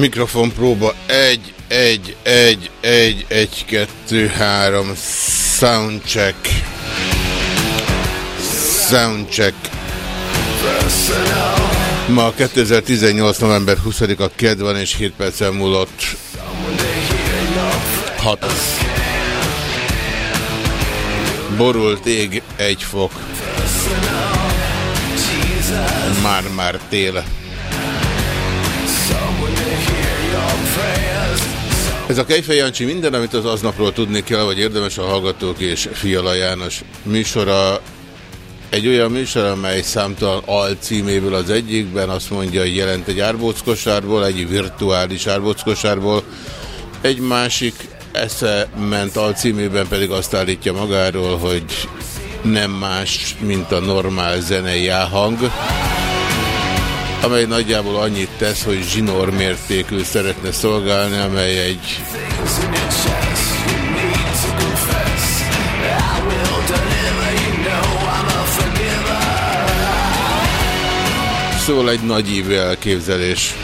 Mikrofon próba 1, 1, 1, 1, 1, 2, 3, soundcheck. Soundcheck. Ma 2018. november 20-a kedd és 7 percen múlott 6. Borult ég, egy fok. Már-már tél. Ez a Kejfej Jancsi minden, amit az aznapról tudni kell, vagy érdemes a Hallgatók és Fiala János műsora. Egy olyan műsor, amely számtalan alcíméből az egyikben azt mondja, hogy jelent egy árbóckosárból, egy virtuális árbóckosárból, egy másik esze ment alcímében pedig azt állítja magáról, hogy nem más, mint a normál zenei áhang amely nagyjából annyit tesz, hogy zsinór mértékű szeretne szolgálni, amely egy Szól egy nagy ívű elképzelés.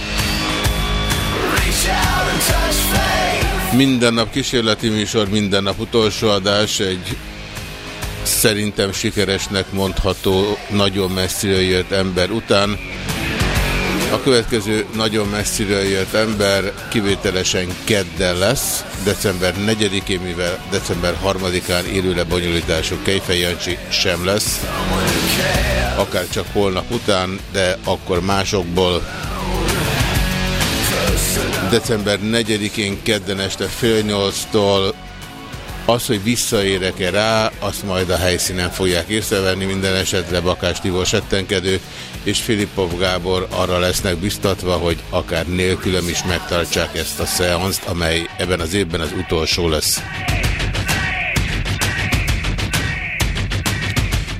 Minden nap kísérleti műsor, minden nap utolsó adás, egy szerintem sikeresnek mondható, nagyon messziről jött ember után. A következő nagyon messziről jött ember kivételesen kedden lesz, december 4-én, mivel december 3-án élő lebonyolítású Kejfej Jancsi sem lesz, akár csak holnap után, de akkor másokból. December 4-én kedden este fél nyolctól. Az, hogy visszaérek-e rá, azt majd a helyszínen fogják észrevenni, minden esetre Bakás Tibor settenkedő és Filippov Gábor arra lesznek biztatva, hogy akár nélkülem is megtartsák ezt a szeanszt, amely ebben az évben az utolsó lesz.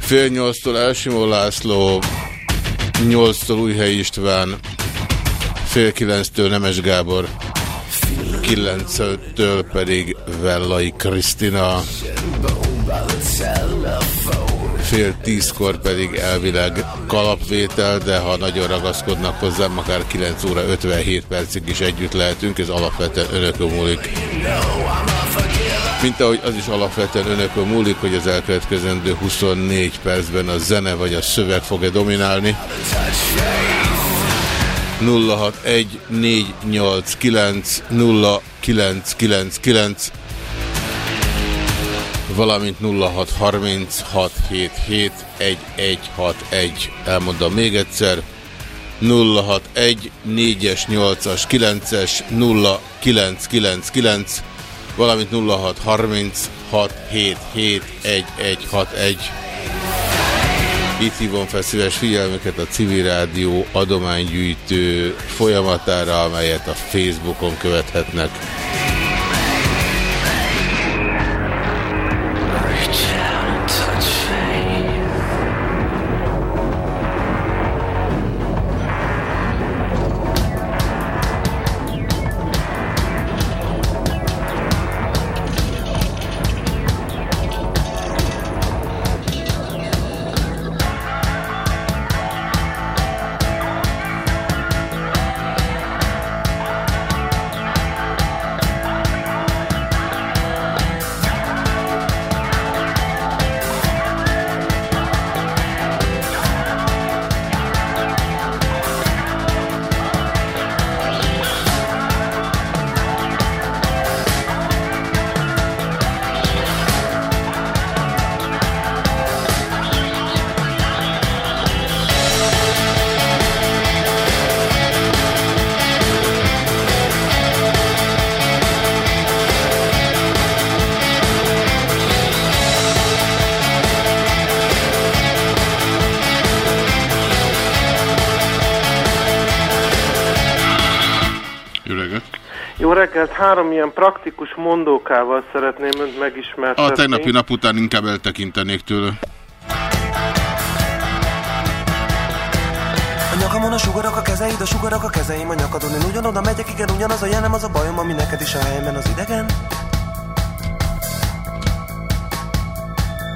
Fél nyolctól Elsimó László, nyolctól Újhely István, fél kilenctől Nemes Gábor, 9-től pedig Vellai Krisztina, fél tízkor pedig elvileg kalapvétel, de ha nagyon ragaszkodnak hozzám, akár 9 óra 57 percig is együtt lehetünk, ez alapvetően önökön múlik. Mint ahogy az is alapvetően önökön múlik, hogy az elkövetkezendő 24 percben a zene vagy a szöveg fog-e dominálni. 0614890999 valamint 0636771161. Elmondom még egyszer. 061 4-es, 8-as, 9-es, 0999, valamint 0636771161. Itt hívom fel szíves figyelmüket a civil rádió adománygyűjtő folyamatára, amelyet a Facebookon követhetnek. Reggelt, három ilyen praktikus mondókával szeretném önt megismertetni. A tegnapi nap után inkább eltekintenék tőle. A nyakamon a sugarak a kezeid, a sugarak a kezeim a nyakadon Én ugyanoda megyek, igen, ugyanaz a jelem, az a bajom, ami neked is a helyemen az idegen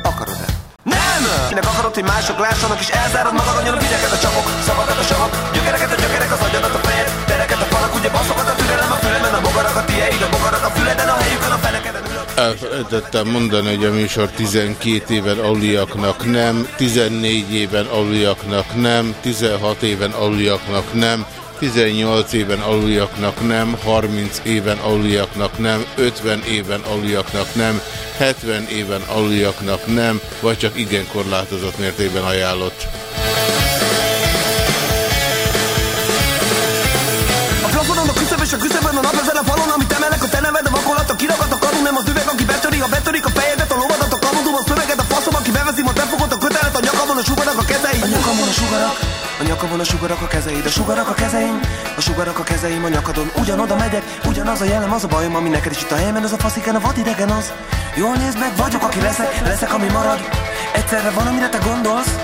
Akarod-e? Nem! Kinek akarod, hogy mások lássanak, és elzárod magad annyira videket a csapok, szavakat a savak, gyökereket a gyökerek, az agyadat a fejed, tereket a falak, ugye baszokat Elfelejtettem mondani, hogy a műsor 12 éven aluliaknak nem, 14 éven aluliaknak nem, 16 éven aluliaknak nem, 18 éven aluliaknak nem, 30 éven aluliaknak nem, 50 éven aluliaknak nem, 70 éven aluliaknak nem, vagy csak igen korlátozott mértékben ajánlott. Aki beveszi, most befogod a kötelet, a nyakamon a sugarak a kezei. A nyakamon a sugarak, a nyakamon a sugarak a kezeid, a sugarak a kezeim, a sugarak a kezeim a nyakadon. Ugyanoda megyek, ugyanaz a jelem, az a bajom, ami neked is itt a helyemen, az a fasziken, a vadidegen az. Jól nézd meg, vagyok, aki leszek, leszek, ami marad. Egyszerre van, amire te gondolsz,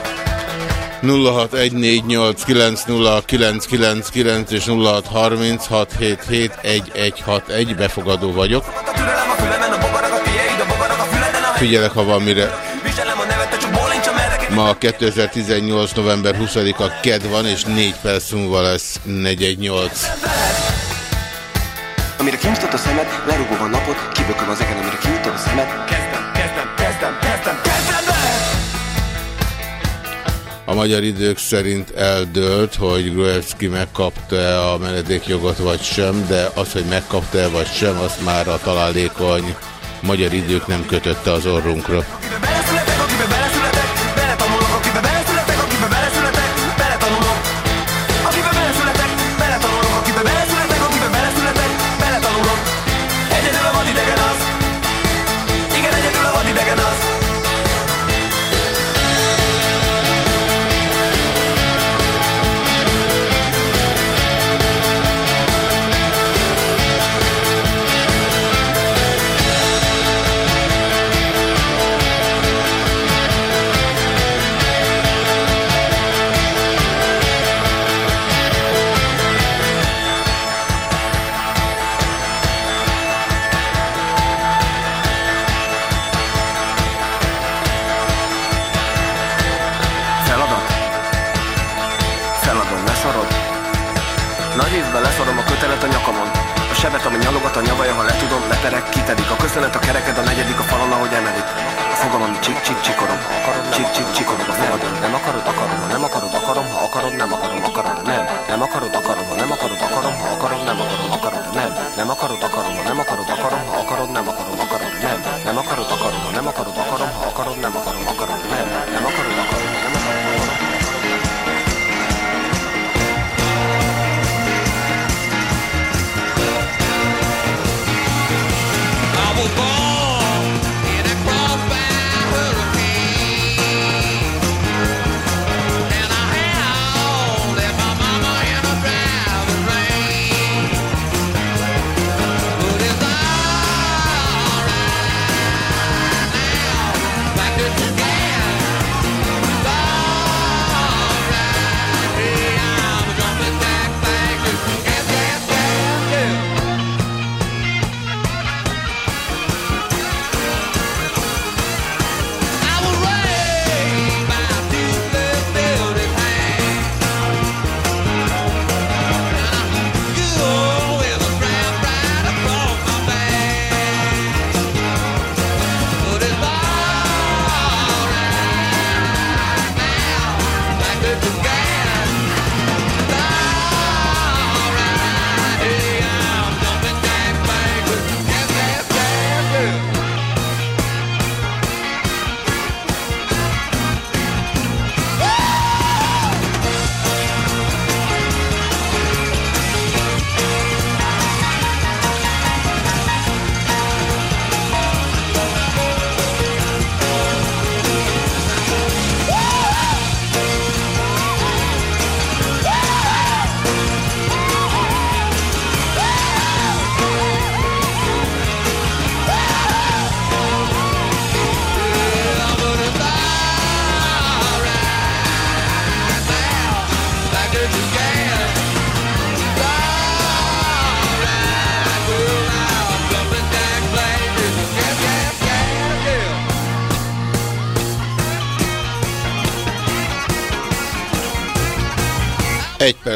0614890999 és 0636771161 befogadó vagyok. Figyelek, ha van mire. Ma 2018. november 20-a KED van, és 4 perc múlva lesz 418. Amire kinyitod a szemed, lerugom a napot, kibököm az egen, amire kinyitod a szemed. Kezdem, kezdem, kezdem, kezdem, kezdem! A magyar idők szerint eldőlt, hogy Gruevski megkapta a menedékjogot vagy sem, de az, hogy megkapta-e vagy sem, azt már a találékony magyar idők nem kötötte az orrunkra.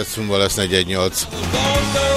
Perc múlva lesz 418.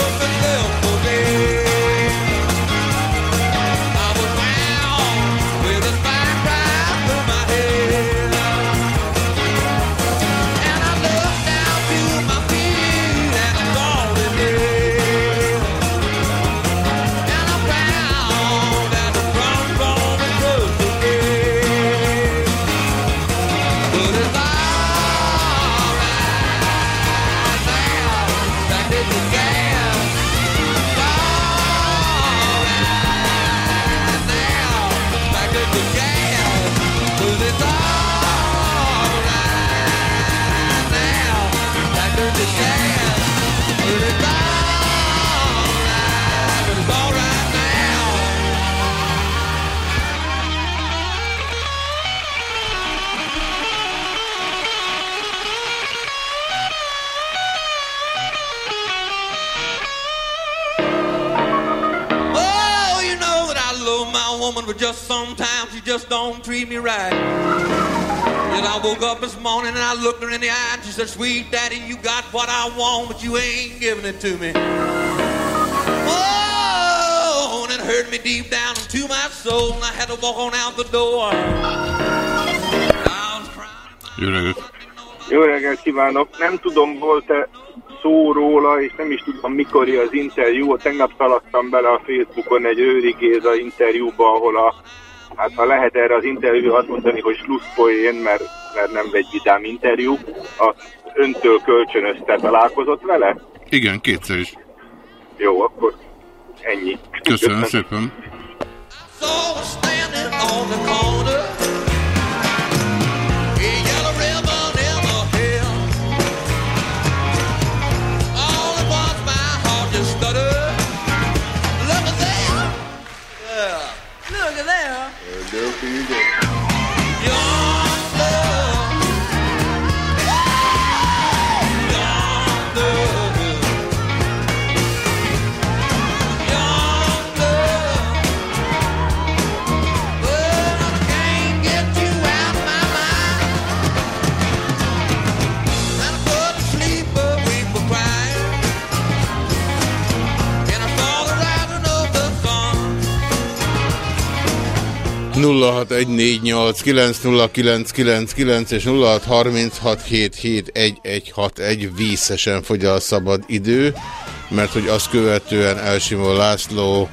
don't treat me right. Yet I woke up this morning and I looked her in the eye and she said, Sweet daddy, you got what I want, but you ain't giving it to me. Oh, and it hurt me deep down into my soul, and I had to walk on out the door. Jó reggelt! Jó reggelt kívánok! Nem tudom, volt-e szó róla, és nem is tudom mikor az interjú. Tegnap szaladtam bele a Facebookon egy Őri Géza interjúba, ahol a, hát ha lehet erre az interjú azt mondani, hogy slusszpoén, mert, mert nem egy vidám interjú, a öntől kölcsönözte találkozott vele? Igen, kétszer is. Jó, akkor ennyi. Köszönöm szépen. 0614890999 és 0636771161 vízesen fogy a szabad idő, mert hogy azt követően Elsimó László,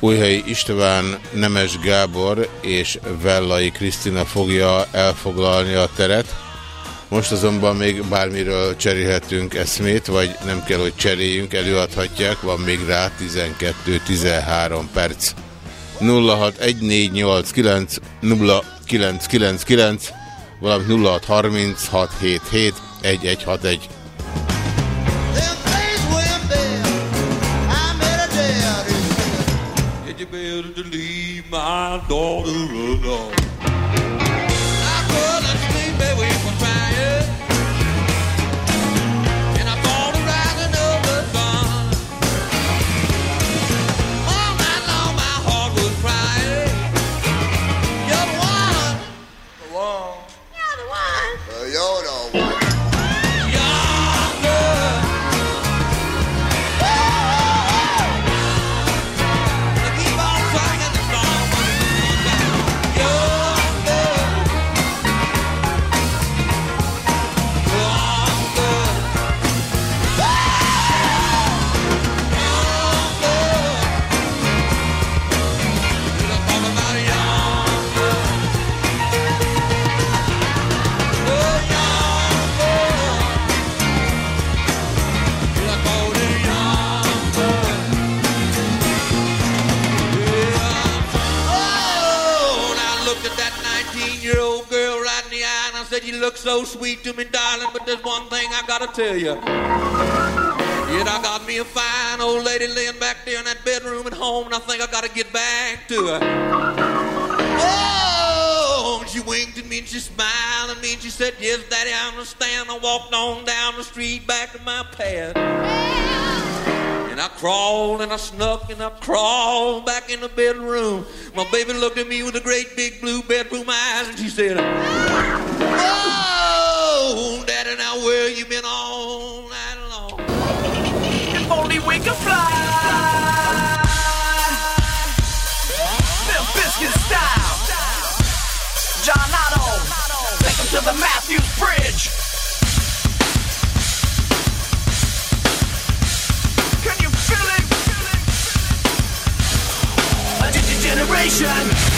Újhelyi István, Nemes Gábor és Vellai Krisztina fogja elfoglalni a teret. Most azonban még bármiről cserélhetünk eszmét, vagy nem kell, hogy cseréljünk, előadhatják, van még rá 12-13 perc. 0614890999, valamint 0636771161. Did you better to leave my daughter so sweet to me, darling, but there's one thing I gotta tell you. Yet I got me a fine old lady laying back there in that bedroom at home, and I think I gotta get back to her. Oh, she winked at me and she smiled at me and she said, Yes, Daddy, I understand. I walked on down the street back to my pad. And I crawled and I snuck and I crawled back in the bedroom. My baby looked at me with the great big blue bedroom eyes and she said, Oh, Daddy, now where you been all night? long? If only we can fly. Bill Biscuit style. John Otto, take 'em to the Matthews Bridge. Can you feel it? A generation.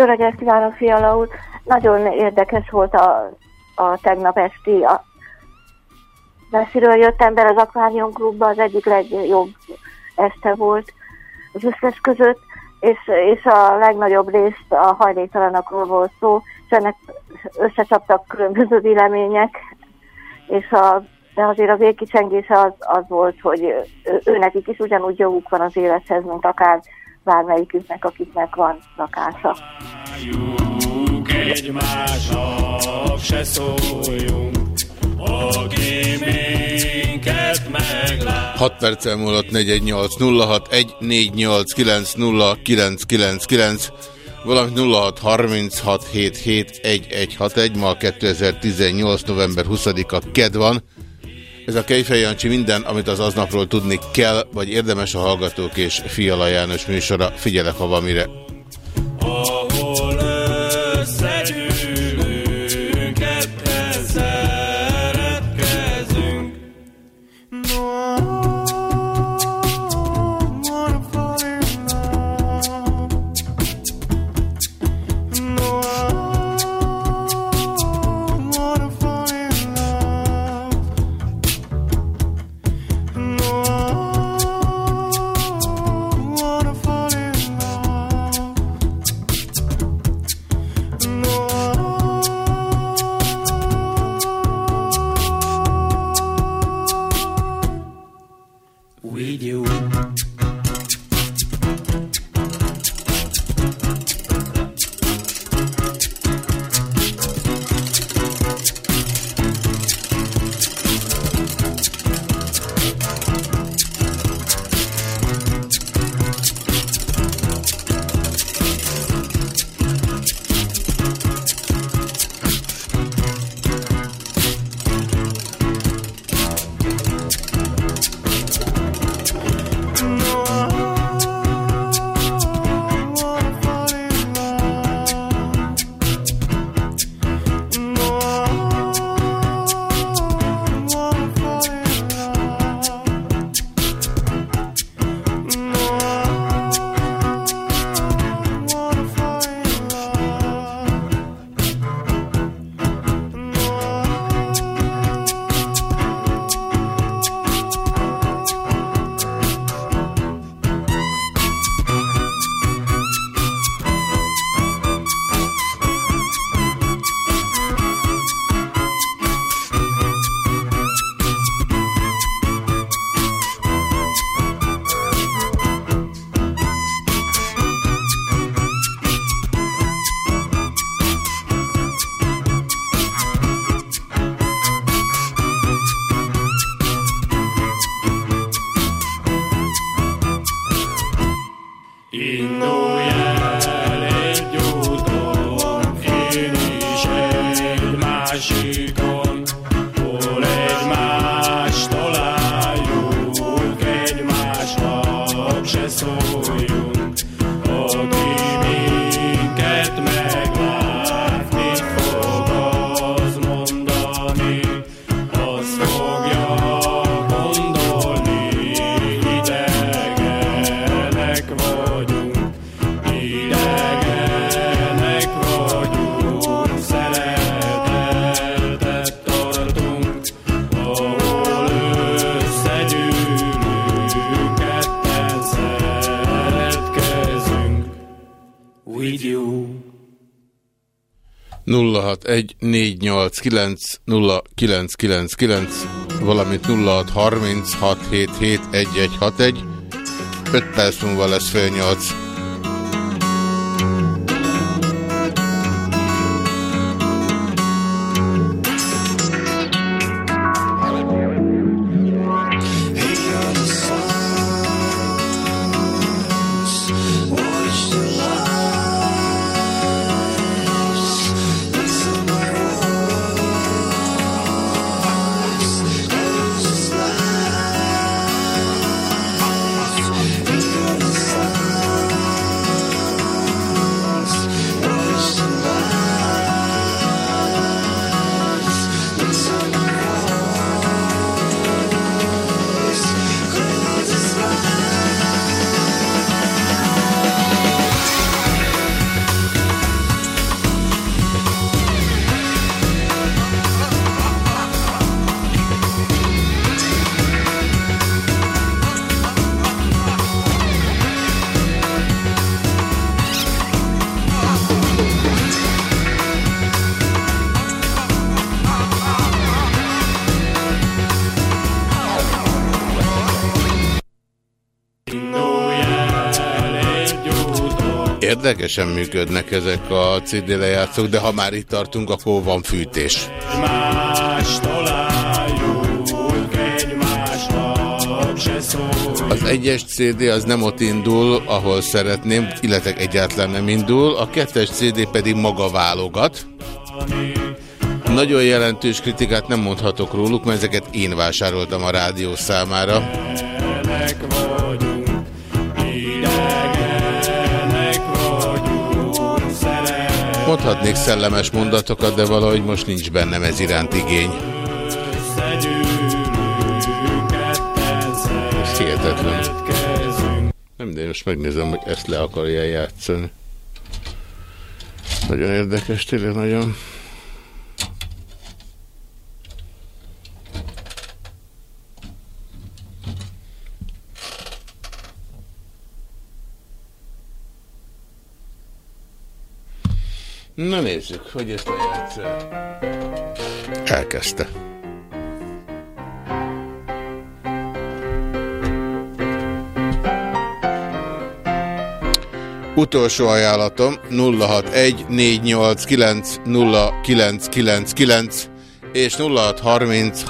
Jó reggelt kívánok, Fiala úr! Nagyon érdekes volt a, a tegnap esti a messziről jött ember az Aquarium Klubba, az egyik legjobb este volt az összes között, és, és a legnagyobb részt a hajléktalanokról volt szó, és ennek összecsaptak különböző vélemények, és a, de azért az érkicsengése az, az volt, hogy ő, ő nekik is ugyanúgy joguk van az élethez, mint akár bármelyiküknek, akiknek van lakása. egymásnak se szóljunk, aki minket meglát. 6 perccel múlott 418 06 148909999 valamint 0636771161 ma 2018. november 20-a KED van. Ez a Kejfej Jancsi minden, amit az aznapról tudni kell, vagy érdemes a Hallgatók és Fiala János műsora. Figyelek, ha van mire. 0614890999, valamint 0636771161. 5 perc múlva lesz fél 8. nevetségesen működnek ezek a CD lejátszók, de ha már itt tartunk, akkor van fűtés. Az egyes CD az nem ott indul, ahol szeretném, illetve egyáltalán nem indul, a kettes CD pedig maga válogat. Nagyon jelentős kritikát nem mondhatok róluk, mert ezeket én vásároltam a rádió számára. Mondhatnék szellemes mondatokat, de valahogy most nincs bennem ez iránt igény. Ez hihetetlen. Nem, de most megnézem, hogy ezt le akarja játszani. Nagyon érdekes, tényleg nagyon. Na nézzük, hogy ezt lejátszol. Elkezdte. Utolsó ajánlatom 061 489 0999 és 0630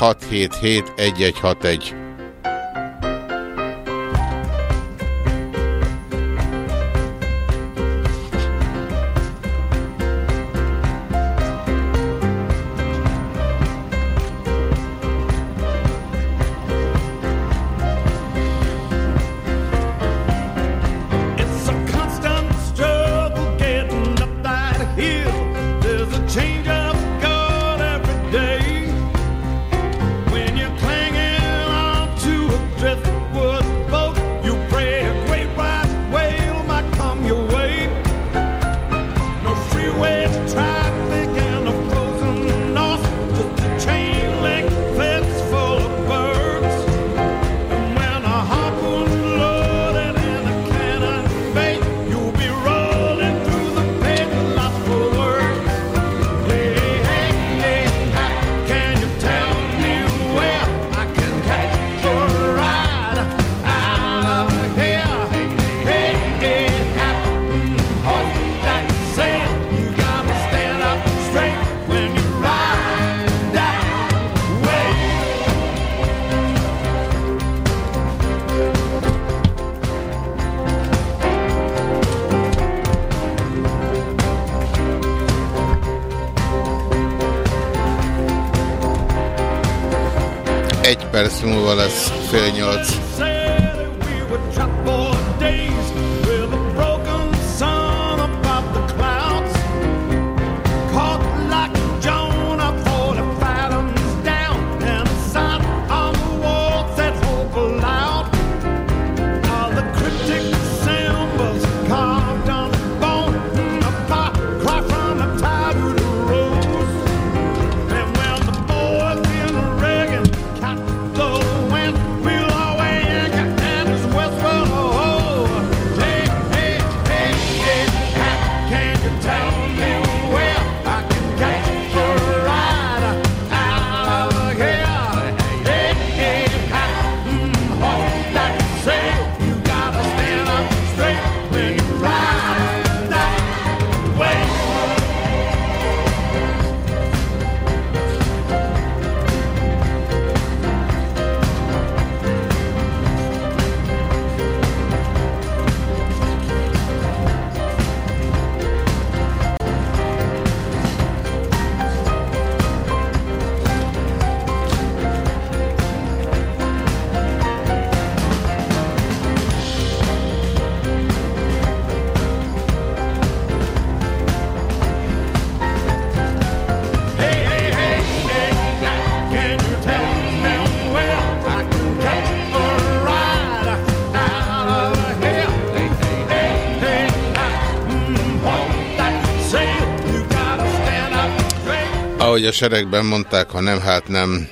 Ahogy a seregben mondták, ha nem, hát nem.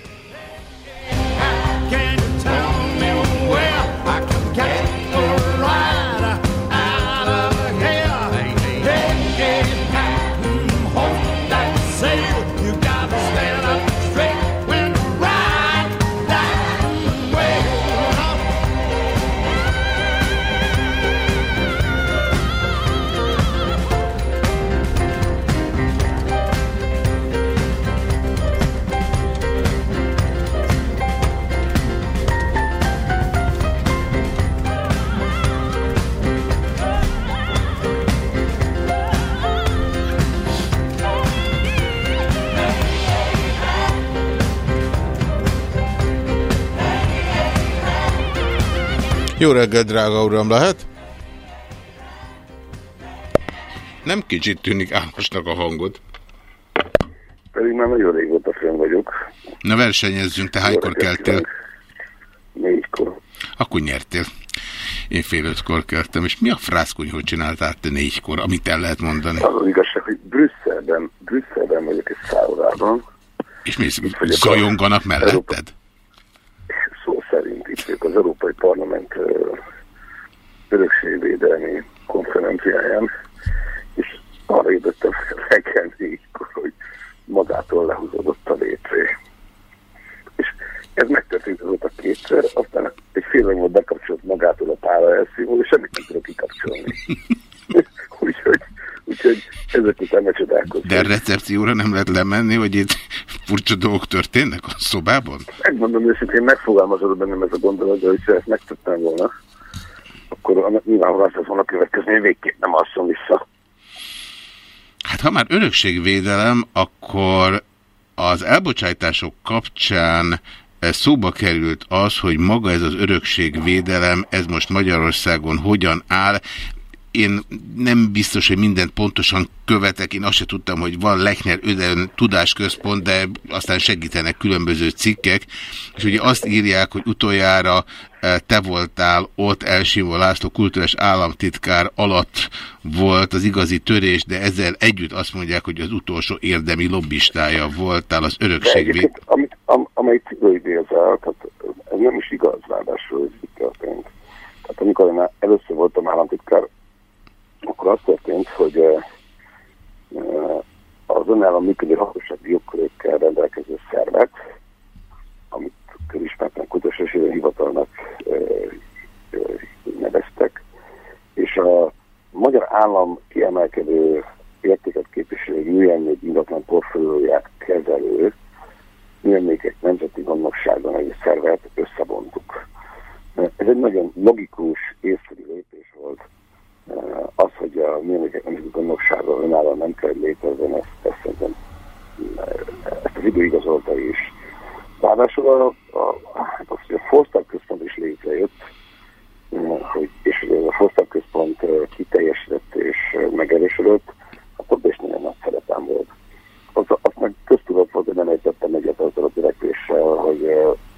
Jó reggel, drága uram, lehet? Nem kicsit tűnik álmosnak a hangod. Pedig már nagyon régóta fönn vagyok. Na versenyezzünk, te hánykor keltél? Négykor. Akkor nyertél. Én fél ötkor keltem, és mi a frászkonyhot csináltál te négykor, amit el lehet mondani? Az az igazság, hogy Brüsszelben, Brüsszelben vagyok egy szállodában. És mi zajonganak melletted? Vagyok az Európai Parlament örökségvédelmi konferenciáján, és arra ébredtem reggel négykor, hogy magától lehúzódott a WC. És ez megtörtént azóta kétszer, aztán egy fél óra bekapcsolt magától a pára elszívó, és semmit nem tudok kikapcsolni. úgyhogy, úgyhogy ezek után megcsodálkozom. De recepcióra nem lehet lemenni, hogy itt furcsa dolgok történnek a szobában? Megmondom őszintén, megfogalmazódott bennem ez a gondolat, de hogyha ezt megtettem volna, akkor annak nyilvánvalóan az lett volna a következő, hogy végképp nem alszom vissza. Hát ha már örökségvédelem, akkor az elbocsátások kapcsán eh, szóba került az, hogy maga ez az örökségvédelem, ez most Magyarországon hogyan áll. Én nem biztos, hogy mindent pontosan követek, én azt se tudtam, hogy van Lechner Öden tudásközpont, de aztán segítenek különböző cikkek, és ugye azt írják, hogy utoljára eh, te voltál ott, Elsimó László kultúrás államtitkár alatt volt az igazi törés, de ezzel együtt azt mondják, hogy az utolsó érdemi lobbistája voltál az egyébként, amit, am, amely Cigó idézel, tehát ez nem is igaz, ráadásul ez így történt. Tehát amikor én először voltam államtitkár, akkor az történt, hogy az önálló működő hatósági jogkörökkel rendelkező szervek, amit közismerten kutatási hivatalnak neveztek, és a magyar állam kiemelkedő értéket képviselő műemlék ingatlan portfólióját kezelő műemlékek nemzeti gondnoksága nevű szervet összebontuk. Ez egy nagyon logikus, észszerű lépés volt. Eh, Az, hogy a műemlékek nemzeti gondnoksága önállóan nem kell, hogy létezzen, ezt, ezt szerintem eh, ezt az idő igazolta is. Ráadásul a, a, hát az, hogy a Forster központ is létrejött, eh, hogy, és hogy ez a Forster központ kiteljesedett és megerősödött, akkor is nagyon nagy szerepem volt. Az, azt meg köztudott volt, hogy nem értettem egyet azzal a direktéssel, hogy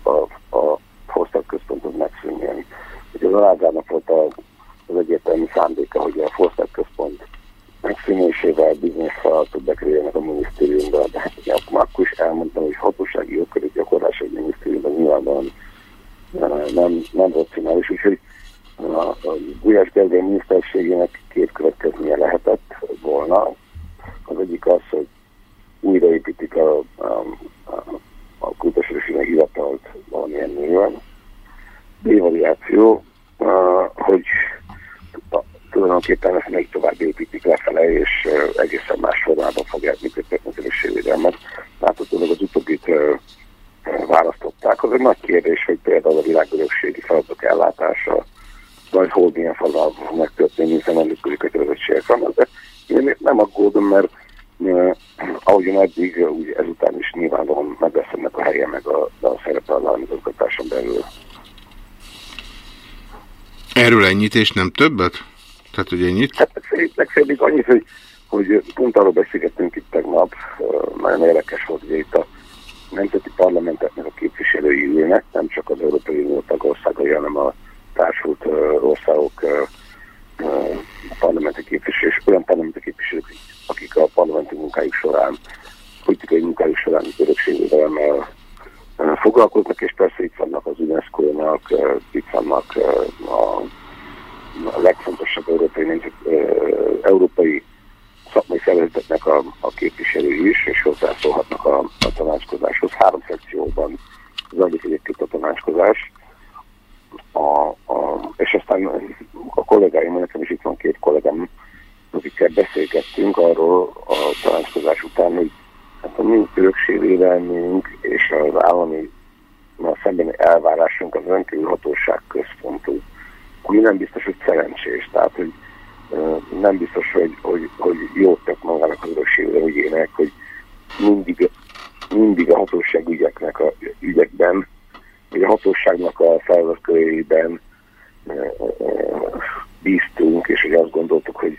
a, a Forster központot megszűnjön. Hogy az alágának volt a, az egyértelmű szándéka, hogy a Forster központ megszűnésével bizonyos feladatok bekerüljenek a minisztériumba, de hát akkor, akkor is elmondtam, hogy hatósági jogkörök gyakorlás egy minisztériumban nyilvánvalóan nem, nem racionális, úgyhogy a, a Gulyás Gergely miniszterségének két következménye lehetett volna. Az egyik az, hogy újraépítik a, a, a, a kutatási hivatalt valamilyen néven. Uh, hogy tulajdonképpen még tovább építik lefele, és egészen más formában fogják működtetni az örökségvédelmet. Láthatólag az utóbbit választották. Az egy nagy kérdés, hogy például a világörökségi feladatok ellátása, vagy hol milyen formában fog megtörténni, hiszen működik kötelezettségek vannak, de én nem aggódom, mert uh, ahogyan eddig, úgy ezután is nyilvánvalóan meg lesz ennek a helye, meg a, a szerepe a államigazgatáson belül. Erről ennyit és nem többet? Tehát, hogy ennyit? Hát legfeljebb- annyit, hogy, hogy pont arról beszélgettünk itt tegnap, nagyon érdekes volt, hogy itt a nemzeti parlamenteknek a képviselői ülnek, nem csak az Európai Unió tagországai, hanem a társult országok parlamenti képviselők, olyan parlamenti képviselők, akik a parlamenti munkájuk során politikai munkájuk során örökségvédelemmel foglalkoznak, és persze itt vannak az UNESCO-nak, itt vannak a, a legfontosabb európai, nemzet, európai szakmai szervezeteknek a, a képviselői is, és hozzászólhatnak a, a tanácskozáshoz. Három szekcióban zajlik egyébként a tanácskozás. A, a, és aztán a kollégáim, nekem is itt van két kollégám, akikkel beszélgettünk arról a tanácskozás után, hogy hát a mi örökségvédelmünk és az állami a szembeni elvárásunk az rendkívül hatóság központú, ami nem biztos, hogy szerencsés. Tehát, hogy nem biztos, hogy, hogy, hogy jót tett magának az örökségvédelmügyének, hogy mindig, mindig a hatóságügyeknek a ügyekben, vagy a hatóságnak a feladatkörében bíztunk, és hogy azt gondoltuk, hogy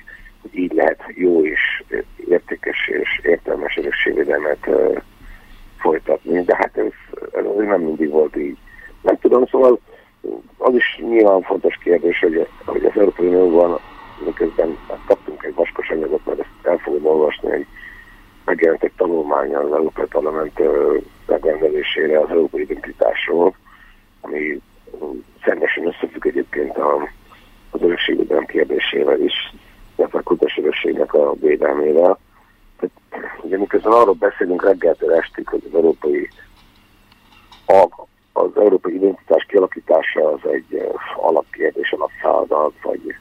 így lehet jó és értékes és értelmes örökségvédelmet folytatni, de hát ez, ez nem mindig volt így. Nem tudom, szóval az is nyilván fontos kérdés, hogy, hogy az Európai Unióban miközben kaptunk egy vaskos anyagot, mert ezt el fogom olvasni, hogy megjelent egy tanulmány az Európai Parlament megrendelésére az európai identitásról, ami szervesen összefügg egyébként a, az örökségvédelem kérdésével is illetve a kutasörösségnek a védelmére. Tehát, ugye miközben arról beszélünk reggeltől estig, hogy az európai az európai identitás kialakítása az egy alapkérdés, alapfeladat, vagy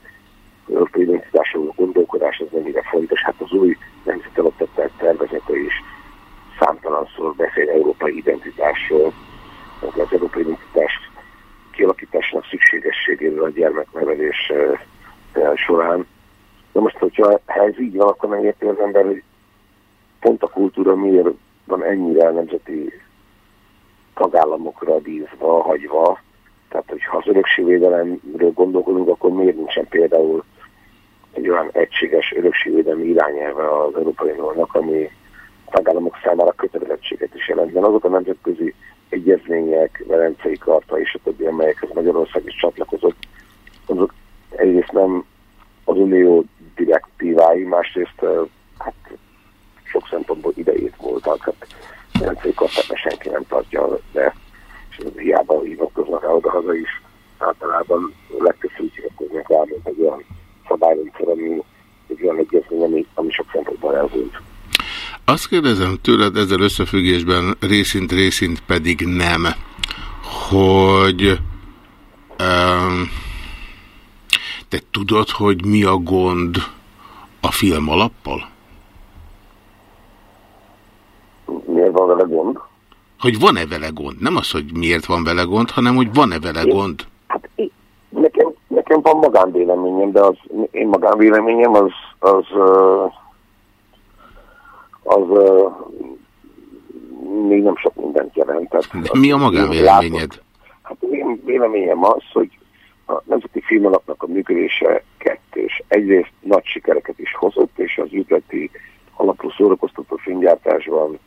az európai identitásról gondolkodás az mennyire fontos. Hát az új nemzeti alapvetett tervezete is számtalanszor beszél európai identitásról, az európai identitás kialakításnak szükségességéről a gyermeknevelés során. De most, hogyha ez így van, akkor nem érti az ember, hogy pont a kultúra miért van ennyire nemzeti tagállamokra bízva, hagyva. Tehát, hogyha az örökségvédelemről gondolkodunk, akkor miért nincsen például egy olyan egységes örökségvédelmi irányelve az Európai Uniónak, ami tagállamok számára kötelezettséget is jelent. De azok a nemzetközi egyezmények, Velencei Karta és a többi, amelyekhez Magyarország is csatlakozott, azok egyrészt nem az unió direktívái, másrészt hát sok szempontból idejét voltak, hát Velencei Kartát senki nem tartja, de és hiába hivatkoznak rá oda-haza is, általában legtöbbször úgy hivatkoznak rá, mint egy olyan szabályrendszer, ami egy olyan egyezmény, ami, ami sok szempontból elhúlt. Azt kérdezem tőled ezzel összefüggésben részint, részint pedig nem, hogy um, te tudod, hogy mi a gond a film alappal? Miért van vele gond? Hogy van-e vele gond? Nem az, hogy miért van vele gond, hanem hogy van-e vele gond? Nekem, nekem van magánvéleményem, de az én magánvéleményem az az, az, az, még nem sok mindent jelent. Tehát, Mi a magánvéleményed? Hát én véleményem az, hogy a Nemzeti Filmalapnak a működése kettős. Egyrészt nagy sikereket is hozott, és az üzleti alapú szórakoztató filmgyártásban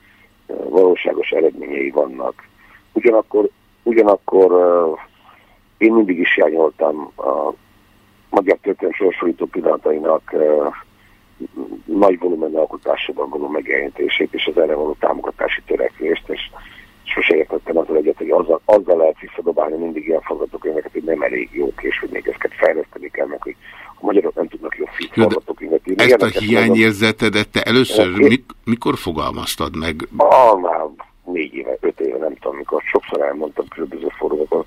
valóságos eredményei vannak. Ugyanakkor, ugyanakkor én mindig is hiányoltam a magyar történelmi sorsolító pillanatainak nagy volumen alkotásában való megjelenítését és az erre való támogatási törekvést, és sose értettem azzal egyet, hogy azzal, azzal lehet visszadobálni mindig ilyen forgatókönyveket, hogy nem elég jók, és hogy még ezeket fejleszteni kell, meg hogy a magyarok nem tudnak jó forgatókönyvet írni. Ezt a hiányérzetedet te először Oké. mik mikor fogalmaztad meg? Ah, már négy éve, öt éve, nem tudom mikor, sokszor elmondtam különböző fórumokon.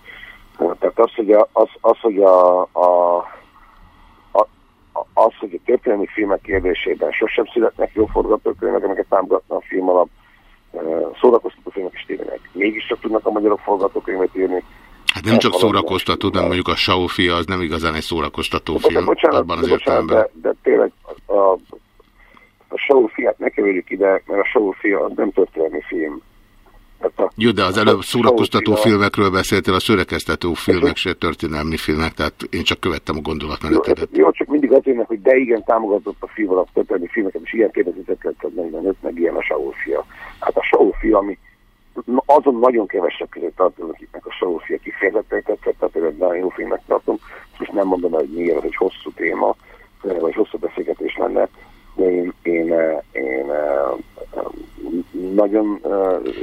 Tehát az, hogy a, az, az, hogy a, a, az, hogy a történelmi filmek kérdésében sosem születnek jó forgatókönyvek, amiket támogatna a film alap, eh, szórakoztató filmek is tévenek. Mégiscsak tudnak a magyarok forgatókönyvet írni. Hát nem csak szórakoztató, de mondjuk a Saufia az nem igazán egy szórakoztató film, bocsánat, abban az de bocsánat, de, de tényleg a, a, a show fiát ne keverjük ide, mert a show fia az nem történelmi film. A, Jó, de az előbb szórakoztató Saufia- filmekről beszéltél, a szörekeztető filmek se történelmi filmek, tehát én csak követtem a gondolatmenetedet. Jó, csak mindig az jönnek, hogy de igen, támogatott a film alap történelmi filmeket, és ilyen 1945, meg ilyen a Saul fia. Hát a Saul fia, ami azon nagyon kevesek között tartom, akiknek a Saul fia kifejezetten tetszett, tehát például nagyon jó filmnek tartom, most nem mondom hogy miért, ez egy hosszú téma, vagy hosszú beszélgetés lenne, de én, én, én, én nagyon...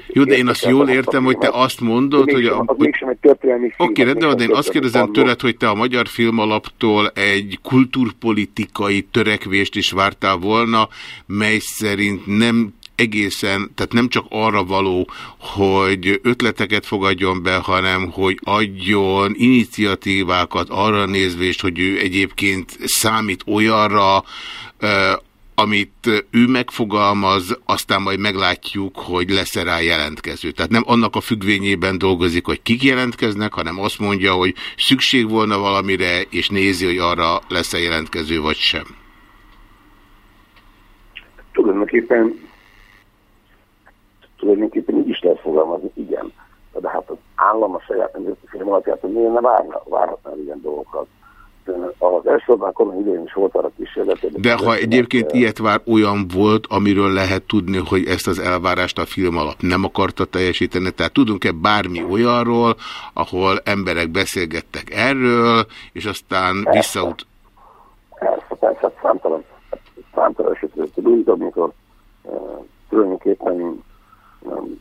Jó, de én azt jól értem, hogy te azt mondod, hogy... A... Az mégsem egy történelmi film. Oké, rendben, de én azt kérdezem tőled, hogy te a Magyar Filmalaptól egy kulturpolitikai törekvést is vártál volna, mely szerint nem egészen, tehát nem csak arra való, hogy ötleteket fogadjon be, hanem hogy adjon iniciatívákat arra nézvést, hogy ő egyébként számít olyanra, amit ő megfogalmaz, aztán majd meglátjuk, hogy lesz-e rá jelentkező. Tehát nem annak a függvényében dolgozik, hogy kik jelentkeznek, hanem azt mondja, hogy szükség volna valamire, és nézi, hogy arra lesz-e jelentkező, vagy sem. Tulajdonképpen, tulajdonképpen így is lehet fogalmazni, igen. De hát az állam a saját nemzeti film alapját, hogy miért ne várna, várhatná ilyen dolgokat. Az első Orbán kormány idején is volt arra kísérlet. De ha egyébként ilyet vár, olyan volt, amiről lehet tudni, hogy ezt az elvárást a film alap nem akarta teljesíteni. Tehát tudunk-e bármi olyanról, ahol emberek beszélgettek erről, és aztán visszaut... Persze, persze, számtalan, számtalan esetről tudunk, amikor uh, tulajdonképpen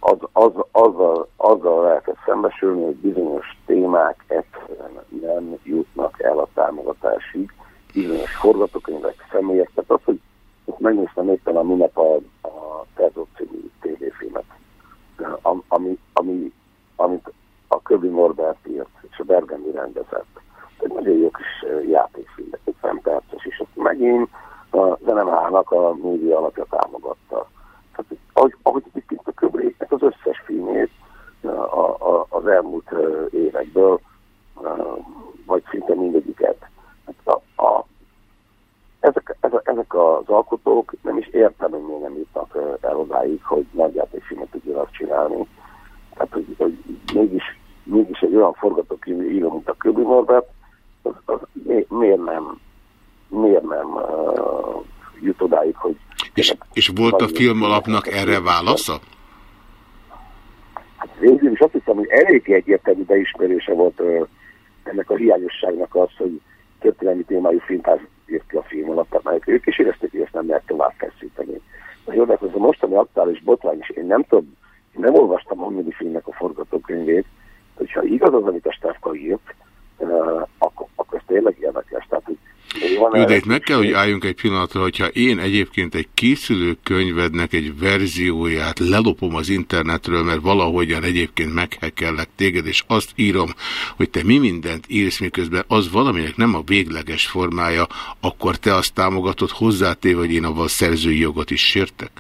az, az, azzal, azzal lehetett szembesülni, hogy bizonyos témák egyszerűen nem jutnak el a támogatásig, bizonyos forgatókönyvek, személyek, tehát az, hogy ezt megnéztem éppen a minap a, a Terror című tévéfilmet, am, ami, ami, amit a Köbi Norbert írt, és a Bergemi rendezett. Egy nagyon jó kis játékfilm, egy perces, és ott megint a zenemának a média alapja támogatta. Tehát, ahogy, ahogy egyébként a Köbréknek az összes filmét a, a, az elmúlt évekből, vagy szinte mindegyiket. Hát a, a, ezek, ezek, ezek az alkotók nem is értem, hogy miért nem jutnak el odáig, hogy nagyjátékfilmet tudjanak csinálni. Tehát, hogy, hogy mégis, mégis egy olyan forgatókönyvíró, mint a Köbi Norbert, az, az mi, miért nem, miért nem jut odáig, hogy És, és volt a film alapnak erre válasza? Hát végül is azt hiszem, hogy elég egyértelmű beismerése volt ö, ennek a hiányosságnak az, hogy történelmi témájú filmház írt ki a film alatt, már ők is érezték, hogy ezt nem lehet tovább feszíteni. Na jó, de hát ez a mostani aktuális botrány is, én nem tudom, én nem olvastam a Honvédi filmnek a forgatókönyvét, hogyha igaz az, amit a Stefka írt, ö, akkor, akkor ez tényleg érdekes. Tehát, hogy Jó, de itt meg kell, hogy álljunk egy pillanatra, hogyha én egyébként egy készülő könyvednek egy verzióját lelopom az internetről, mert valahogyan egyébként meghekellek téged, és azt írom, hogy te mi mindent írsz, miközben az valaminek nem a végleges formája, akkor te azt támogatod hozzátéve, hogy én avval szerzői jogot is sértek?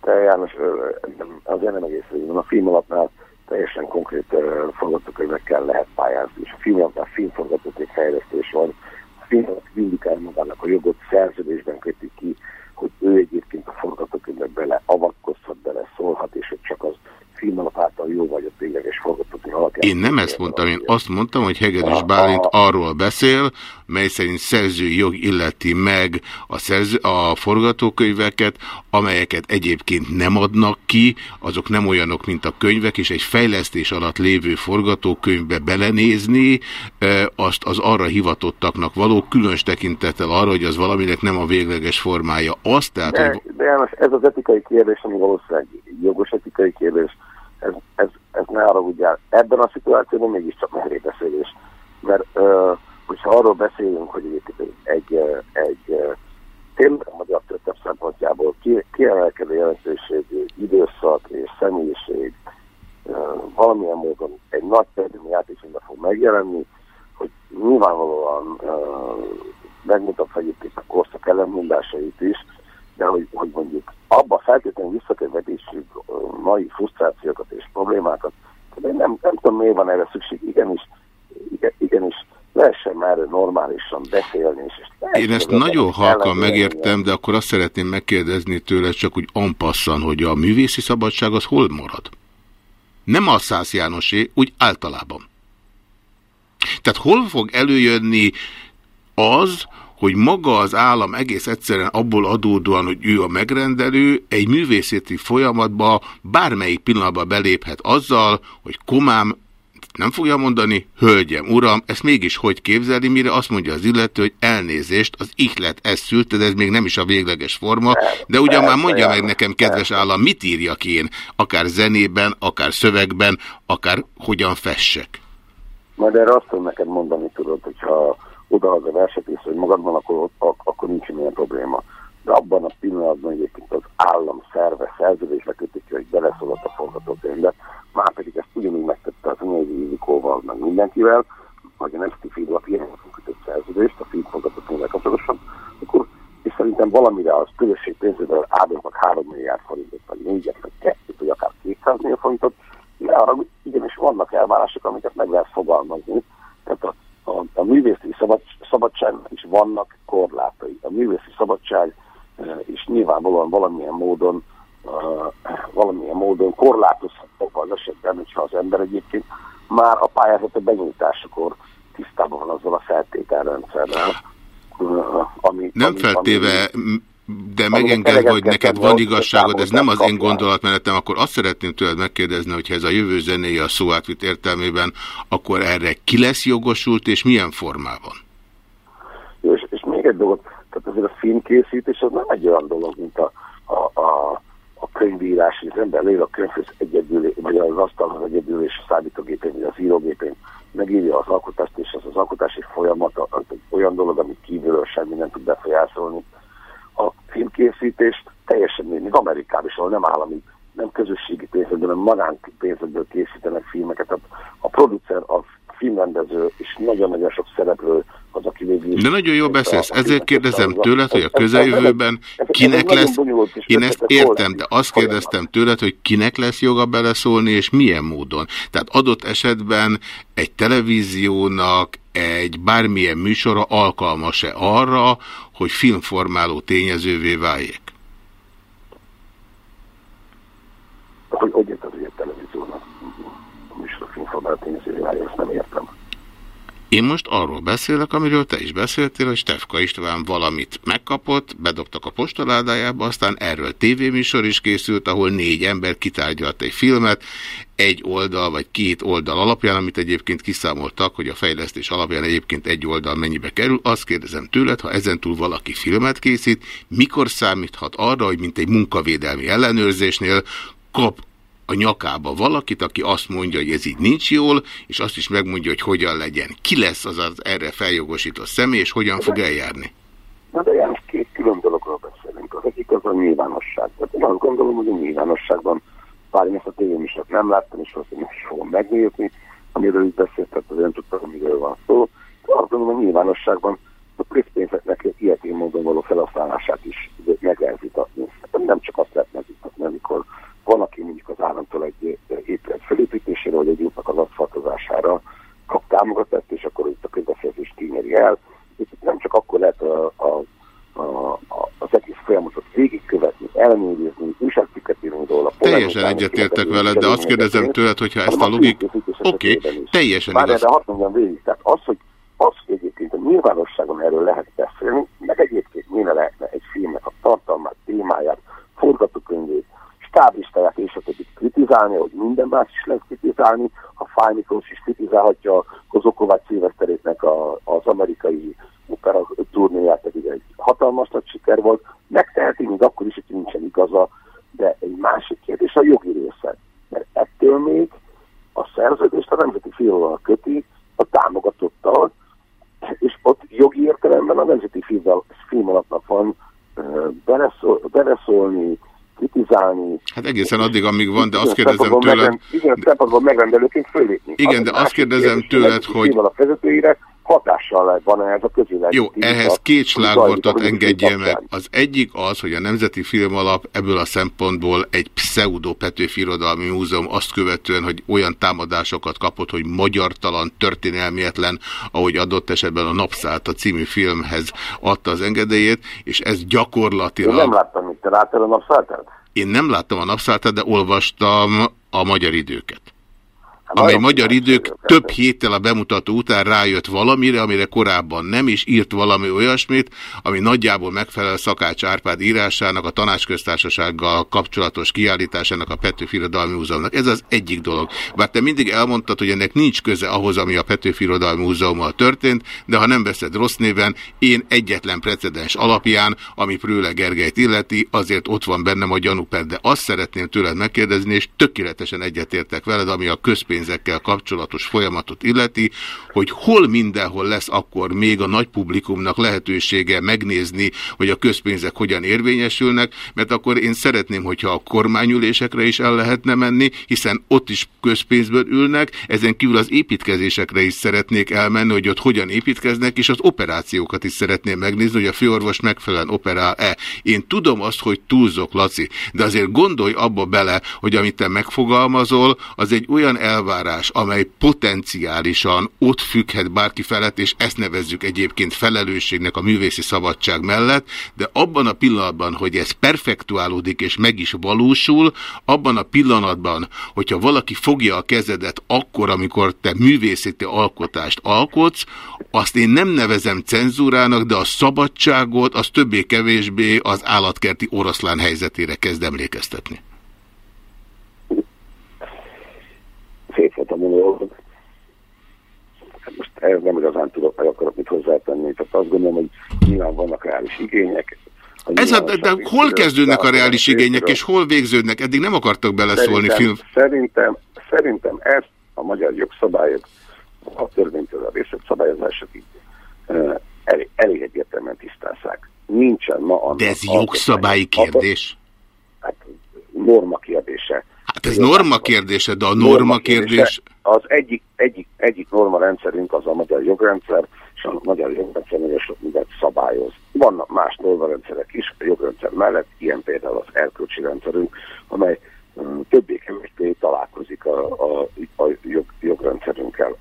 Te János, ö, nem- azért nem egész végül. A film alapnál teljesen konkrét forgatókönyvekkel lehet pályázni, és a film alapnál filmforgatókönyv fejlesztés van. Alap vindikál magának a jogot, szerződésben kötik ki, hogy ő egyébként a forgatókönyvbe bele avatkozhat, bele szólhat, és hogy csak az film alap által jó vagy a tényleges forgatókönyv alapján. Én nem ezt mondtam, én azt mondtam, hogy Hegedűs Bálint arról beszél, mely szerint szerzői jog illeti meg a, szerző, a forgatókönyveket, amelyeket egyébként nem adnak ki, azok nem olyanok, mint a könyvek, és egy fejlesztés alatt lévő forgatókönyvbe belenézni, azt az arra hivatottaknak való, különös tekintettel arra, hogy az valaminek nem a végleges formája. Azt tehát, hogy De, de János, ez az etikai kérdés, ami valószínűleg jogos etikai kérdés, ez, ez, ez ne arra ugye ebben a szituációban mégiscsak mehrébeszélés. Mert ö, hogyha arról beszélünk, hogy egyébként egy, egy, tényleg a magyar történet szempontjából ki- kiemelkedő jelentőségű időszak és személyiség valamilyen módon egy nagy például játékfilmben fog megjelenni, hogy nyilvánvalóan megmutatva egyébként a korszak ellenmondásait is, de hogy, hogy mondjuk abba feltétlenül vissza kell vetítsük mai frusztrációkat és problémákat, de én nem, nem tudom, miért van erre szükség, igenis, igen, igenis lehessen már normálisan beszélni. És, és Én ezt nagyon halkan megértem, de akkor azt szeretném megkérdezni tőle csak úgy ampasszan, hogy a művészi szabadság az hol marad? Nem a Szász Jánosé, úgy általában. Tehát hol fog előjönni az, hogy maga az állam egész egyszerűen abból adódóan, hogy ő a megrendelő, egy művészeti folyamatba bármelyik pillanatban beléphet azzal, hogy komám nem fogja mondani, hölgyem, uram, ezt mégis hogy képzeli, mire azt mondja az illető, hogy elnézést, az ihlet ezt szült, de ez még nem is a végleges forma, de ugyan már mondja meg nekem, kedves állam, mit írjak én, akár zenében, akár szövegben, akár hogyan fessek. Majd erre azt tudom neked mondani, tudod, hogyha odahaza verset és hogy magadban, akkor, akkor nincs ilyen probléma. De abban a pillanatban egyébként az állam szerve szerződésre kötik, hogy beleszólott a forgatókönyvbe, már pedig ezt ugyanúgy megtette az anyai Ildikóval, meg mindenkivel, hogy a Nemzeti Filmlap ilyen kötött szerződést a film forgatókönyvvel kapcsolatosan, akkor és szerintem valamire az közösség pénzéből áldoznak 3 milliárd forintot, vagy 4 vagy 2 vagy akár 200 millió forintot, de arra igenis vannak elvárások, amiket meg lehet fogalmazni. Tehát a, a, a művészi szabad, szabadságnak is vannak korlátai. A művészi szabadság is nyilvánvalóan valamilyen módon valamilyen módon korlátozható az esetben, hogyha az ember egyébként már a pályázata benyújtásakor tisztában van azzal a feltételrendszerrel, ami, Nem ami, feltéve, m- de megenged, hogy neked van hogy igazságod, ez nem az én támogatást kapjál. gondolatmenetem, akkor azt szeretném tőled megkérdezni, hogyha ez a jövő zenéje a szó átvitt értelmében, akkor erre ki lesz jogosult, és milyen formában? És, és még egy dolog, tehát azért a filmkészítés az nem egy olyan dolog, mint a, a, a, a könyvírás, hogy az ember leír a könyvhöz egyedül, vagy az asztalhoz egyedül, és a számítógépén, vagy az írógépén megírja az alkotást, és az az alkotási folyamat az egy olyan dolog, amit kívülről semmi nem tud befolyásolni. A filmkészítést teljesen még Amerikában is, ahol nem állami, nem közösségi pénzekből, hanem magánpénzekből készítenek filmeket. Tehát a producer, a filmrendező és nagyon-nagyon sok szereplő az, aki végül De nagyon jól beszélsz, ezért kérdezem tőled, hogy a közeljövőben kinek lesz, én ezt értem, de azt kérdeztem tőled, hogy kinek lesz joga beleszólni, és milyen módon. Tehát adott esetben egy televíziónak egy bármilyen műsora alkalmas-e arra, hogy filmformáló tényezővé váljék? hogy hogy érted, hogy egy televíziónak a műsor filmformálat tényezője ezt nem értem. Én most arról beszélek, amiről te is beszéltél, hogy Stefka István valamit megkapott, bedobtak a postaládájába, aztán erről tévéműsor is készült, ahol négy ember kitárgyalt egy filmet, egy oldal vagy két oldal alapján, amit egyébként kiszámoltak, hogy a fejlesztés alapján egyébként egy oldal mennyibe kerül. Azt kérdezem tőled, ha ezentúl valaki filmet készít, mikor számíthat arra, hogy mint egy munkavédelmi ellenőrzésnél kap a nyakába valakit, aki azt mondja, hogy ez így nincs jól, és azt is megmondja, hogy hogyan legyen. Ki lesz az az erre feljogosított személy, és hogyan fog eljárni? Na de János, két külön dologról beszélünk. Az egyik az a nyilvánosság. Tehát én azt gondolom, hogy a nyilvánosságban, bár ezt a tévéműsort nem láttam, és azt nem is fogom megnézni, amiről itt beszélt, tehát azért tudtam, amiről van szó. De azt gondolom, a nyilvánosságban a közpénzeknek ilyetén módon való felhasználását is meg lehet. Hát Nem csak azt lehet megvitatni, amikor van, aki mondjuk az államtól egy épület felépítésére, vagy egy útnak az aszfaltozására kap támogatást, és akkor itt a közbeszerzés kinyeri el. Itt nem csak akkor lehet a, a, a, a, az egész folyamatot végigkövetni, ellenőrizni, újságcikket írni róla. Teljesen egyetértek veled, de azt kérdezem tőled, hogyha ezt a logik... Oké, is. teljesen igaz. de hadd mondjam végig. Tehát az, hogy, az, hogy egyébként a nyilvánosságon erről lehet beszélni, meg egyébként mire lehetne egy filmnek a tartalmát, témáját, forgatókönyvét, stáblistáját és a többit kritizálni, hogy minden más is lehet kritizálni. A Fáj Miklós is kritizálhatja Kozó Kovács Szilveszteréknek a, az amerikai opera turnéját, pedig egy hatalmas nagy siker volt. Megteheti még akkor is, hogy nincsen igaza, de egy másik kérdés a jogi része. Mert ettől még a szerződést a Nemzeti Filmval köti a támogatottal, és ott jogi értelemben a Nemzeti Filmval- Filmalapnak van ö, beleszól, beleszólni, kritizálni. Hát egészen addig, amíg van, de azt kérdezem tőled... Bizonyos szempontból megrendelőként fölépni. Igen, de azt kérdezem tőled, hogy- Filmalap vezetőire hatással lehet van ez a közüleg. Jó, ehhez két slágvortot engedjél meg. Az egyik az, hogy a Nemzeti Filmalap ebből a szempontból egy pseudo Petőfi Irodalmi Múzeum azt követően, hogy olyan támadásokat kapott, hogy magyartalan, történelmietlen, ahogy adott esetben a Napszállt a című filmhez adta az engedélyét, és ez Én gyakorlatilag... nem láttam, mit te láttál a napszáltát? Én nem láttam a Napszálltát, de olvastam a magyar időket. Amely magyar idők több héttel a bemutató után rájött valamire, amire korábban nem, és írt valami olyasmit, ami nagyjából megfelel Szakács Árpád írásának, a tanácsköztársasággal kapcsolatos kiállításának, a Petőfi Irodalmi Múzeumnak. Ez az egyik dolog. Bár te mindig elmondtad, hogy ennek nincs köze ahhoz, ami a Petőfi Irodalmi Múzeummal történt, de ha nem veszed rossz néven, én egyetlen precedens alapján, ami Prőle Gergelyt illeti, azért ott van bennem a gyanúper, de azt szeretném tőled megkérdezni, és tökéletesen egyetértek veled, ami a közpénzekkel kapcsolatos folyamatot illeti, hogy hol mindenhol lesz akkor még a nagy publikumnak lehetősége megnézni, hogy a közpénzek hogyan érvényesülnek, mert akkor én szeretném, hogyha a kormányülésekre is el lehetne menni, hiszen ott is közpénzből ülnek, ezen kívül az építkezésekre is szeretnék elmenni, hogy ott hogyan építkeznek, és az operációkat is szeretném megnézni, hogy a főorvos megfelelően operál-e. Én tudom azt, hogy túlzok, Laci, de azért gondolj abba bele, hogy amit te megfogalmazol, az egy olyan elvárás, amely potenciálisan ott függhet bárki felett, és ezt nevezzük egyébként felelősségnek a művészi szabadság mellett, de abban a pillanatban, hogy ez perfektuálódik és meg is valósul, abban a pillanatban, hogyha valaki fogja a kezedet akkor, amikor te művészeti alkotást alkotsz, azt én nem nevezem cenzúrának, de a szabadságot az többé-kevésbé az állatkerti oroszlán helyzetére kezd emlékeztetni. Szép volt a monológ. Hát most ehhez nem igazán tudok, vagy akarok mit hozzátenni. Tehát azt gondolom, hogy nyilván vannak reális igények. Ez a, de, de hol kezdődnek a reális igények, és hol végződnek? Eddig nem akartak beleszólni szerintem, film. Szerintem, szerintem ezt a magyar jogszabályok, a törvénytől a részletszabályozások így eh, elég, elég egyértelműen tisztázzák. Nincsen ma annak De ez jogszabályi kérdés? Hát norma kérdése. Hát ez norma kérdése, de a norma kérdés... Az egyik, egyik, egyik norma rendszerünk az a magyar jogrendszer, és a magyar jogrendszer nagyon sok mindent szabályoz. Vannak más normarendszerek is a jogrendszer mellett, ilyen például az erkölcsi rendszerünk, amely um, többé-kevésbé találkozik a, a, a jog, jogrendszerünkkel.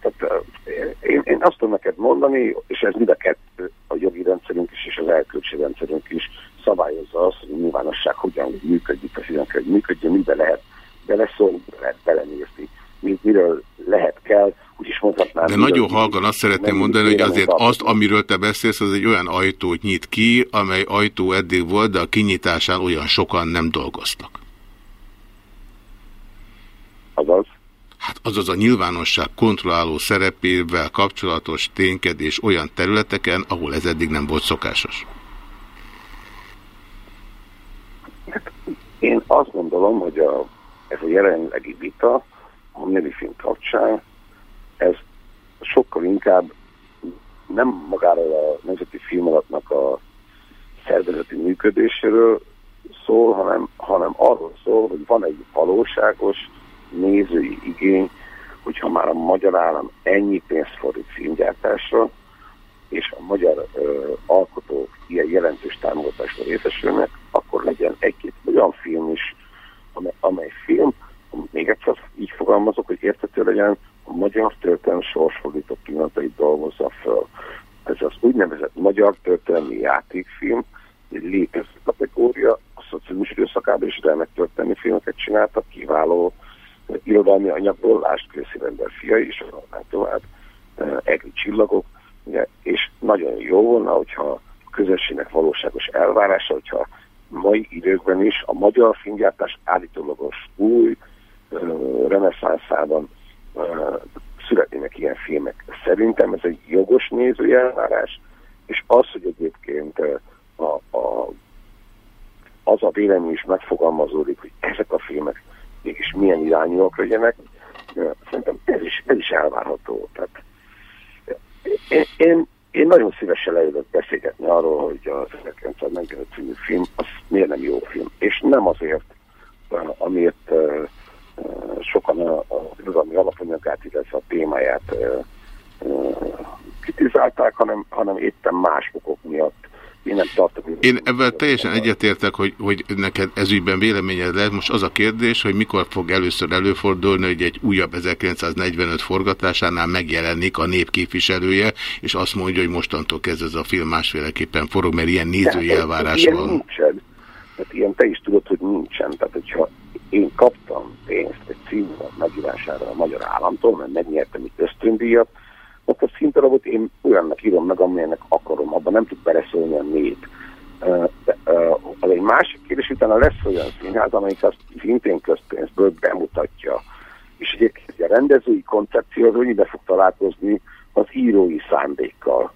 Tehát uh, én, én azt tudom neked mondani, és ez mind a kettő, a jogi rendszerünk is, és az erkölcsi rendszerünk is szabályozza azt, hogy a nyilvánosság hogyan működik, az hogyan kell, hogy működjön, miben lehet beleszólni, miben lehet belenézni, mi- miről lehet kell, úgyis mondhatnám. De nagyon halkan azt szeretném mondani, hogy azért azt, amiről te beszélsz, az egy olyan ajtót nyit ki, amely ajtó eddig volt, de a kinyitásán olyan sokan nem dolgoztak. Azaz? Hát azaz a nyilvánosság kontrolláló szerepével kapcsolatos ténykedés olyan területeken, ahol ez eddig nem volt szokásos. Én azt gondolom, hogy a, ez a jelenlegi vita a film kapcsán, ez sokkal inkább nem magáról a Nemzeti Filmalatnak a szervezeti működéséről szól, hanem, hanem arról szól, hogy van egy valóságos nézői igény, hogyha már a magyar állam ennyi pénzt fordít filmgyártásra, és a magyar ö, alkotók ilyen jelentős támogatásra részesülnek, akkor legyen egy-két olyan film is, amely, amely film, még egyszer így fogalmazok, hogy értető legyen, a magyar történelmi sorsfordított pillanatait dolgozza föl. Ez az úgynevezett magyar történelmi játékfilm, egy létező kategória, a szociális időszakában is remek történelmi filmeket csináltak, kiváló eh, irodalmi anyagból, lásd Kőszi Render fia is, a tovább, eh, Egri csillagok, ugye, és nagyon jó volna, hogyha a közösségnek valóságos elvárása, hogyha mai időkben is a magyar filmgyártás állítólagos új reneszánszában születnének ilyen filmek. Szerintem ez egy jogos nézői elvárás, és az, hogy egyébként a, a, az a vélemény is megfogalmazódik, hogy ezek a filmek mégis milyen irányúak legyenek, szerintem ez is, ez is elvárható. Tehát én, én, én nagyon szívesen leülök beszélgetni arról, hogy az 1945 című film, az miért nem jó film. És nem azért, amiért uh, sokan a, a irodalmi alapanyagát, illetve a témáját kritizálták, hanem, hanem éppen más okok miatt. Én nem tartom. Én ebben teljesen egyetértek, hogy, hogy neked ezügyben véleményed lehet. Most az a kérdés, hogy mikor fog először előfordulni, hogy egy újabb 1945 forgatásánál megjelenik a nép képviselője, és azt mondja, hogy mostantól kezdve ez a film másféleképpen forog, mert ilyen nézői elvárás van. Nincsen. Tehát ilyen te is tudod, hogy nincsen. Tehát, hogyha én kaptam pénzt egy címlap megírására a magyar államtól, mert megnyertem itt ösztöndíjat, akkor a színdarabot én olyannak írom meg, amilyennek akarom, abban nem tud beleszólni a nép. De, Az egy másik kérdés, utána lesz olyan színház, amelyik azt szintén közpénzből bemutatja. És egyébként a rendezői koncepció az annyibe fog találkozni az írói szándékkal.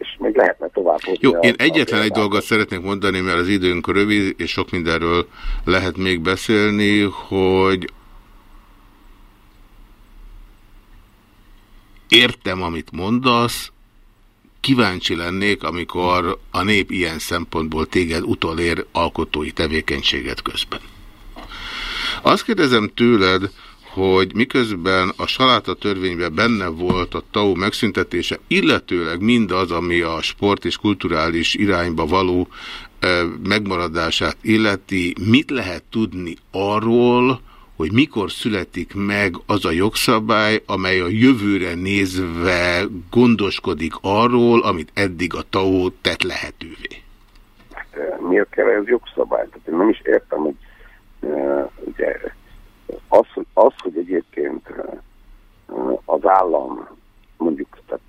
És még lehetne tovább hozni Jó, én egyetlen egy dolgot szeretnék mondani, mert az időnk rövid, és sok mindenről lehet még beszélni, hogy értem, amit mondasz, kíváncsi lennék, amikor a nép ilyen szempontból téged utolér alkotói tevékenységet közben. Azt kérdezem tőled, hogy miközben a saláta törvényben benne volt a TAU megszüntetése, illetőleg mindaz, ami a sport és kulturális irányba való eh, megmaradását illeti, mit lehet tudni arról, hogy mikor születik meg az a jogszabály, amely a jövőre nézve gondoskodik arról, amit eddig a TAO tett lehetővé. Miért kell ez jogszabály? Tehát én nem is értem, hogy uh, ugye, az, hogy, az, hogy egyébként uh, az állam mondjuk tehát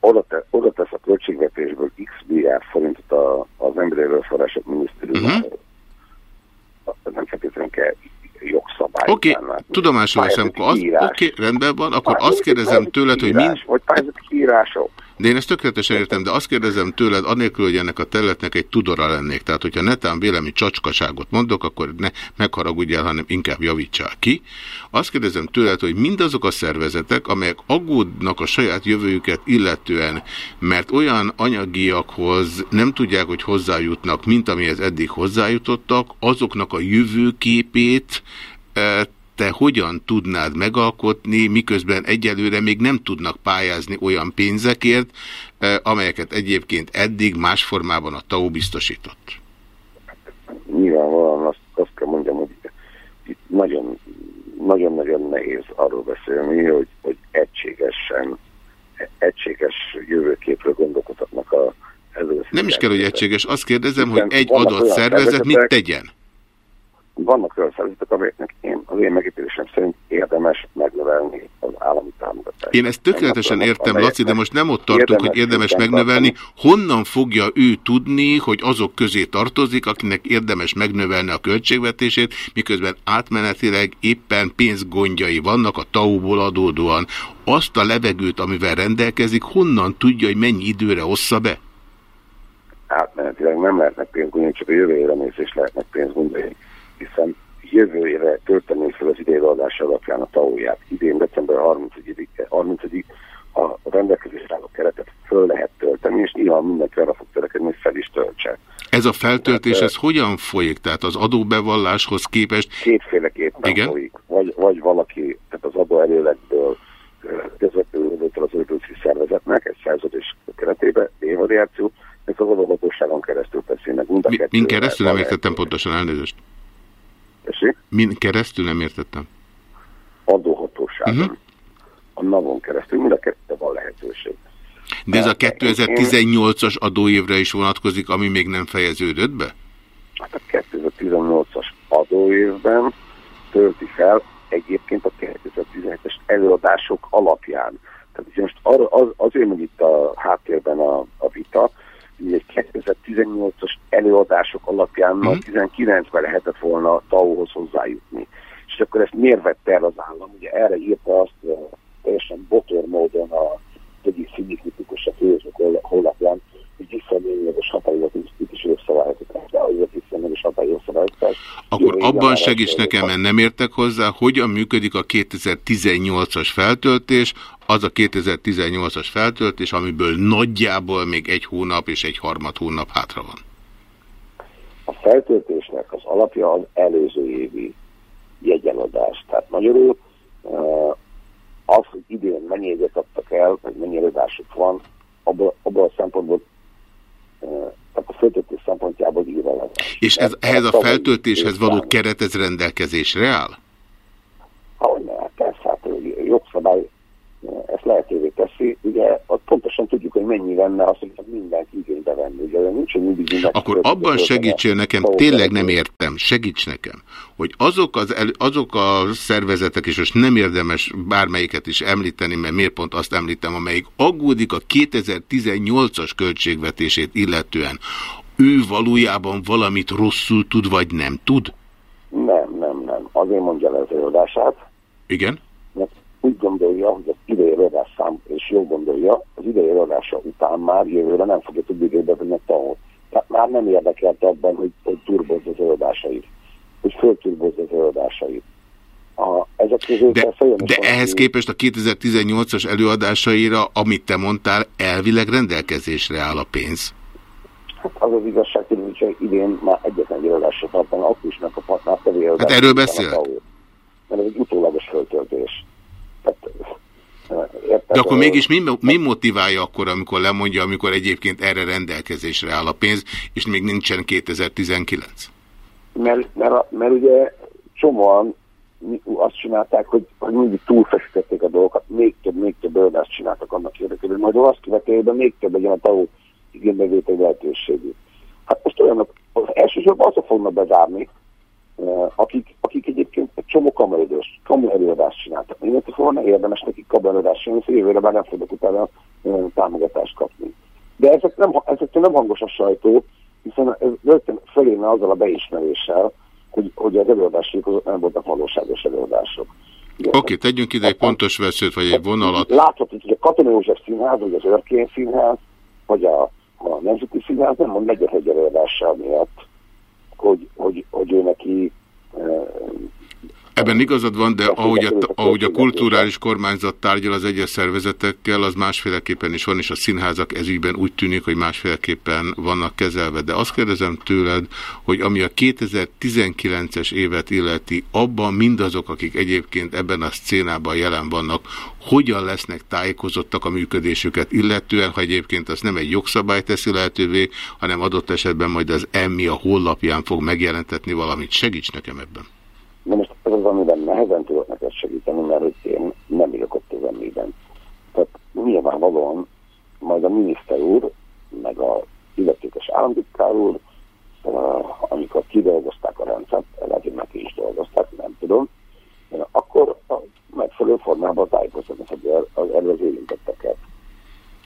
oda, te, oda tesz a költségvetésből x milliárd forintot a, az emberi erőforrások minisztériumára, uh-huh. nem feltétlenül kell jogszabály. Oké, után látni. tudomásul veszem, oké, rendben van, akkor azt kérdezem tőled, hogy mind, Vagy pályázati kiírások. De én ezt tökéletesen értem, de azt kérdezem tőled, anélkül, hogy ennek a területnek egy tudora lennék. Tehát, hogyha netán vélemi csacskaságot mondok, akkor ne megharagudjál, hanem inkább javítsál ki. Azt kérdezem tőled, hogy mindazok a szervezetek, amelyek aggódnak a saját jövőjüket illetően, mert olyan anyagiakhoz nem tudják, hogy hozzájutnak, mint amihez eddig hozzájutottak, azoknak a jövőképét eh, te hogyan tudnád megalkotni, miközben egyelőre még nem tudnak pályázni olyan pénzekért, eh, amelyeket egyébként eddig más formában a TAO biztosított? nyilvánvalóan azt, azt kell mondjam, hogy itt nagyon nagyon-nagyon nehéz arról beszélni, hogy, hogy egységesen, egységes jövőképről gondolkodhatnak a Nem is kell, hogy egységes. Azt kérdezem, hogy egy adott szervezet mit tegyen? Vannak olyan szervezetek, amelyeknek én, az én megítélésem szerint érdemes megnövelni az állami támogatást. Én ezt tökéletesen értem, Laci, de most nem ott tartunk, hogy érdemes megnövelni. tartani. Honnan fogja ő tudni, hogy azok közé tartozik, akinek érdemes megnövelni a költségvetését, miközben átmenetileg éppen pénzgondjai vannak a TAU-ból adódóan. Azt a levegőt, amivel rendelkezik, honnan tudja, hogy mennyi időre ossza be? átmenetileg nem lehetnek pénzgondjai, csak a jövőre nézés lehetnek pénzgondjai, hiszen jövőre tölteni fel az idénadás alapján a TAO-ját. Idén december 31-ig 31 a rendelkezésre álló keretet föl lehet tölteni, és nyilván mindenki arra fog törekedni, hogy fel is töltse. Ez a feltöltés, ez hogyan folyik? Tehát az adóbevalláshoz képest... Kétféleképpen Igen? folyik. Vagy, vagy valaki, tehát az adó előlegből közvetlenül az ördözi szervezetnek egy szerződés keretében, évvariáció, ez az adóhatóságon keresztül teszi meg. Mind a Mi, kettő min keresztül nem értettem pontosan elnézést. Tessék? Min keresztül nem értettem. adóhatóságon. Mhm. Uh-huh. A NAV-on keresztül mind a kettő van lehetőség. De ez a 2018-as adóévre is vonatkozik, ami még nem fejeződött be? Hát a 2018-as adóévben tölti fel egyébként a 2017-es előadások alapján. Tehát most arra, az, azért megy itt a háttérben a, a vita, hogy egy 2018-as előadások alapján már 19-ben lehetett volna a TAO-hoz hozzájutni. És akkor ezt miért vette el az állam? Ugye erre írta azt uh, teljesen botor módon a egyik színikritikus a főzők honlapján, hogy visszamenőleges hatályozatás jogszabályoztatás, de azért visszamenőleges hatályozatás. Akkor abban segíts nekem, mert nem értek hozzá, hogyan működik a 2018-as feltöltés, az a 2018-as feltöltés, amiből nagyjából még egy hónap és egy harmad hónap hátra van. A feltöltésnek az alapja az előző évi jegyeladás. Tehát magyarul uh, az, hogy idén mennyi jegyet adtak el, vagy mennyi előadásuk van, abban, abban a szempontból tehát a feltöltés szempontjából irreleváns. És ez, ehhez a feltöltéshez való keret ez rendelkezésre áll? Ahogy ne, hát persze, hát a jogszabály uh, ezt lehetővé teszi, ugye ott pontosan tudjuk, hogy mennyi lenne az, hogy mindenki igénybe venni. Ugye nincs, hogy mindig mindenki Akkor abban segítsél nekem, tényleg nem értem, segíts nekem, hogy azok, az, azok a szervezetek, és most nem érdemes bármelyiket is említeni, mert miért pont azt említem, amelyik aggódik a 2018-as költségvetését illetően, ő valójában valamit rosszul tud, vagy nem tud? Nem, nem, nem. Azért mondja le az előadását, Igen? mert úgy gondolja, hogy az idei előadás szám, és jól gondolja, az idei előadása után már jövőre nem fogja tudni időbe venni a tanult. Tehát már nem érdekelt abban, hogy, hogy turbozza az előadásait, hogy fölturbozza az előadásait. A, ezek közül De, de ehhez képest a 2018-as előadásaira, amit te mondtál, elvileg rendelkezésre áll a pénz. Hát az az igazság, hogy idén már egyetlen egy előadásra tartanak, akkor is a előadást. Hát erről beszél? tanul. Mert ez egy utólagos föltöltés. Tehát, eh, érted? De akkor mégis mi, mi motiválja akkor, amikor lemondja, amikor egyébként erre rendelkezésre áll a pénz, és még nincsen 2019? mert, mert, mert ugye csomóan azt csinálták, hogy, hogy mindig túlfeszítették a dolgokat, még több, még több előadást csináltak annak érdekében, hogy majd azt követően még több legyen a TAO igénybevétel lehetőségű. Hát most olyanok, elsősorban azok fognak bezárni, akik, akik egyébként egy csomó kamerődős, kamu előadást csináltak. Fogva ne érdemes nekik kamu előadást csinálni, szóval jövőre már nem fognak utána eh, támogatást kapni. De ezek nem, ezektől nem hangos a sajtó, hiszen ez rögtön fölérne azzal a beismeréssel, hogy, hogy az előadások azok nem voltak valóságos előadások. Oké, okay, tegyünk ide egy pontos veszőt, vagy egy vonalat. Látható, hogy a Katona József Színház, vagy az Örkény Színház, vagy a, a Nemzeti Színház nem mond egyet egy előadással miatt, hogy, hogy, hogy ő neki eh, Ebben igazad van, de ahogy a, ahogy a kulturális kormányzat tárgyal az egyes szervezetekkel, az másféleképpen is van, és a színházak ezügyben úgy tűnik, hogy másféleképpen vannak kezelve. De azt kérdezem tőled, hogy ami a 2019-es évet illeti, abban mindazok, akik egyébként ebben a szcénában jelen vannak, hogyan lesznek tájékozottak a működésüket illetően, ha egyébként az nem egy jogszabály teszi lehetővé, hanem adott esetben majd az EMMI a honlapján fog megjelentetni valamit. Segíts nekem ebben. Amiben nehezen tudok neked segíteni, mert hogy én nem írok ott az emlében. Tehát nyilvánvalóan majd a miniszter úr, meg a illetékes államtitkár úr, uh, amikor kidolgozták a rendszert, lehet, hogy meg is dolgozták, nem tudom, de akkor a megfelelő formában tájékoztatni fogja az erről az érintetteket.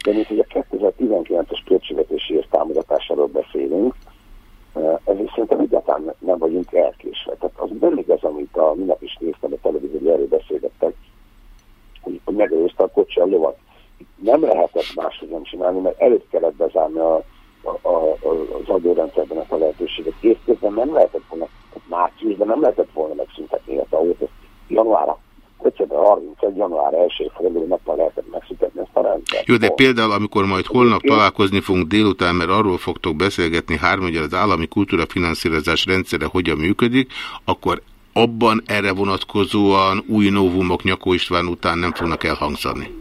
De mint hogy a 2019-es költségvetési év támogatásáról beszélünk, Eh, ezért szerintem egyáltalán ne- nem vagyunk elkésve. Tehát az nem igaz, amit a minap is néztem a televízióban, hogy erről beszélgettek, hogy, megelőzte a kocsi a lovat. Nem lehetett máshogyan csinálni, mert előtt kellett bezárni a, a, a, az adórendszerben ezt a lehetőséget. Évközben nem lehetett volna, márciusban nem lehetett volna megszüntetni a tavót. Ezt január, december 31. január 1. felelő nappal lehetett megszüntetni ezt a rendszert. Jó, de például, amikor majd holnap találkozni fogunk délután, mert arról fogtok beszélgetni három, hogy az állami kultúra finanszírozás rendszere hogyan működik, akkor abban erre vonatkozóan új novumok Nyakó István után nem fognak elhangzani.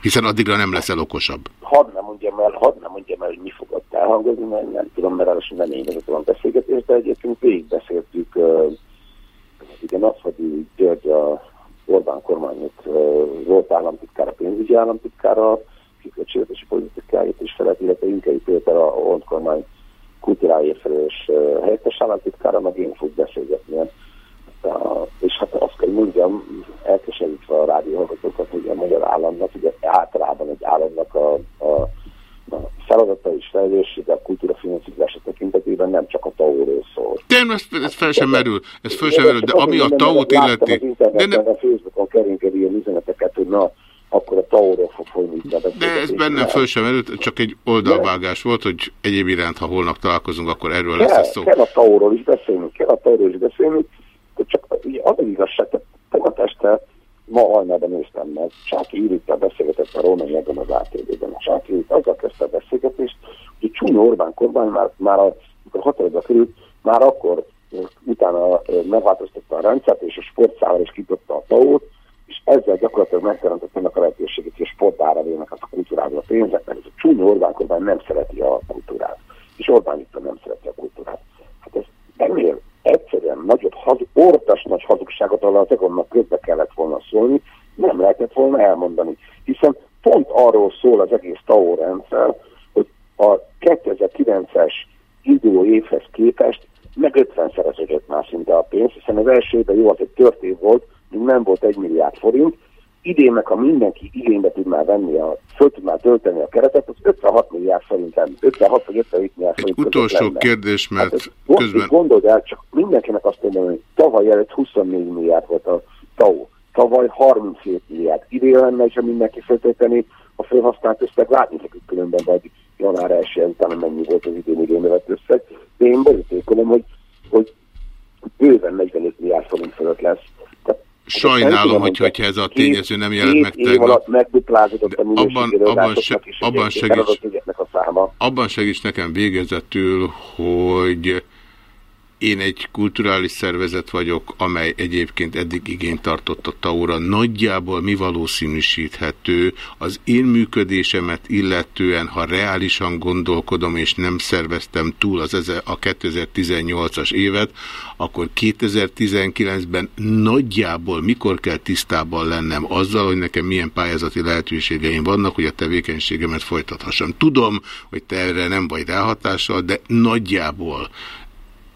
Hiszen addigra nem leszel okosabb. hadd nem mondjam el, hadd nem mondjam el, hogy mi fog ott elhangozni, mert nem tudom, mert ráadásul nem én vezetem a beszélgetést, de egyébként végigbeszéltük, uh, igen, azt, hogy György a Orbán kormányot uh, volt államtitkára, pénzügyi államtitkára, kiköltségvetési politikáját is felett, illetve Inkei Péter a Ont kormány kultúráért felelős helyettes államtitkára, meg én fog beszélgetni. Uh, és hát azt kell mondjam, elkeserítve a rádióhallgatókat, hogy a magyar államnak, ugye általában egy államnak a, a, a feladata és felelőssége a kultúra finanszírozása tekintetében nem csak a TAO-ról szól. De ez, ez fel sem merül, ez fel sem merül, de ami a TAO-t illeti... Az interneten, a Facebookon keringedi ilyen üzeneteket, hogy na, akkor a TAO-ról fog folyni. De ez bennem föl sem merült, csak egy oldalvágás volt, hogy egyéb iránt, ha holnap találkozunk, akkor erről lesz Kell, ez szó. kell a TAO-ról is beszélnünk, kell a TAO-ról is beszélnünk, de csak az igazság, tehát tegnap este ma hajnalban néztem meg, Csáki Judittal beszélgetett a Egon az ATV-ben. Csáki Judit azzal kezdte a beszélgetést, hogy Csúnya Orbán kormány már, már a, amikor hatalomra került, már akkor utána megváltoztatta a rendszert, és a sportszállal is kitotta a tao és ezzel gyakorlatilag megteremtett ennek a lehetőséget, hogy a sport áravének a kultúrára a pénzek, mert ez a csúnya Orbán kormány nem szereti a kultúrát, és Orbán Viktor nem szereti a kultúrát. Hát ez ennél egyszerűen nagyobb, haz, ordas nagy hazugságot, ahol az ekonnak közbe kellett volna szólni, nem lehetett volna elmondani. Hiszen pont arról szól az egész TAO rendszer, hogy a 2009-es induló évhez képest meg 50-szereződött már szinte a pénz, hiszen az első évben jó, az egy tört volt, még nem volt egy milliárd forint, idén meg, ha mindenki igénybe tud már venni, a, föl tud már tölteni a keretet, az 56 milliárd forint lenne, 56 vagy 57 milliárd Egy forint között utolsó lenne. kérdés, mert Hát, most közben... gondold el, csak mindenkinek azt mondom, hogy tavaly előtt 24 milliárd volt a TAO, tavaly 37 milliárd. Idén lenne, és ha mindenki föltölteni a felhasznált összeg, látni nekünk különben, vagy január 1 után mennyi volt az idén igénybe összeg. De én borítékolom, hogy, hogy bőven 45 milliárd forint fölött lesz. Sajnálom, hogy, hogyha ez a tényező nem jelent meg tegnap. megduplázódott a abban, abban, se, abban, segíts, a száma. abban segíts nekem végezetül, hogy én egy kulturális szervezet vagyok, amely egyébként eddig igényt tartott a TAU-ra. Nagyjából mi valószínűsíthető az én működésemet illetően, ha reálisan gondolkodom és nem szerveztem túl az a 2018-as évet, akkor 2019-ben nagyjából mikor kell tisztában lennem azzal, hogy nekem milyen pályázati lehetőségeim vannak, hogy a tevékenységemet folytathassam. Tudom, hogy te erre nem vagy ráhatással, de nagyjából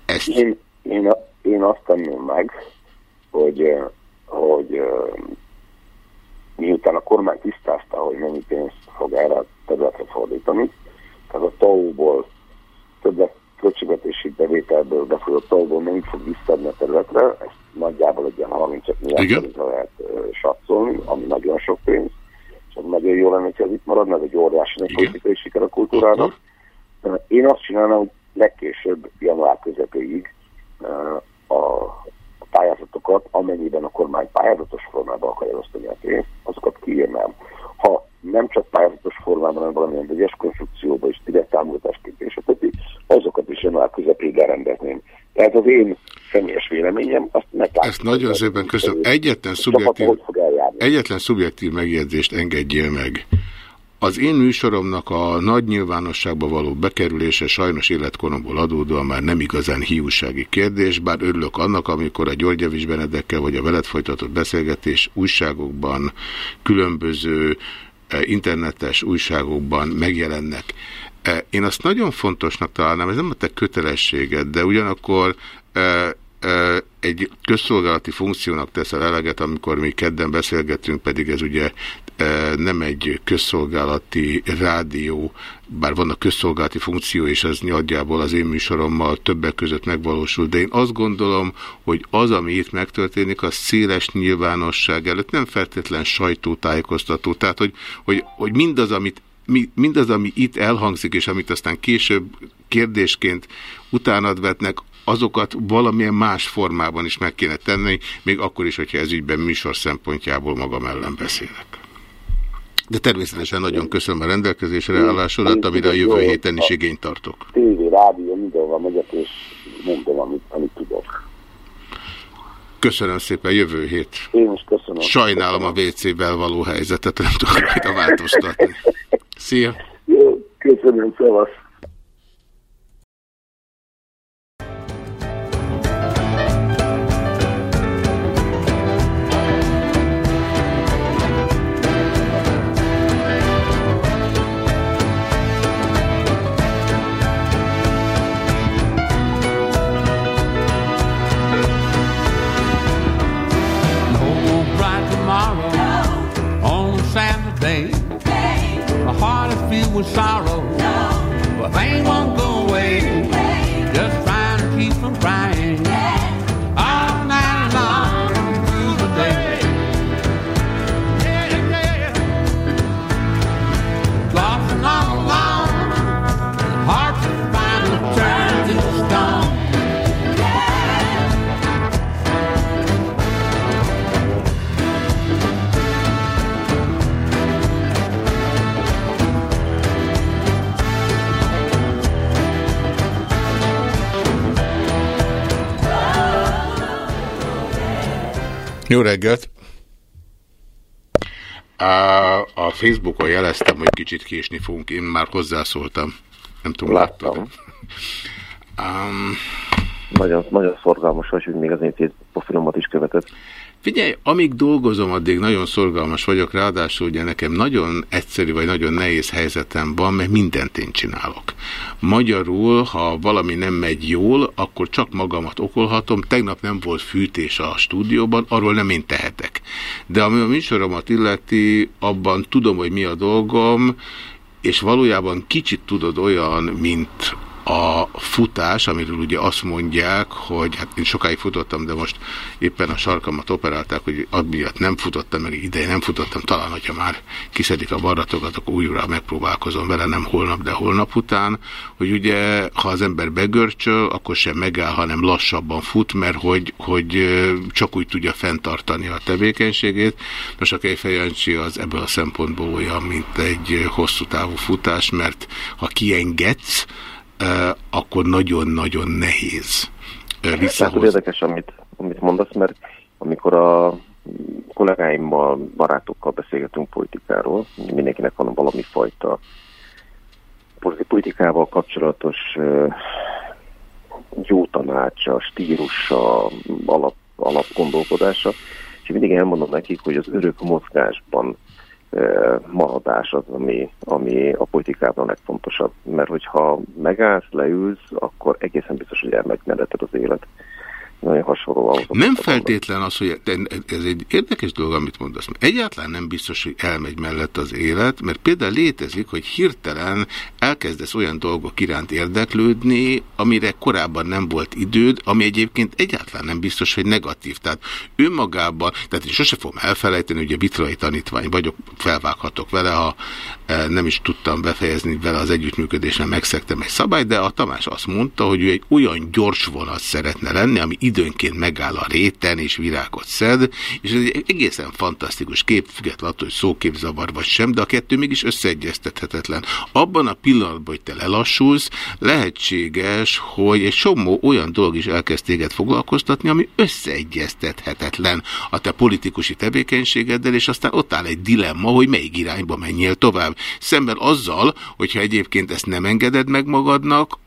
ezt... Én, én, én azt tenném meg, hogy, eh, hogy eh, miután a kormány tisztázta, hogy mennyi pénzt fog erre a területre fordítani, tehát a TAU-ból többet költségvetési bevételből befolyott TAU-ból mennyit fog visszadni a területre, ezt nagyjából egy ilyen 35 milliárd lehet uh, satszolni, ami nagyon sok pénz, és az nagyon jó lenne, hogy ez itt maradna, ez egy óriási nagy politikai siker a kultúrának. Én azt csinálnám, hogy legkésőbb január közepéig a pályázatokat, amennyiben a kormány pályázatos formában akarja osztani a pénzt, azokat kiírnám. Ha nem csak pályázatos formában, hanem valamilyen vegyes konstrukcióban is direkt támogatásként és a többi, azokat is január közepéig elrendezném. Tehát az én személyes véleményem, azt meglátjuk. Ezt nagyon szépen köszönöm. Egyetlen szubjektív, egyetlen szubjektív megjegyzést engedjél meg. Az én műsoromnak a nagy nyilvánosságba való bekerülése sajnos életkoromból adódóan már nem igazán hiúsági kérdés, bár örülök annak, amikor a György Javis Benedekkel vagy a veled folytatott beszélgetés újságokban, különböző eh, internetes újságokban megjelennek. Eh, Én azt nagyon fontosnak találnám, ez nem a te kötelességed, de ugyanakkor eh, egy közszolgálati funkciónak teszel eleget, amikor mi kedden beszélgetünk, pedig ez ugye nem egy közszolgálati rádió, bár vannak közszolgálati funkció, és ez nagyjából az én műsorommal többek között megvalósul, de én azt gondolom, hogy az, ami itt megtörténik, az széles nyilvánosság előtt nem feltétlen sajtótájékoztató, tehát hogy, hogy, hogy mindaz, amit mi- mindaz, ami itt elhangzik, és amit aztán később kérdésként utánad vetnek, azokat valamilyen más formában is meg kéne tenni, még akkor is, hogyha ez ügyben műsor szempontjából magam ellen beszélek. De természetesen nagyon köszönöm a rendelkezésre állásodat, amire a jövő héten is igényt tartok. Tévé, rádió, mindenhol megyek, és mondom, amit, amit tudok. Köszönöm szépen, jövő hét. Én is köszönöm. Sajnálom a WC-vel való helyzetet, nem tudok rajta változtatni. Szia! Jó, köszönöm, szevasz. Sorrow, Jó reggelt! A Facebookon jeleztem, hogy kicsit késni fogunk. Én már hozzászóltam. Nem tudom, láttad. Um, Nagyon, nagyon szorgalmas vagy, hogy még az én Facebook profilomat is követett. Figyelj, amíg dolgozom, addig nagyon szorgalmas vagyok, ráadásul ugye nekem nagyon egyszerű vagy nagyon nehéz helyzetem van, mert mindent én csinálok. Magyarul, ha valami nem megy jól, akkor csak magamat okolhatom. Tegnap nem volt fűtés a stúdióban, arról nem én tehetek. De ami a műsoromat illeti, abban tudom, hogy mi a dolgom, és valójában kicsit tudod olyan, mint a futás, amiről ugye azt mondják, hogy hát én sokáig futottam, de most éppen a sarkamat operálták, hogy miatt nem futottam, meg ideje nem futottam, talán, hogyha már kiszedik a baratokat, akkor újra megpróbálkozom vele, nem holnap, de holnap után, hogy ugye, ha az ember begörcsöl, akkor sem megáll, hanem lassabban fut, mert hogy, hogy csak úgy tudja fenntartani a tevékenységét. Most a Kejfejancsi az ebből a szempontból olyan, mint egy hosszú távú futás, mert ha kiengedsz, akkor nagyon-nagyon nehéz visszahozni. Hát, érdekes, amit, amit mondasz, mert amikor a kollégáimmal, barátokkal beszélgetünk politikáról, mindenkinek van valami fajta politikával kapcsolatos jó tanácsa, stílusa, alap, alapgondolkodása, és mindig elmondom nekik, hogy az örök mozgásban maradás az, ami, ami a politikában a legfontosabb. Mert hogyha megállsz, leülsz, akkor egészen biztos, hogy elmegy melletted az élet nagyon hasonló ahhoz. Nem feltétlen az, hogy ez egy érdekes dolog, amit mondasz. Egyáltalán nem biztos, hogy elmegy mellett az élet, mert például létezik, hogy hirtelen elkezdesz olyan dolgok iránt érdeklődni, amire korábban nem volt időd, ami egyébként egyáltalán nem biztos, hogy negatív. Tehát önmagában, tehát én sose fogom elfelejteni, hogy a vitrai tanítvány vagyok, felvághatok vele, ha e, nem is tudtam befejezni vele az együttműködésre, megszektem egy szabályt, de a Tamás azt mondta, hogy ő egy olyan gyors vonat szeretne lenni, ami időnként megáll a réten és virágot szed, és ez egy egészen fantasztikus kép, függetlenül attól, hogy szóképzavar vagy sem, de a kettő mégis összeegyeztethetetlen. Abban a pillanatban, hogy te lelassulsz, lehetséges, hogy egy somó olyan dolog is elkezd téged foglalkoztatni, ami összeegyeztethetetlen a te politikusi tevékenységeddel, és aztán ott áll egy dilemma, hogy melyik irányba menjél tovább. Szemben azzal, hogyha egyébként ezt nem engeded meg magadnak,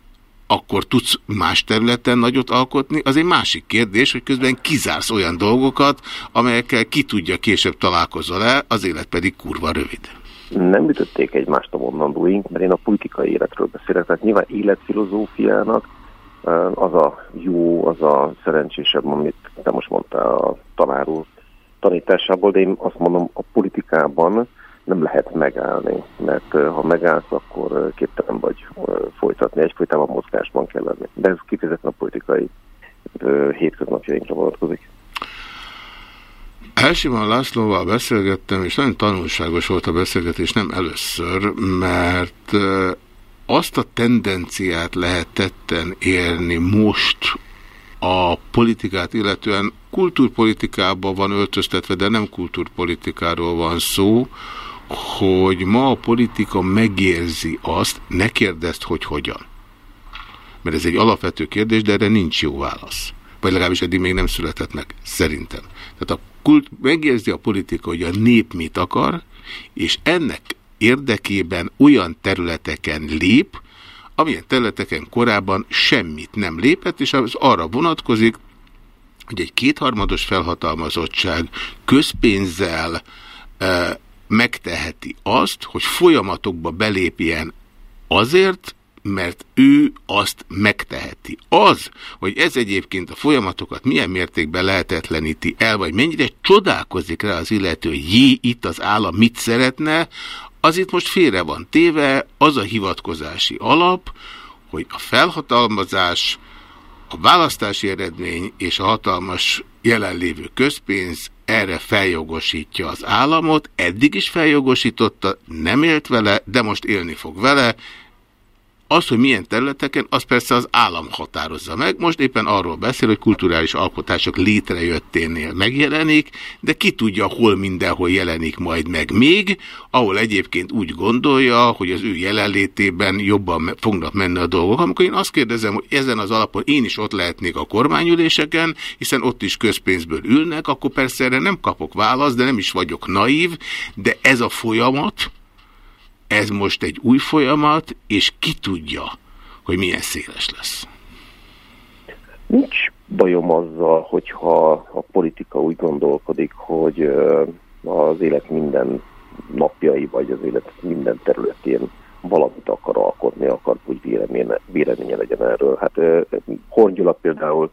akkor tudsz más területen nagyot alkotni. Az egy másik kérdés, hogy közben kizársz olyan dolgokat, amelyekkel ki tudja később találkozol el, az élet pedig kurva rövid. Nem ütötték egymást a mondandóink, mert én a politikai életről beszélek, tehát nyilván életfilozófiának az a jó, az a szerencsésebb, amit te most mondtál a tanár úr tanításából, de én azt mondom, a politikában nem lehet megállni, mert ha megállsz, akkor képtelen vagy folytatni, egyfolytában mozgásban kell lenni. De ez kifejezetten a politikai hétköznapjainkra vonatkozik. Elsimon Lászlóval beszélgettem, és nagyon tanulságos volt a beszélgetés, nem először, mert azt a tendenciát lehet tetten érni most a politikát illetően kultúrpolitikában van öltöztetve, de nem kultúrpolitikáról van szó, hogy ma a politika megérzi azt, ne kérdezd, hogy hogyan. Mert ez egy alapvető kérdés, de erre nincs jó válasz. Vagy legalábbis eddig még nem született meg, szerintem. Tehát a kult, megérzi a politika, hogy a nép mit akar, és ennek érdekében olyan területeken lép, amilyen területeken korábban semmit nem lépett, és az arra vonatkozik, hogy egy kétharmados felhatalmazottság közpénzzel, megteheti azt, hogy folyamatokba belépjen azért, mert ő azt megteheti. Az, hogy ez egyébként a folyamatokat milyen mértékben lehetetleníti el, vagy mennyire csodálkozik rá az illető, hogy jé, itt az állam mit szeretne, az itt most félre van téve, az a hivatkozási alap, hogy a felhatalmazás, a választási eredmény és a hatalmas jelenlévő közpénz erre feljogosítja az államot, eddig is feljogosította, nem élt vele, de most élni fog vele, az, hogy milyen területeken, az persze az állam határozza meg. Most éppen arról beszél, hogy kulturális alkotások létrejötténél megjelenik, de ki tudja, hol mindenhol jelenik majd meg még, ahol egyébként úgy gondolja, hogy az ő jelenlétében jobban fognak menni a dolgok. Amikor én azt kérdezem, hogy ezen az alapon én is ott lehetnék a kormányüléseken, hiszen ott is közpénzből ülnek, akkor persze erre nem kapok választ, de nem is vagyok naív, de ez a folyamat, ez most egy új folyamat, és ki tudja, hogy milyen széles lesz. Nincs bajom azzal, hogyha a politika úgy gondolkodik, hogy az élet minden napjai, vagy az élet minden területén valamit akar alkotni, akar, hogy véleménye, véleménye legyen erről. Hát ö, Horn Gyula például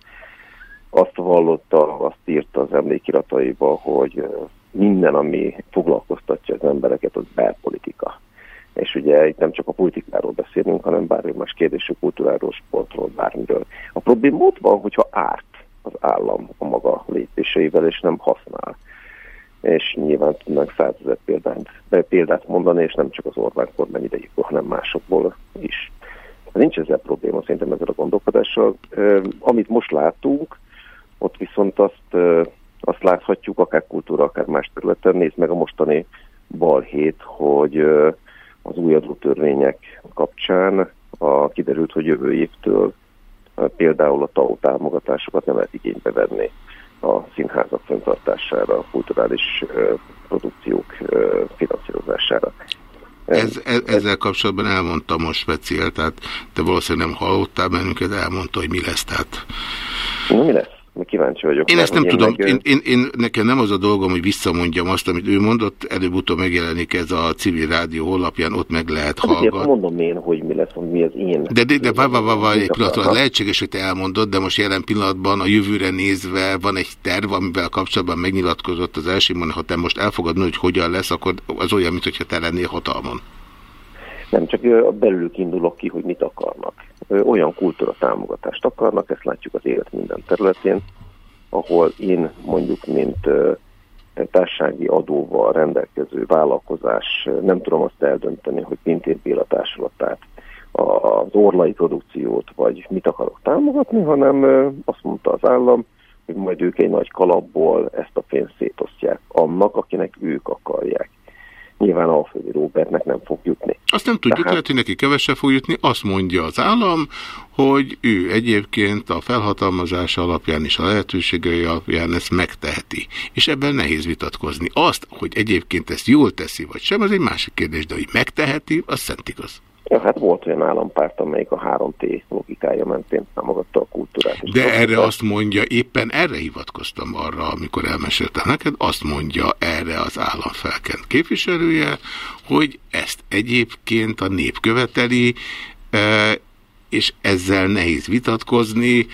azt vallotta, azt írta az emlékirataiba, hogy minden, ami foglalkoztatja az embereket, az belpolitika. És ugye itt nem csak a politikáról beszélünk, hanem bármi más kérdésű kultúráról, sportról, bármiről. A probléma ott van, hogyha árt az állam a maga lépéseivel, és nem használ. És nyilván tudnánk százezer példát, példát mondani, és nem csak az Orbán kormány idejéből, hanem másokból is. Nincs ezzel probléma szerintem ezzel a gondolkodással. Amit most látunk, ott viszont azt, azt láthatjuk, akár kultúra, akár más területen, nézd meg a mostani balhét, hogy az új adótörvények kapcsán a, kiderült, hogy jövő évtől ö, például a TAO támogatásokat nem lehet igénybe venni a színházak fenntartására, a kulturális ö, produkciók ö, finanszírozására. Ez, ez, ezzel kapcsolatban elmondta most speciál, tehát te valószínűleg nem hallottál bennünket, elmondta, hogy mi lesz. Tehát Na, mi lesz? Kíváncsi vagyok. Én ezt nem tudom, meg, én, én, én, nekem nem az a dolgom, hogy visszamondjam azt, amit ő mondott, előbb-utóbb megjelenik ez a civil rádió honlapján, ott meg lehet Hát hallgatni. mondom én, hogy mi lesz, mi az én. De, de, de vá, vá, vá, vá, egy pillanatra, lehetséges, hogy te elmondod, de most jelen pillanatban a jövőre nézve van egy terv, amivel kapcsolatban megnyilatkozott az első, ha te most elfogadod, hogy hogyan lesz, akkor az olyan, mintha te lennél hatalmon. Nem, csak ö, belülük indulok ki, hogy mit akarnak. Olyan kultúra támogatást akarnak, ezt látjuk az élet minden területén, ahol én mondjuk, mint társági adóval rendelkező vállalkozás nem tudom azt eldönteni, hogy Pintér Béla társulatát, az orlai produkciót, vagy mit akarok támogatni, hanem azt mondta az állam, hogy majd ők egy nagy kalapból ezt a pénzt szétosztják annak, akinek ők akarják. Nyilván Alföldi Robertnek nem fog jutni. Azt nem tudjuk, Tehát- lehet, hogy neki kevesebb fog jutni, azt mondja az állam, hogy ő egyébként a felhatalmazása alapján és a lehetőségei alapján ezt megteheti. És ebben nehéz vitatkozni. Azt, hogy egyébként ezt jól teszi vagy sem, az egy másik kérdés, de hogy megteheti, az szent igaz. Ja, hát volt olyan állampárt, amelyik a 3T logikája mentén támogatta a kultúrát. De a erre kultúrát. azt mondja, éppen erre hivatkoztam arra, amikor elmeséltem neked, azt mondja erre az államfelkent képviselője, hogy ezt egyébként a nép követeli, eh, és ezzel nehéz vitatkozni,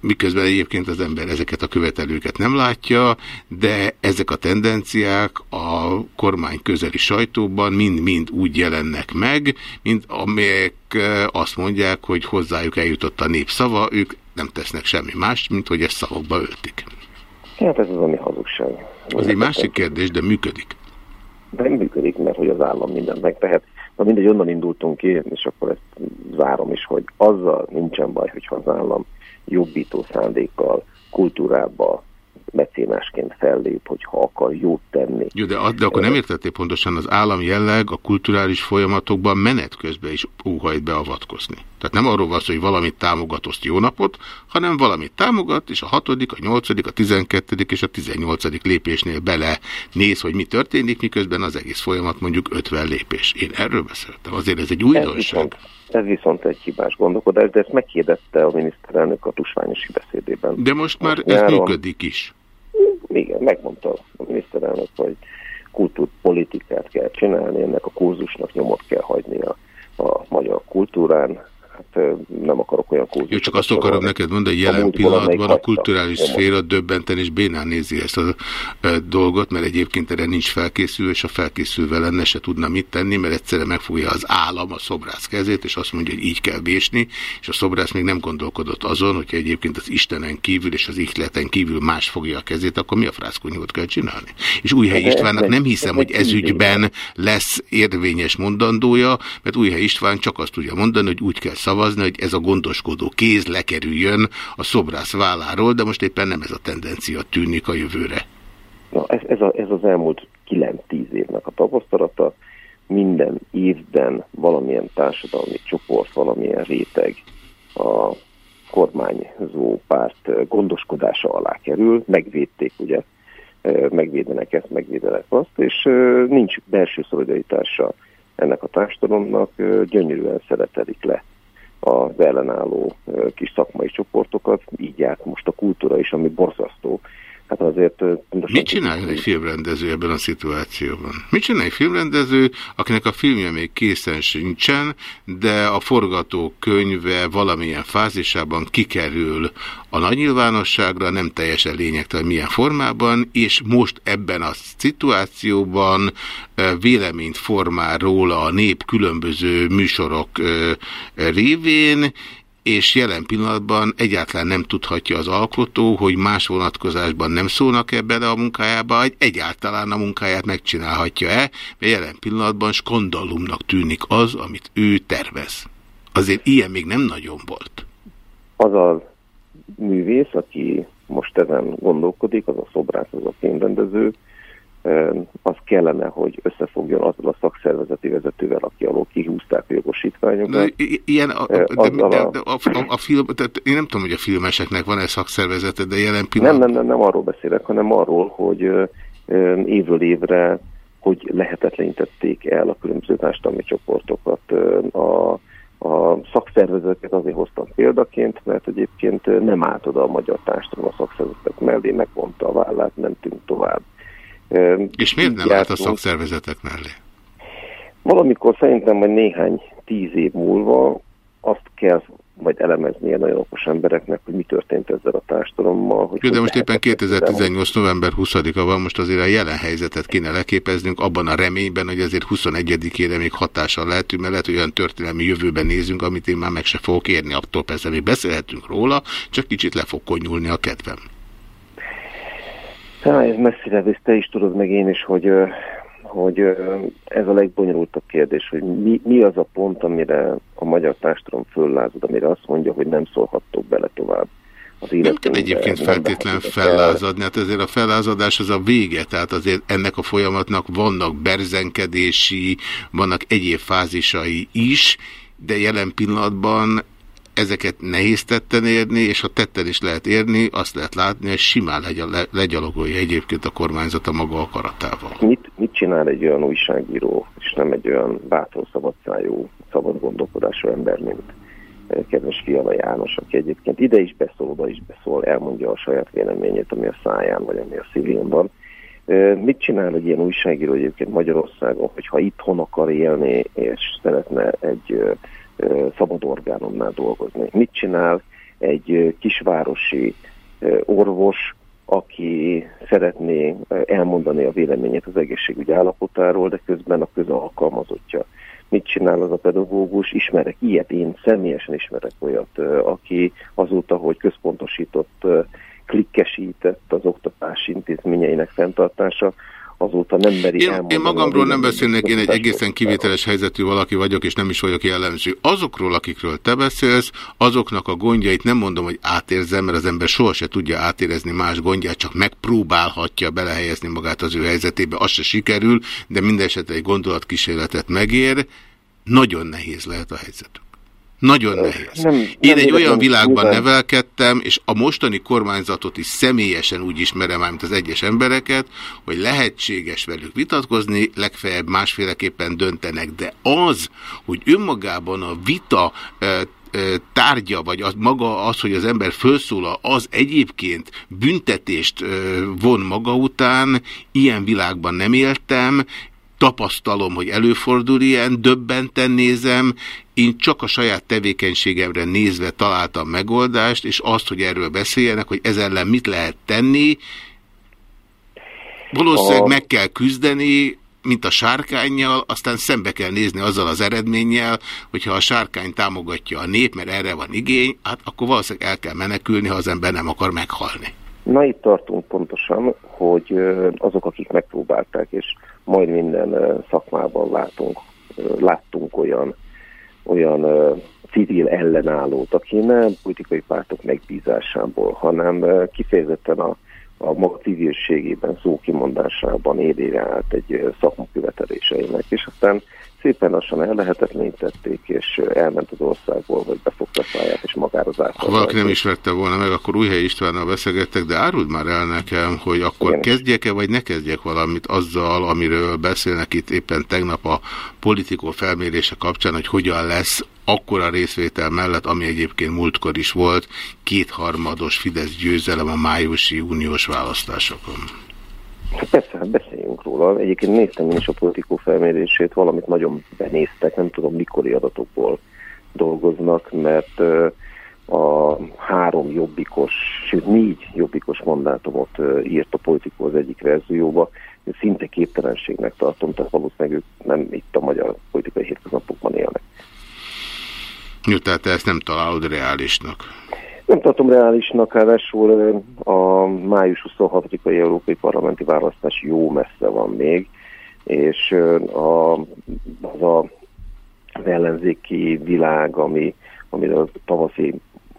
miközben egyébként az ember ezeket a követelőket nem látja, de ezek a tendenciák a kormány közeli sajtóban mind-mind úgy jelennek meg, mint amelyek eh, azt mondják, hogy hozzájuk eljutott a népszava, ők nem tesznek semmi más, mint hogy ezt szavakba öltik. Hát ez az, ami hazugság. Az egy másik kérdés, de működik. De nem működik, mert hogy az állam mindent megtehet. Na mindegy, onnan indultunk ki, és akkor ezt zárom is, hogy azzal nincsen baj, hogyha az állam jobbító szándékkal kultúrába mecénásként fellép, hogyha akar jót tenni. Jó, de, de akkor nem értették pontosan, az állam jelleg a kulturális folyamatokban menet közben is óhajt beavatkozni. Tehát nem arról van szó, hogy valamit támogat, oszt jó napot, hanem valamit támogat, és a hatodik, a nyolcadik, a tizenkettedik és a tizennyolcadik lépésnél bele néz, hogy mi történik, miközben az egész folyamat mondjuk 50 lépés. Én erről beszéltem. Azért ez egy Ez újdonság. viszont, ez viszont egy hibás gondolkodás, de ezt megkérdezte a miniszterelnök a tusványosi beszédében. De most már ez Nyáron. működik is. Igen, megmondta a miniszterelnök, hogy kultúrpolitikát kell csinálni, ennek a kurzusnak nyomot kell hagyni a, a magyar kultúrán. Hát nem akarok olyan kurzusokat Jó, csak azt akarom sorolni. neked mondani, hogy A jelen amelyik pillanatban a hagyta kulturális nyomot. szféra döbbenten és bénán nézi ezt a dolgot, mert egyébként erre nincs felkészülve, és a felkészülve lenne se tudna mit tenni, mert egyszerre megfogja az állam a szobrász kezét, és azt mondja, hogy így kell vésni, és a szobrász még nem gondolkodott azon, hogyha egyébként az Istenen kívül és az ihleten kívül más fogja a kezét, akkor mi a frászkonyhót kell csinálni? És Újhely ez Istvánnak nem hiszem, hogy ez tíz éve. ügyben lesz érvényes mondandója, mert Újhely István csak azt tudja mondani, hogy úgy kell szavazni, hogy ez a gondoskodó kéz lekerüljön a szobrász válláról, de most éppen nem ez a tendencia tűnik a jövőre. Na, ez, ez, a, ez az elmúlt 9-10 évnek a tapasztalata. Minden évben valamilyen társadalmi csoport, valamilyen réteg a kormányzó párt gondoskodása alá kerül, megvédték ugye, megvédenek ezt, megvédenek azt, és nincs belső szolidaritása ennek a társadalomnak, gyönyörűen szeretelik le az ellenálló kis szakmai csoportokat, így járt most a kultúra is, ami borzasztó. Hát azért... Mit csináljon egy filmrendező ebben a szituációban? Mit csinál egy filmrendező, akinek a filmje még készen sincsen, de a forgatókönyve valamilyen fázisában kikerül a nagy nyilvánosságra, nem teljesen lényegtelen milyen formában, és most ebben a szituációban véleményt formál róla a nép különböző műsorok révén, és jelen pillanatban egyáltalán nem tudhatja az alkotó, hogy más vonatkozásban nem szólnak ebbe a munkájába, vagy egyáltalán a munkáját megcsinálhatja-e, mert jelen pillanatban skandalumnak tűnik az, amit ő tervez. Azért ilyen még nem nagyon volt. Az a művész, aki most ezen gondolkodik, az a szobrász, az a filmrendező, az kellene, hogy összefogjon azzal a szakszervezeti vezetővel, aki alól kihúzták a jogosítványokat. Ilyen a, Ö, de, de, azzal de, a- film, tehát én nem tudom, hogy a filmeseknek van-e szakszervezete, de jelen Nem, pillanatban... nem, nem, nem arról beszélek, hanem arról, hogy évről évre hogy lehetetlenítették el a különböző társadalmi csoportokat. A, a szakszervezeteket azért hoztam példaként, mert egyébként nem állt oda a magyar társadalom a szakszervezetek mellé, megvonta a vállát, nem tűnt tovább. És miért nem állt a szakszervezetek mellé? Valamikor szerintem majd néhány tíz év múlva azt kell majd elemeznie nagyon okos embereknek, hogy mi történt ezzel a társadalommal. Hogy Jó, de most éppen lehetett ezzel 2018. november 20-a van, most azért a jelen helyzetet kéne leképeznünk, abban a reményben, hogy azért 21-ére még hatással lehetünk, mert lehet, hogy olyan történelmi jövőben nézünk, amit én már meg se fogok érni, attól persze még beszélhetünk róla, csak kicsit le fog konyulni a kedvem. Há, ez messzire visz, te is tudod meg én is, hogy, hogy ez a legbonyolultabb kérdés, hogy mi, mi az a pont, amire a magyar társadalom föllázad, amire azt mondja, hogy nem szólhattok bele tovább az Nem életünkbe. kell egyébként nem feltétlen vehetünk el. fellázadni, hát azért a fellázadás az a vége, tehát azért ennek a folyamatnak vannak berzenkedési, vannak egyéb fázisai is, de jelen pillanatban ezeket nehéz tetten érni, és ha tetten is lehet érni, azt lehet látni, hogy simán legy- le- legyalogolja egyébként a kormányzat a maga akaratával. Mit, mit csinál egy olyan újságíró, és nem egy olyan bátor, szabadszájú, szabad gondolkodású ember, mint eh, kedves Fiala János, aki egyébként ide is beszól, oda is beszól, elmondja a saját véleményét, ami a száján, vagy ami a szívén van. Eh, Mit csinál egy ilyen újságíró egyébként Magyarországon, hogyha itthon akar élni, és szeretne egy eh, szabad orgánumnál dolgozni? Mit csinál egy kisvárosi orvos, aki szeretné elmondani a véleményét az egészségügy állapotáról, de közben a közalkalmazottja. Mit csinál az a pedagógus? Ismerek ilyet, én személyesen ismerek olyat, aki azóta, hogy központosított, klikkesített az oktatási intézményeinek fenntartása, azóta nem meri Én, elmondani. én magamról nem beszélnek, én egy egészen kivételes helyzetű valaki vagyok, és nem is vagyok jellemző. Azokról, akikről te beszélsz, azoknak a gondjait nem mondom, hogy átérzem, mert az ember sohasem tudja átérezni más gondját, csak megpróbálhatja belehelyezni magát az ő helyzetébe, az se sikerül, de minden esetre egy gondolatkísérletet megér. Nagyon nehéz lehet a helyzetük. Nagyon nehéz. Nem- Én nem egy olyan világban nyilván- nevelkedtem, és a mostani kormányzatot is személyesen úgy ismerem, mint az egyes embereket, hogy lehetséges velük vitatkozni, legfeljebb másféleképpen döntenek, de az, hogy önmagában a vita tárgya, vagy az, maga az, hogy az ember felszólal, az egyébként büntetést von maga után, ilyen világban nem éltem, tapasztalom, hogy előfordul ilyen, döbbenten nézem, én csak a saját tevékenységemre nézve találtam megoldást, és azt, hogy erről beszéljenek, hogy ez ellen mit lehet tenni, valószínűleg A- meg kell küzdeni, mint a sárkányjal, aztán szembe kell nézni azzal az eredménnyel, hogyha a sárkány támogatja a nép, mert erre van igény, hát akkor valószínűleg el kell menekülni, ha az ember nem akar meghalni. Na itt tartunk pontosan, hogy azok, akik megpróbálták, és majd minden szakmában látunk, láttunk olyan, olyan civil ellenállót, aki nem politikai pártok megbízásából, hanem kifejezetten a, a maga civilségében, szókimondásában élére állt egy ö, szakma követeléseinek, és aztán szépen lassan ellehetetlenítették, és elment az országból, vagy befogta száját, és magára zárta. Ha valaki nem ismerte volna meg, akkor Újhely Istvánnal beszélgettek, de áruld már el nekem, hogy akkor kezdjek-e, vagy ne kezdjek valamit azzal, amiről beszélnek itt éppen tegnap a politikó felmérése kapcsán, hogy hogyan lesz akkora részvétel mellett, ami egyébként múltkor is volt, kétharmados Fidesz győzelem a májusi uniós választásokon. Hát Persze, beszéljünk róla. Egyébként néztem én is a politikó felmérését, valamit nagyon benéztek, nem tudom mikori adatokból dolgoznak, mert a három jobbikos, sőt négy jobbikos mandátumot írt a politikó az egyik verzióba. Szinte képtelenségnek tartom, tehát valószínűleg ők nem itt a magyar politikai hétköznapokban élnek. Jó, tehát te ezt nem találod reálisnak. Nem tartom reálisnak, ráadásul a május 26-ai európai parlamenti választás jó messze van még, és a, az a az ellenzéki világ, ami, ami a tavaszi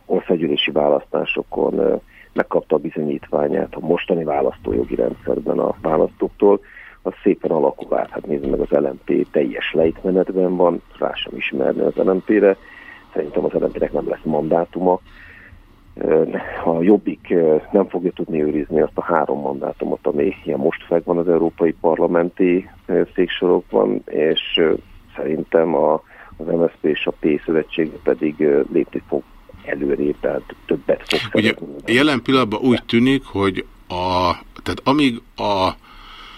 országgyűlési választásokon megkapta a bizonyítványát a mostani választójogi rendszerben a választóktól, az szépen alakul át. Hát nézzük meg, az LMP teljes lejtmenetben van, rá sem ismerni az LMP-re, szerintem az LMP-nek nem lesz mandátuma. Ö, A Jobbik nem fogja tudni őrizni azt a három mandátumot, ami ilyen most megvan az európai parlamenti széksorokban, és szerintem a, az MSZP és a P szövetség pedig lépni fog előrébb, tehát többet fog Ugye jelen pillanatban úgy tűnik, hogy a, tehát amíg a,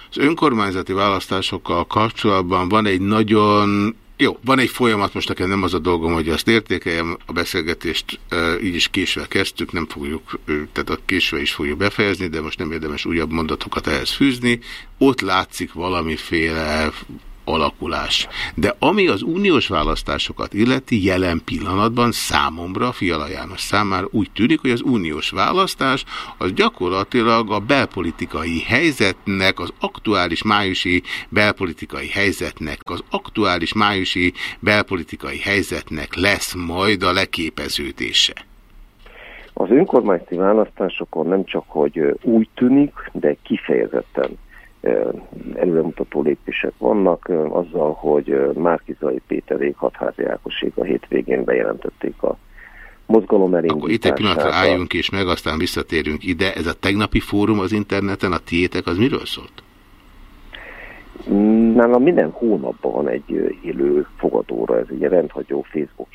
az önkormányzati választásokkal kapcsolatban van egy nagyon jó, van egy folyamat, most nekem nem az a dolgom, hogy azt értékeljem, a beszélgetést e, így is késve kezdtük, nem fogjuk, tehát a késve is fogjuk befejezni, de most nem érdemes újabb mondatokat ehhez fűzni. Ott látszik valamiféle alakulás. De ami az uniós választásokat illeti, jelen pillanatban számomra, Fiala János számára úgy tűnik, hogy az uniós választás az gyakorlatilag a belpolitikai helyzetnek, az aktuális májusi belpolitikai helyzetnek, az aktuális májusi belpolitikai helyzetnek lesz majd a leképeződése. Az önkormányzati választásokon nem csak, hogy úgy tűnik, de kifejezetten előremutató lépések vannak, azzal, hogy Márkizai Péterék, Hatházi Ákosék a hétvégén bejelentették a mozgalom Akkor itt egy pillanatra elindítását. álljunk és meg, aztán visszatérünk ide. Ez a tegnapi fórum az interneten, a tiétek, az miről szólt? Nálam minden hónapban van egy élő fogadóra, ez egy rendhagyó Facebook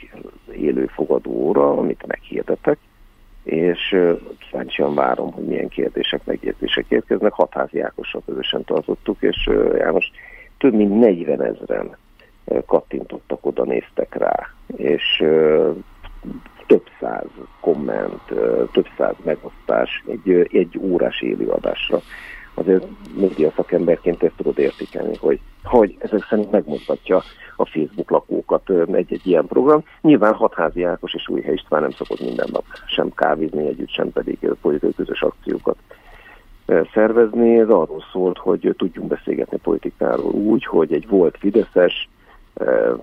élő fogadóra, amit meghirdetek, és kíváncsian várom, hogy milyen kérdések, megjegyzések érkeznek. Hatházi Ákossal közösen tartottuk, és János több mint 40 ezeren kattintottak, oda néztek rá, és több száz komment, több száz megosztás egy, egy órás élőadásra. Azért média szakemberként ezt tudod értékelni, hogy, hogy ezek szerint megmozgatja a Facebook lakókat egy-egy ilyen program. Nyilván Hatházi Ákos és Újhely István nem szokott minden nap sem kávézni együtt, sem pedig politikai közös akciókat szervezni. Ez arról szólt, hogy tudjunk beszélgetni politikáról úgy, hogy egy volt Fideszes,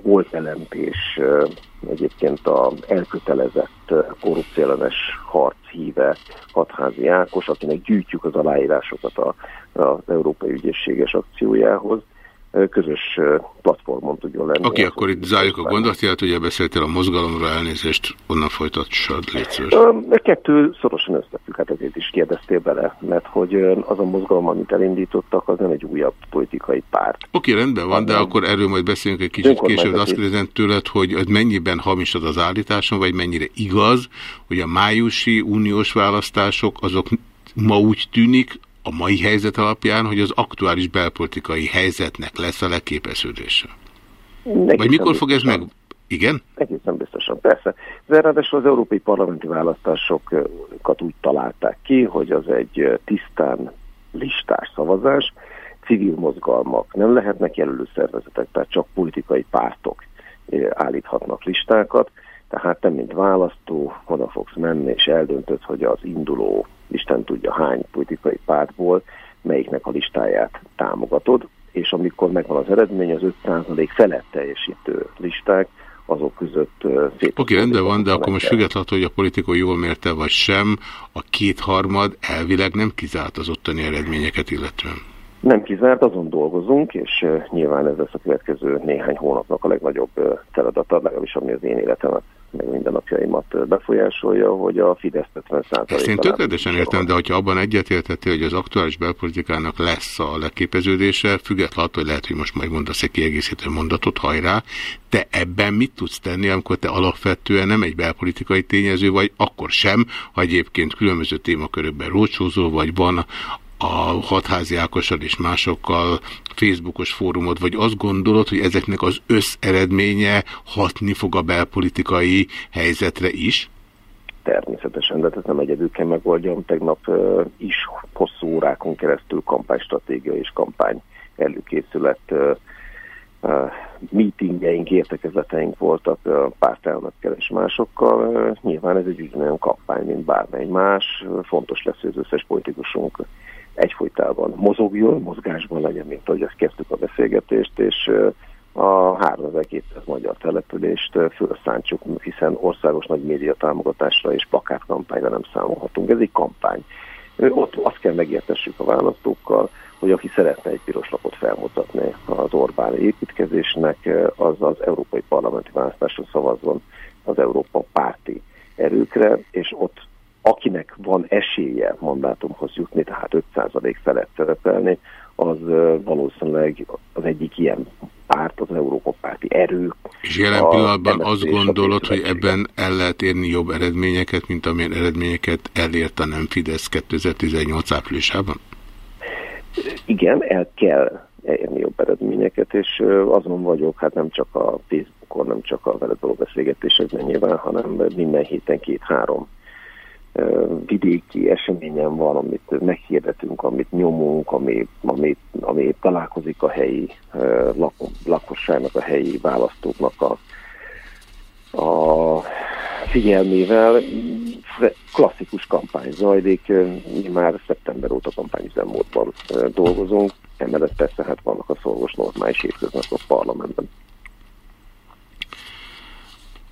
volt LMP-s, ö, egyébként a elkötelezett ö, korrupcióellenes harc híve Hatházi Ákos, akinek gyűjtjük az aláírásokat a, az Európai Ügyészséges akciójához, közös platformon tudjon lenni. Oké, akkor itt zárjuk a gondolatjelet, ugye beszéltél a mozgalomról, elnézést, onnan folytatsad, légy szíves. Kettő szorosan összefügg, hát ezért is kérdeztél bele, mert hogy az a mozgalom, amit elindítottak, az nem egy újabb politikai párt. Oké, rendben van, de akkor erről majd beszélünk egy kicsit később, de azt kérdezem tőled, hogy az mennyiben hamisod az állításon, vagy mennyire igaz, hogy a májusi uniós választások azok ma úgy tűnik, a mai helyzet alapján, hogy az aktuális belpolitikai helyzetnek lesz a leképeződése. Vagy mikor fog ez meg... Igen? Egészen biztosan, persze. De ráadásul az európai parlamenti választásokat úgy találták ki, hogy az egy tisztán listás szavazás, civil mozgalmak nem lehetnek jelölő szervezetek, tehát csak politikai pártok állíthatnak listákat, tehát te, mint választó, oda fogsz menni, és eldöntöd, hogy az induló, Isten tudja hány politikai pártból, melyiknek a listáját támogatod, és amikor megvan az eredmény, az 5% felett teljesítő listák, azok között szép. Oké, rendben van, de akkor most függetlenül, hogy a politikó jól mérte vagy sem, a kétharmad elvileg nem kizárt az ottani eredményeket illetően. Nem kizárt, azon dolgozunk, és nyilván ez lesz a következő néhány hónapnak a legnagyobb feladata, legalábbis ami az én életemet meg mindennapjaimat befolyásolja, hogy a Fidesz 50 Ezt én tökéletesen értem, de hogyha abban egyetértettél, hogy az aktuális belpolitikának lesz a leképeződése, függetlenül attól, hogy lehet, hogy most majd mondasz egy kiegészítő mondatot, hajrá, te ebben mit tudsz tenni, amikor te alapvetően nem egy belpolitikai tényező vagy, akkor sem, ha egyébként különböző témakörökben rócsózó vagy, van a hatházi Ákossal és másokkal Facebookos fórumod, vagy azt gondolod, hogy ezeknek az összeredménye hatni fog a belpolitikai helyzetre is? Természetesen, de ez nem egyedül kell megoldjam. Tegnap uh, is hosszú órákon keresztül kampánystratégia és kampány előkészület uh, uh, meetingjeink, értekezleteink voltak uh, pártelnökkel és másokkal. Uh, nyilván ez egy ugyanolyan kampány, mint bármely más. Fontos lesz, hogy az összes politikusunk egyfolytában mozogjon, mozgásban legyen, mint ahogy ezt kezdtük a beszélgetést, és a 3200 magyar települést felszántsuk, hiszen országos nagy média támogatásra és plakátkampányra nem számolhatunk. Ez egy kampány. Ott azt kell megértessük a választókkal, hogy aki szeretne egy piros lapot felmutatni az Orbán építkezésnek, az az Európai Parlamenti Választáson szavazzon az Európa párti erőkre, és ott akinek van esélye mandátumhoz jutni, tehát 5% felett szerepelni, az valószínűleg az egyik ilyen párt, az Európa párti erő. És jelen pillanatban azt gondolod, hogy ebben el lehet érni jobb eredményeket, mint amilyen eredményeket elért a nem Fidesz 2018 áprilisában? Igen, el kell érni jobb eredményeket, és azon vagyok, hát nem csak a Facebookon, nem csak a veled való beszélgetésekben nyilván, hanem minden héten két-három vidéki eseményen van, amit meghirdetünk, amit nyomunk, ami, ami, ami találkozik a helyi lak, lakosságnak, a helyi választóknak a, a figyelmével. Klasszikus kampány zajlik, mi már szeptember óta kampányüzemmódban dolgozunk, emellett persze hát vannak a szorgos normális a parlamentben.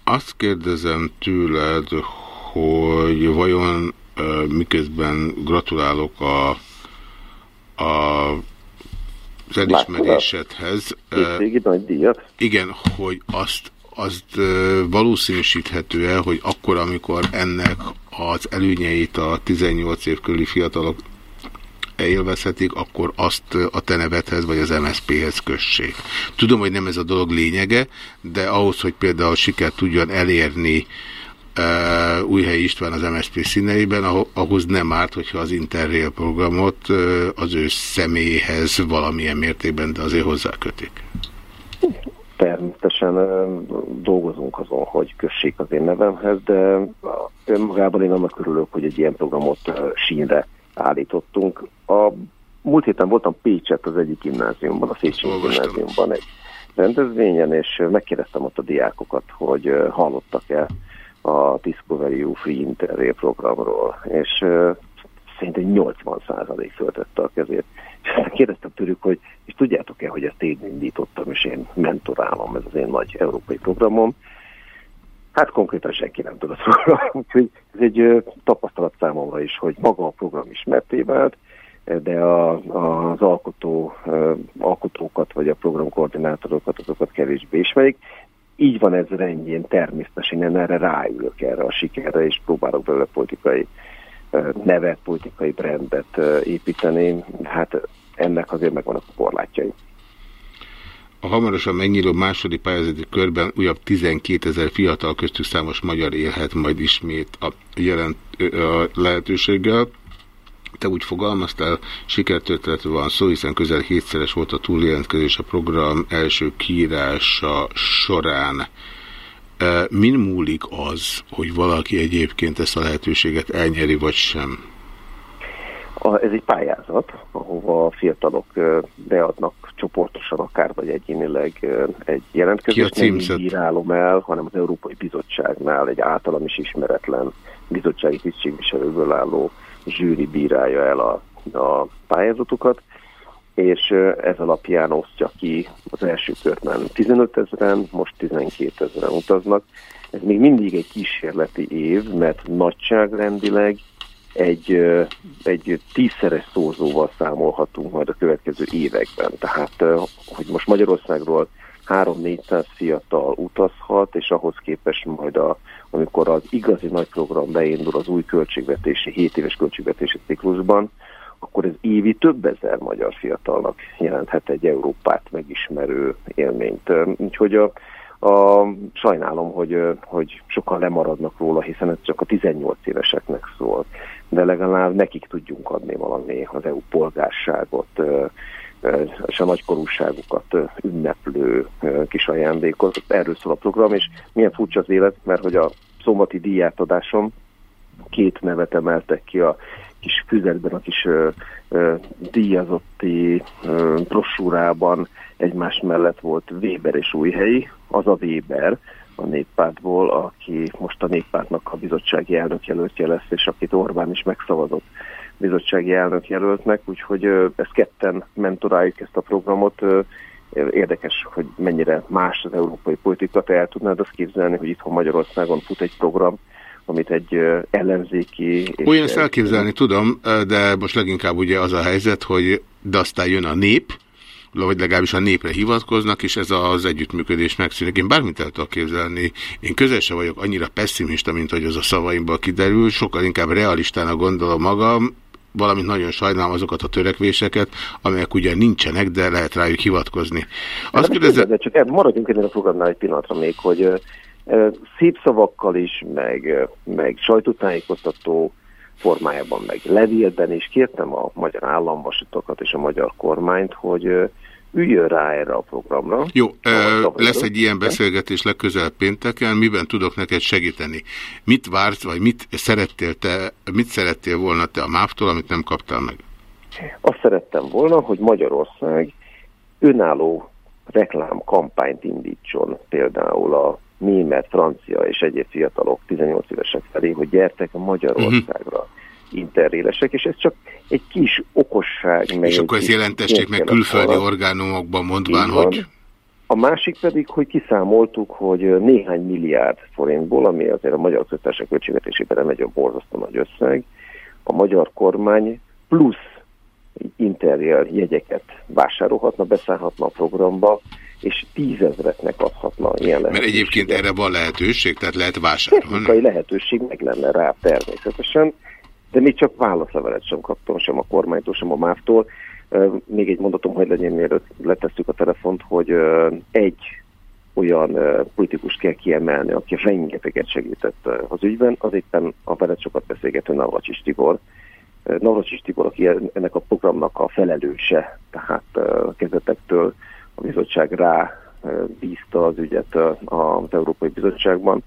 Azt kérdezem tőled, hogy vajon miközben gratulálok a, a az elismerésedhez. díjat. Igen, hogy azt, azt valószínűsíthető el, hogy akkor, amikor ennek az előnyeit a 18 év körüli fiatalok élvezhetik, akkor azt a te nevedhez vagy az MSZP-hez kössék. Tudom, hogy nem ez a dolog lényege, de ahhoz, hogy például sikert tudjon elérni uh, Újhely István az MSZP színeiben, ahhoz nem árt, hogyha az Interrail programot uh, az ő személyhez valamilyen mértékben, de azért hozzákötik. Természetesen dolgozunk azon, hogy kössék az én nevemhez, de önmagában én annak örülök, hogy egy ilyen programot sínre állítottunk. A múlt héten voltam Pécset az egyik gimnáziumban, a Széchenyi gimnáziumban egy rendezvényen, és megkérdeztem ott a diákokat, hogy hallottak-e a Discovery U Free Interrail programról, és szerintem 80% föltette a kezét. És kérdeztem tőlük, hogy és tudjátok-e, hogy ezt én indítottam, és én mentorálom, ez az én nagy európai programom. Hát konkrétan senki nem tudott róla, úgyhogy ez egy tapasztalat számomra is, hogy maga a program ismerté vált, de a, az alkotó, alkotókat, vagy a programkoordinátorokat, azokat kevésbé ismerik így van ez rendjén, természetesen én erre ráülök erre a sikerre, és próbálok belőle politikai nevet, politikai brandet építeni. Hát ennek azért megvannak a korlátjai. A hamarosan megnyíló második pályázati körben újabb 12 ezer fiatal köztük számos magyar élhet majd ismét a, jelent, a lehetőséggel te úgy fogalmaztál, sikertörténetről van szó, hiszen közel hétszeres volt a túljelentkezés a program első kiírása során. Min múlik az, hogy valaki egyébként ezt a lehetőséget elnyeri, vagy sem? A, ez egy pályázat, ahova a fiatalok beadnak csoportosan akár, vagy egyénileg egy jelentkezést. Nem így írálom el, hanem az Európai Bizottságnál egy általam is ismeretlen bizottsági tisztségviselőből álló zsűri bírálja el a, a pályázatokat, és ez alapján osztja ki az első már 15 ezeren, most 12 ezeren utaznak. Ez még mindig egy kísérleti év, mert nagyságrendileg egy, egy tízszeres szózóval számolhatunk majd a következő években. Tehát, hogy most Magyarországról 3-400 fiatal utazhat, és ahhoz képest majd, a, amikor az igazi nagy program beindul az új költségvetési, 7 éves költségvetési ciklusban, akkor ez évi több ezer magyar fiatalnak jelenthet egy Európát megismerő élményt. Úgyhogy a, a, sajnálom, hogy, hogy sokan lemaradnak róla, hiszen ez csak a 18 éveseknek szól. De legalább nekik tudjunk adni valami az EU polgárságot, és a nagykorúságukat ünneplő kis ajándékot. Erről szól a program, és milyen furcsa az élet, mert hogy a szombati díjátadásom két nevet emeltek ki a kis füzetben, a kis ö, ö, díjazotti ö, brosúrában. Egymás mellett volt Weber és Újhelyi, az a Weber a néppártból, aki most a néppártnak a bizottsági elnök jelöltje lesz, és akit Orbán is megszavazott bizottsági elnök jelöltnek, úgyhogy ezt ketten mentoráljuk ezt a programot. Érdekes, hogy mennyire más az európai politika. Te el tudnád azt képzelni, hogy itthon Magyarországon fut egy program, amit egy ellenzéki... és Olyan ezt elképzelni tudom, de most leginkább ugye az a helyzet, hogy de aztán jön a nép, vagy legalábbis a népre hivatkoznak, és ez az együttműködés megszűnik. Én bármit el tudok képzelni. Én közel sem vagyok annyira pessimista, mint hogy az a szavaimból kiderül, sokkal inkább realistának gondolom magam, valamint nagyon sajnálom azokat a törekvéseket, amelyek ugye nincsenek, de lehet rájuk hivatkozni. Azt kérdezem, de csak maradjunk ennél a programnál egy pillanatra még, hogy szép szavakkal is, meg, meg sajtótájékoztató formájában, meg levélben is kértem a magyar államvasatokat és a magyar kormányt, hogy üljön rá erre a programra. Jó, ö, lesz egy ilyen beszélgetés legközelebb pénteken, miben tudok neked segíteni? Mit vársz, vagy mit szerettél te, mit szerettél volna te a MÁV-tól, amit nem kaptál meg? Azt szerettem volna, hogy Magyarország önálló reklámkampányt indítson például a német, francia és egyéb fiatalok 18 évesek felé, hogy gyertek a Magyarországra interrélesek, és ez csak egy kis okosság. És akkor ezt kis jelentessék meg külföldi arra. orgánumokban mondván, hogy A másik pedig, hogy kiszámoltuk, hogy néhány milliárd forintból, ami azért a magyar köztársaság költségvetésében nem egy borzasztó nagy összeg, a magyar kormány plusz interjel jegyeket vásárolhatna, beszállhatna a programba, és tízezreknek adhatna ilyen mert lehetőséget. egyébként erre van lehetőség, tehát lehet vásárolni. Technikai lehetőség meg lenne rá természetesen, de még csak válaszlevelet sem kaptam, sem a kormánytól, sem a MÁV-tól. Még egy mondatom, hogy legyen, mielőtt letesszük a telefont, hogy egy olyan ö, politikust kell kiemelni, aki rengeteget segített az ügyben, az éppen a veled sokat beszélgető Navracsis Tibor. Navracsis Tibor, aki ennek a programnak a felelőse, tehát kezdetektől a bizottság rá bízta az ügyet az Európai Bizottságban.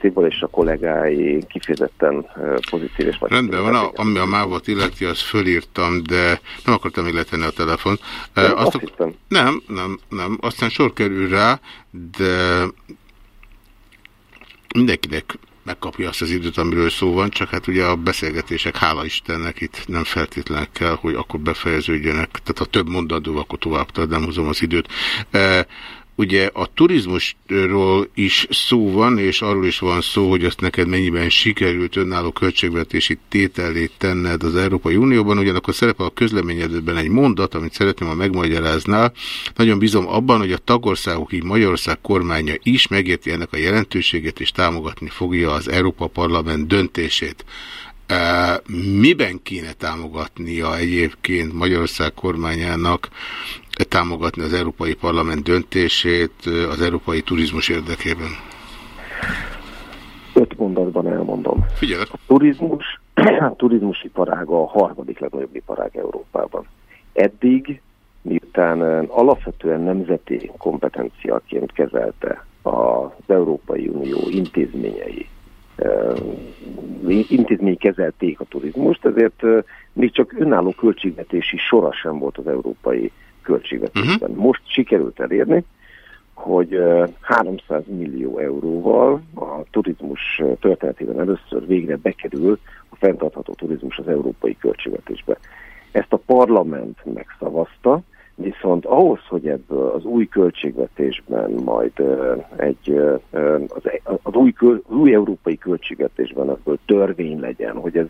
Tibor és a kollégái kifejezetten pozitív és Rendben van, a, ami a mávot illeti, azt fölírtam, de nem akartam még letenni a telefon. Nem, azt ak- nem, nem, nem, aztán sor kerül rá, de mindenkinek megkapja azt az időt, amiről szó van, csak hát ugye a beszélgetések, hála Istennek itt nem feltétlenül kell, hogy akkor befejeződjenek. Tehát ha több mondatból, akkor tovább tart, nem hozom az időt. E, Ugye a turizmusról is szó van, és arról is van szó, hogy azt neked mennyiben sikerült önálló költségvetési tételét tenned az Európai Unióban, ugyanakkor szerepel a közleményedben egy mondat, amit szeretném, ha megmagyaráznál. Nagyon bízom abban, hogy a tagországok, így Magyarország kormánya is megérti ennek a jelentőségét, és támogatni fogja az Európa Parlament döntését. Miben kéne támogatnia egyébként Magyarország kormányának támogatni az Európai Parlament döntését az európai turizmus érdekében? Öt mondatban elmondom. Figyelek. A turizmus, a turizmus iparága a harmadik legnagyobb iparág Európában. Eddig, miután alapvetően nemzeti kompetenciaként kezelte az Európai Unió intézményei, intézmény kezelték a turizmust, ezért még csak önálló költségvetési sora sem volt az európai költségvetésben. Most sikerült elérni, hogy ö, 300 millió euróval a turizmus történetében először végre bekerül a fenntartható turizmus az európai költségvetésbe. Ezt a parlament megszavazta, viszont ahhoz, hogy ebből az új költségvetésben majd egy, ö, ö, az, az, új, az új európai költségvetésben ebből törvény legyen, hogy ez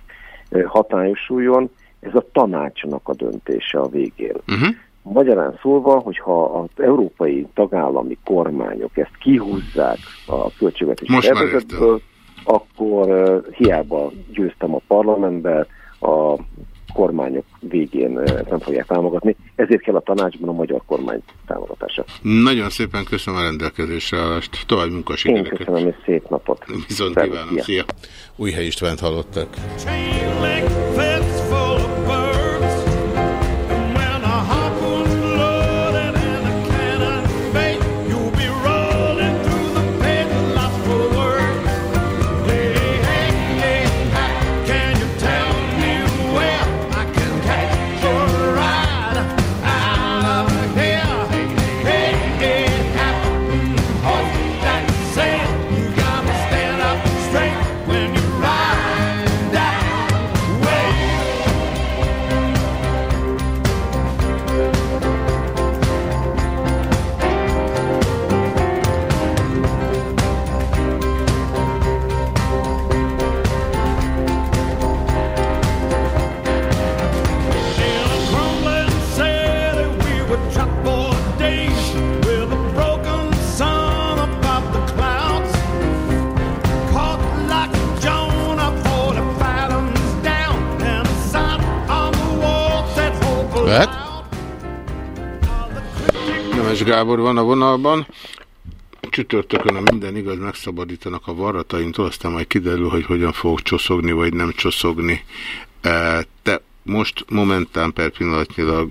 hatályosuljon, ez a tanácsnak a döntése a végén. Uh-huh. Magyarán szólva, hogyha az európai tagállami kormányok ezt kihúzzák a költségvetési tervezetből, akkor hiába győztem a parlamentben, a kormányok végén ezt nem fogják támogatni, ezért kell a tanácsban a magyar kormány támogatása. Nagyon szépen köszönöm a rendelkezésre állást. További Én munkasikereket. köszönöm, és szép napot. Viszont Szervusz, kívánom. szia. Szia. Újhely Istvánt hallottak. Gábor van a vonalban. Csütörtökön, ha minden igaz, megszabadítanak a varrataimtól, aztán majd kiderül, hogy hogyan fogok csoszogni, vagy nem csoszogni. E, Te most momentán per pillanatnyilag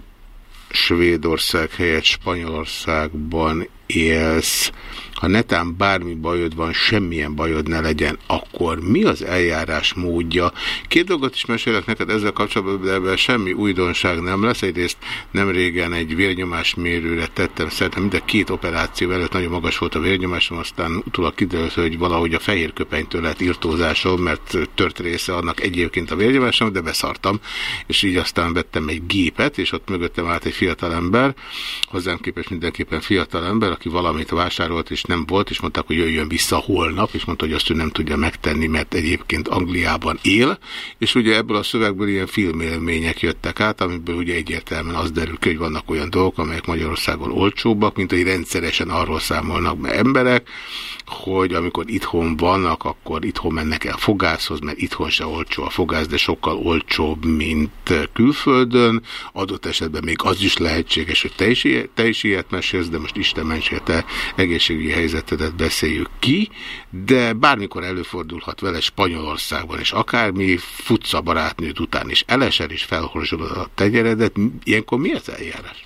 Svédország helyett Spanyolországban élsz. Ha netán bármi bajod van, semmilyen bajod ne legyen, akkor mi az eljárás módja? Két dolgot is mesélek neked ezzel kapcsolatban, de ebben semmi újdonság nem lesz. Egyrészt nem régen egy vérnyomásmérőre tettem, szerintem mind a két operáció előtt nagyon magas volt a vérnyomásom, aztán utólag kiderült, hogy valahogy a fehér köpenytől lett irtózásom, mert tört része annak egyébként a vérnyomásom, de beszartam, és így aztán vettem egy gépet, és ott mögöttem állt egy fiatalember, hozzám képest mindenképpen fiatalember, aki valamit vásárolt, és nem volt, és mondták, hogy jöjjön vissza holnap, és mondta, hogy azt ő nem tudja megtenni, mert egyébként Angliában él, és ugye ebből a szövegből ilyen filmélmények jöttek át, amiből ugye egyértelműen az derül ki, hogy vannak olyan dolgok, amelyek Magyarországon olcsóbbak, mint hogy rendszeresen arról számolnak be emberek, hogy amikor itthon vannak, akkor itthon mennek el fogászhoz, mert itthon se olcsó a fogász, de sokkal olcsóbb, mint külföldön. Adott esetben még az is lehetséges, hogy te is, te is ilyet mesélsz, de most Isten mentse, te egészségügyi helyzetedet beszéljük ki, de bármikor előfordulhat vele Spanyolországban, és akármi futca barátnőd után is elesel és felhorzsolod a tenyeredet, ilyenkor mi az eljárás?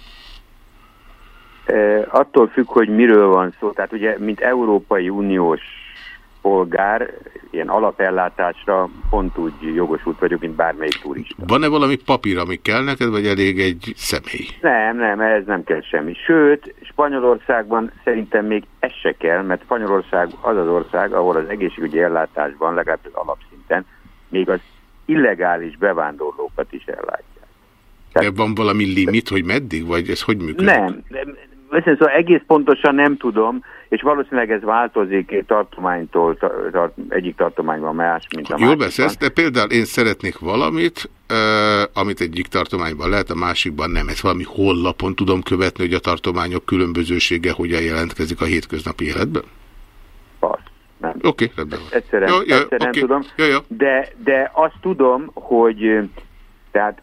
Eh, attól függ, hogy miről van szó. Tehát ugye, mint Európai Uniós polgár, ilyen alapellátásra pont úgy jogosult vagyok, mint bármelyik turista. Van-e valami papír, ami kell neked, vagy elég egy személy? Nem, nem, ez nem kell semmi. Sőt, Spanyolországban szerintem még ez se kell, mert Spanyolország az az ország, ahol az egészségügyi ellátásban, legalább az alapszinten, még az illegális bevándorlókat is ellátják. De van valami limit, hogy meddig, vagy ez hogy működik? Nem, nem, szóval egész pontosan nem tudom, és valószínűleg ez változik tartománytól, tar tar egyik tartományban más, mint a Jól másikban. beszélsz, de például én szeretnék valamit, uh, amit egyik tartományban lehet, a másikban nem. Ez valami hollapon tudom követni, hogy a tartományok különbözősége hogyan jelentkezik a hétköznapi életben? Nem. Oké, okay, rendben van. Egyszerűen, Jó, jó, egyszerűen oké. tudom. Jó, jó. De, de azt tudom, hogy tehát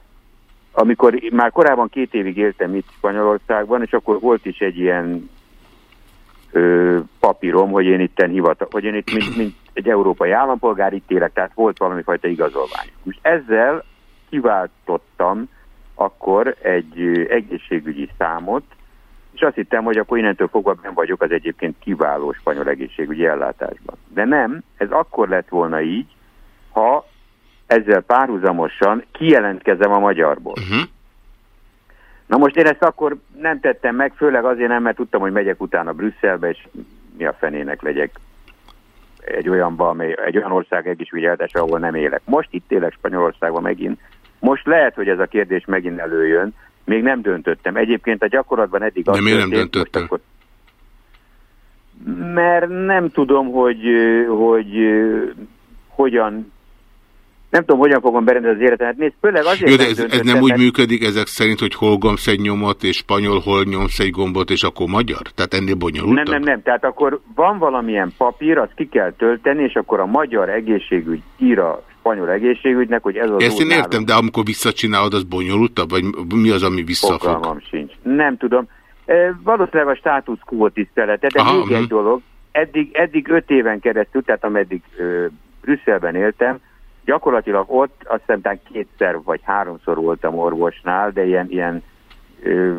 amikor már korábban két évig éltem itt Spanyolországban, és akkor volt is egy ilyen papírom, hogy én itten hivatal, hogy én itt mint, mint egy európai állampolgár itt élek, tehát volt valami fajta igazolvány. Most ezzel kiváltottam akkor egy egészségügyi számot, és azt hittem, hogy akkor innentől fogva nem vagyok az egyébként kiváló spanyol egészségügyi ellátásban. De nem, ez akkor lett volna így, ha ezzel párhuzamosan kijelentkezem a magyarból. Uh-huh. Na most én ezt akkor nem tettem meg, főleg azért nem, mert tudtam, hogy megyek utána Brüsszelbe, és mi a fenének legyek egy olyanba, amely, egy olyan ország egészségügyi ellátása, ahol nem élek. Most itt élek Spanyolországban megint. Most lehet, hogy ez a kérdés megint előjön. Még nem döntöttem. Egyébként a gyakorlatban eddig De miért nem döntöttél? akkor mert nem tudom, hogy, hogy hogyan nem tudom, hogyan fogom berendezni az életet. Hát nézd, főleg azért Jó, de ez, ez nem úgy mert- működik ezek szerint, hogy hol gomsz egy nyomot, és spanyol, hol nyomsz egy gombot, és akkor magyar? Tehát ennél bonyolultabb? Nem, nem, nem. Tehát akkor van valamilyen papír, azt ki kell tölteni, és akkor a magyar egészségügy ír a spanyol egészségügynek, hogy ez az Ezt én nálunk. értem, de amikor visszacsinálod, az bonyolultabb? Vagy mi az, ami visszafog? Fogalmam sincs. Nem tudom. E, valószínűleg a status quo tisztelete, de Aha, még egy mhm. dolog. Eddig, eddig öt éven keresztül, tehát ameddig ö, Brüsszelben éltem, gyakorlatilag ott azt hiszem kétszer vagy háromszor voltam orvosnál, de ilyen, ilyen ö,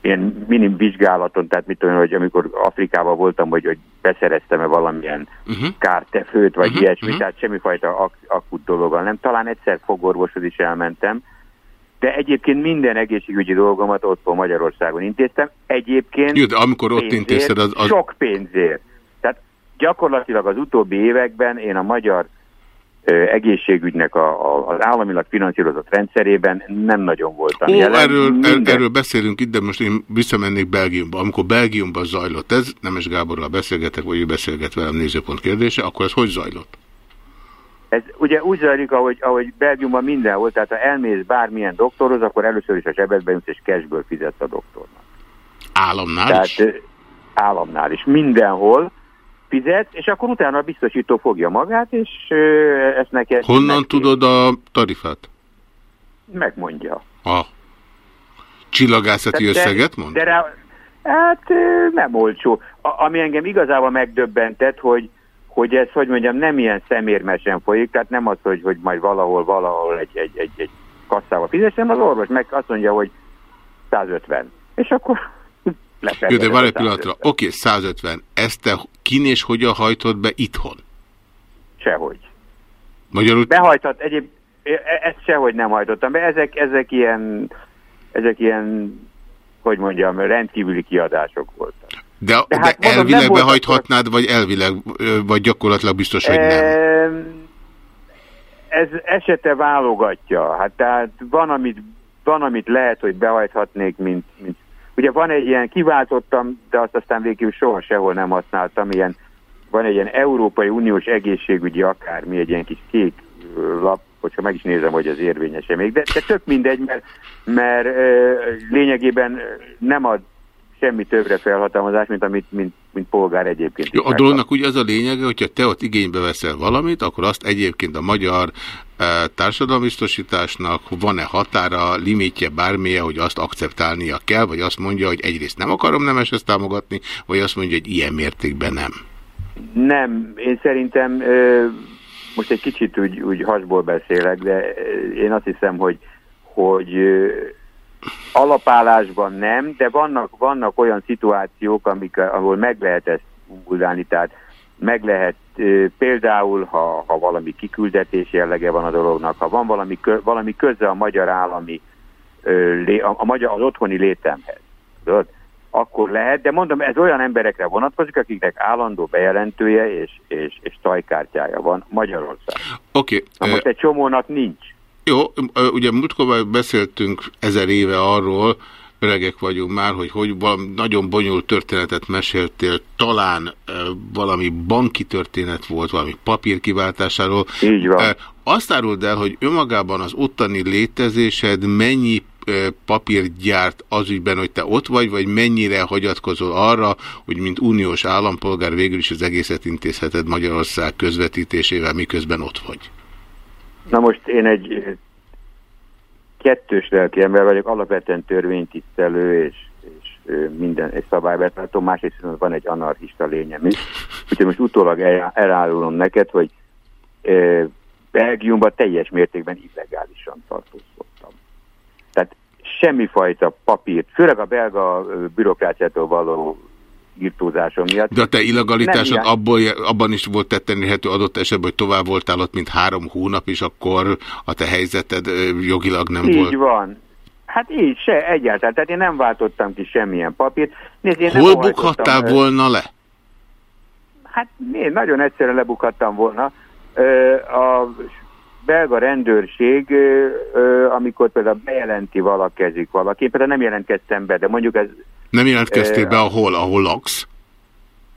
ilyen minim vizsgálaton, tehát mit tudom, hogy amikor Afrikában voltam, hogy, hogy beszereztem-e valamilyen Uh-huh. kártefőt, vagy Mhm, ilyesmi, mhm. tehát semmifajta ak- akut dologgal nem. Talán egyszer fogorvoshoz is elmentem, de egyébként minden egészségügyi dolgomat otthon Magyarországon intéztem. Egyébként Jó, de amikor ott pénzért, intézted, az- az- sok pénzért. Tehát gyakorlatilag az utóbbi években én a magyar egészségügynek a, a, az államilag finanszírozott rendszerében nem nagyon voltam Ó, jelen. erről, er, Minden- erről beszélünk itt, de most én visszamennék Belgiumba. Amikor Belgiumban zajlott ez, Nemes Gáborral beszélgetek, vagy ő beszélget velem nézőpont kérdése, akkor ez hogy zajlott? Ez ugye úgy zajlik, ahogy, ahogy Belgiumban mindenhol, tehát ha elmész bármilyen doktorhoz, akkor először is a zsebedbe jössz, és cashből fizetsz a doktornak. Államnál Tehát is? államnál is. Mindenhol fizet, és akkor utána a biztosító fogja magát, és ezt neked Honnan tudod a tarifát? megmondja. A csillagászati de- összeget mond? De rá, hát nem olcsó. A, ami engem igazából megdöbbentett, hogy hogy ez, hogy mondjam, nem ilyen szemérmesen folyik, tehát nem az, hogy, hogy majd valahol, valahol egy, egy, egy, egy kasszába fizessem, az orvos meg azt mondja, hogy 150. És akkor Jó, de várj egy pillanatra. Oké, okay, 150. Ezt te kin és hogyan hajtod be itthon? Sehogy. Magyarul Behajtott, egyéb, e- ezt sehogy nem hajtottam be, ezek, ezek ilyen, ezek ilyen, hogy mondjam, rendkívüli kiadások voltak. De, de, De hát mondom, elvileg behajthatnád, vagy elvileg, vagy gyakorlatilag biztos, hogy nem. Ez esete válogatja. Hát tehát van, amit, van, amit lehet, hogy behajthatnék, mint, mint Ugye van egy ilyen, kiváltottam, de azt aztán végül soha sehol nem használtam, ilyen, van egy ilyen Európai Uniós egészségügyi akármi, egy ilyen kis kék lap, hogyha meg is nézem, hogy az érvényes-e még, de, de tök mindegy, mert, mert lényegében nem ad semmi többre felhatalmazás, mint amit mint, mint polgár egyébként. Jó, a dolognak ugye az a lényege, hogyha te ott igénybe veszel valamit, akkor azt egyébként a magyar e, társadalombiztosításnak van-e határa, limitje, bármilyen, hogy azt akceptálnia kell, vagy azt mondja, hogy egyrészt nem akarom nemeshez támogatni, vagy azt mondja, hogy ilyen mértékben nem. Nem, én szerintem ö, most egy kicsit úgy, úgy hasból beszélek, de én azt hiszem, hogy, hogy alapállásban nem, de vannak, vannak olyan szituációk, amik, ahol meg lehet ezt ungulálni, tehát meg lehet például, ha, ha valami kiküldetés jellege van a dolognak, ha van valami, kö, valami köze a magyar állami, a, a magyar, az otthoni létemhez, tudod? akkor lehet, de mondom, ez olyan emberekre vonatkozik, akiknek állandó bejelentője és, és, és tajkártyája van Magyarország. Oké. Na most egy csomónak nincs. Jó, ugye múltkor beszéltünk ezer éve arról, öregek vagyunk már, hogy, hogy valami nagyon bonyolult történetet meséltél, talán valami banki történet volt, valami papír kiváltásáról. Így van. Azt áruld el, hogy önmagában az ottani létezésed mennyi papírt gyárt az ügyben, hogy te ott vagy, vagy mennyire hagyatkozol arra, hogy mint uniós állampolgár végül is az egészet intézheted Magyarország közvetítésével, miközben ott vagy. Na most én egy ö, kettős lelki ember vagyok, alapvetően törvénytisztelő és, és minden egy szabálybetartó, másrészt viszont van egy anarchista lényem is. Úgyhogy most utólag el, elárulom neked, hogy ö, Belgiumban teljes mértékben illegálisan tartózkodtam. Tehát semmifajta papírt, főleg a belga bürokráciától való írtózásom miatt. De a te illegalitásod abból, abban is volt tetten érhető adott esetben, hogy tovább voltál ott, mint három hónap, és akkor a te helyzeted jogilag nem így volt. van. Hát így se, egyáltalán. Tehát én nem váltottam ki semmilyen papírt. Nézd, én Hol bukhattál ö, volna le? Hát én nagyon egyszerűen lebukhattam volna. Ö, A belga rendőrség, amikor például bejelenti valakezik valaki, én például nem jelentkeztem be, de mondjuk ez Nem jelentkeztél be, ahol, ahol laksz?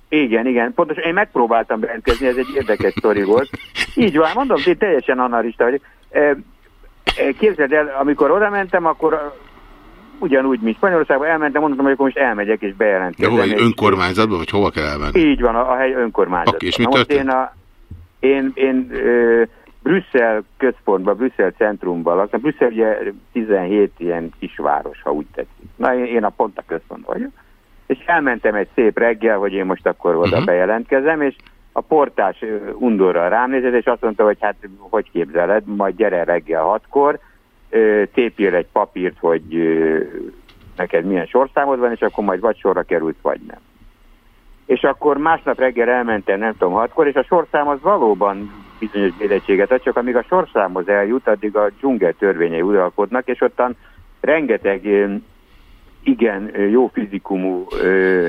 Igen, igen. Pontosan én megpróbáltam bejelentkezni, ez egy érdekes sztori volt. Így van, mondom, én teljesen analista vagyok. Képzeld el, amikor oda mentem, akkor ugyanúgy, mint Spanyolországban elmentem, mondtam, hogy akkor most elmegyek és De bejelentkezem. hova, egy és- önkormányzatba, vagy hova kell elmenni? Így van, a, a hely önkormányzat. Oké, és mi Na történt? Én, a, én, én ö, Brüsszel központban, Brüsszel centrumban lakom. Brüsszel ugye 17 ilyen kisváros, ha úgy tetszik. Na, én, a pont a központban vagyok. És elmentem egy szép reggel, hogy én most akkor oda uh-huh. bejelentkezem, és a portás undorral rám nézett, és azt mondta, hogy hát hogy képzeled, majd gyere reggel hatkor, tépjél egy papírt, hogy neked milyen sorszámod van, és akkor majd vagy sorra került, vagy nem és akkor másnap reggel elmentem, nem tudom, hatkor, és a sorszám az valóban bizonyos védettséget ad, csak amíg a sorszámhoz eljut, addig a dzsungel törvényei uralkodnak, és ottan rengeteg igen jó fizikumú ö,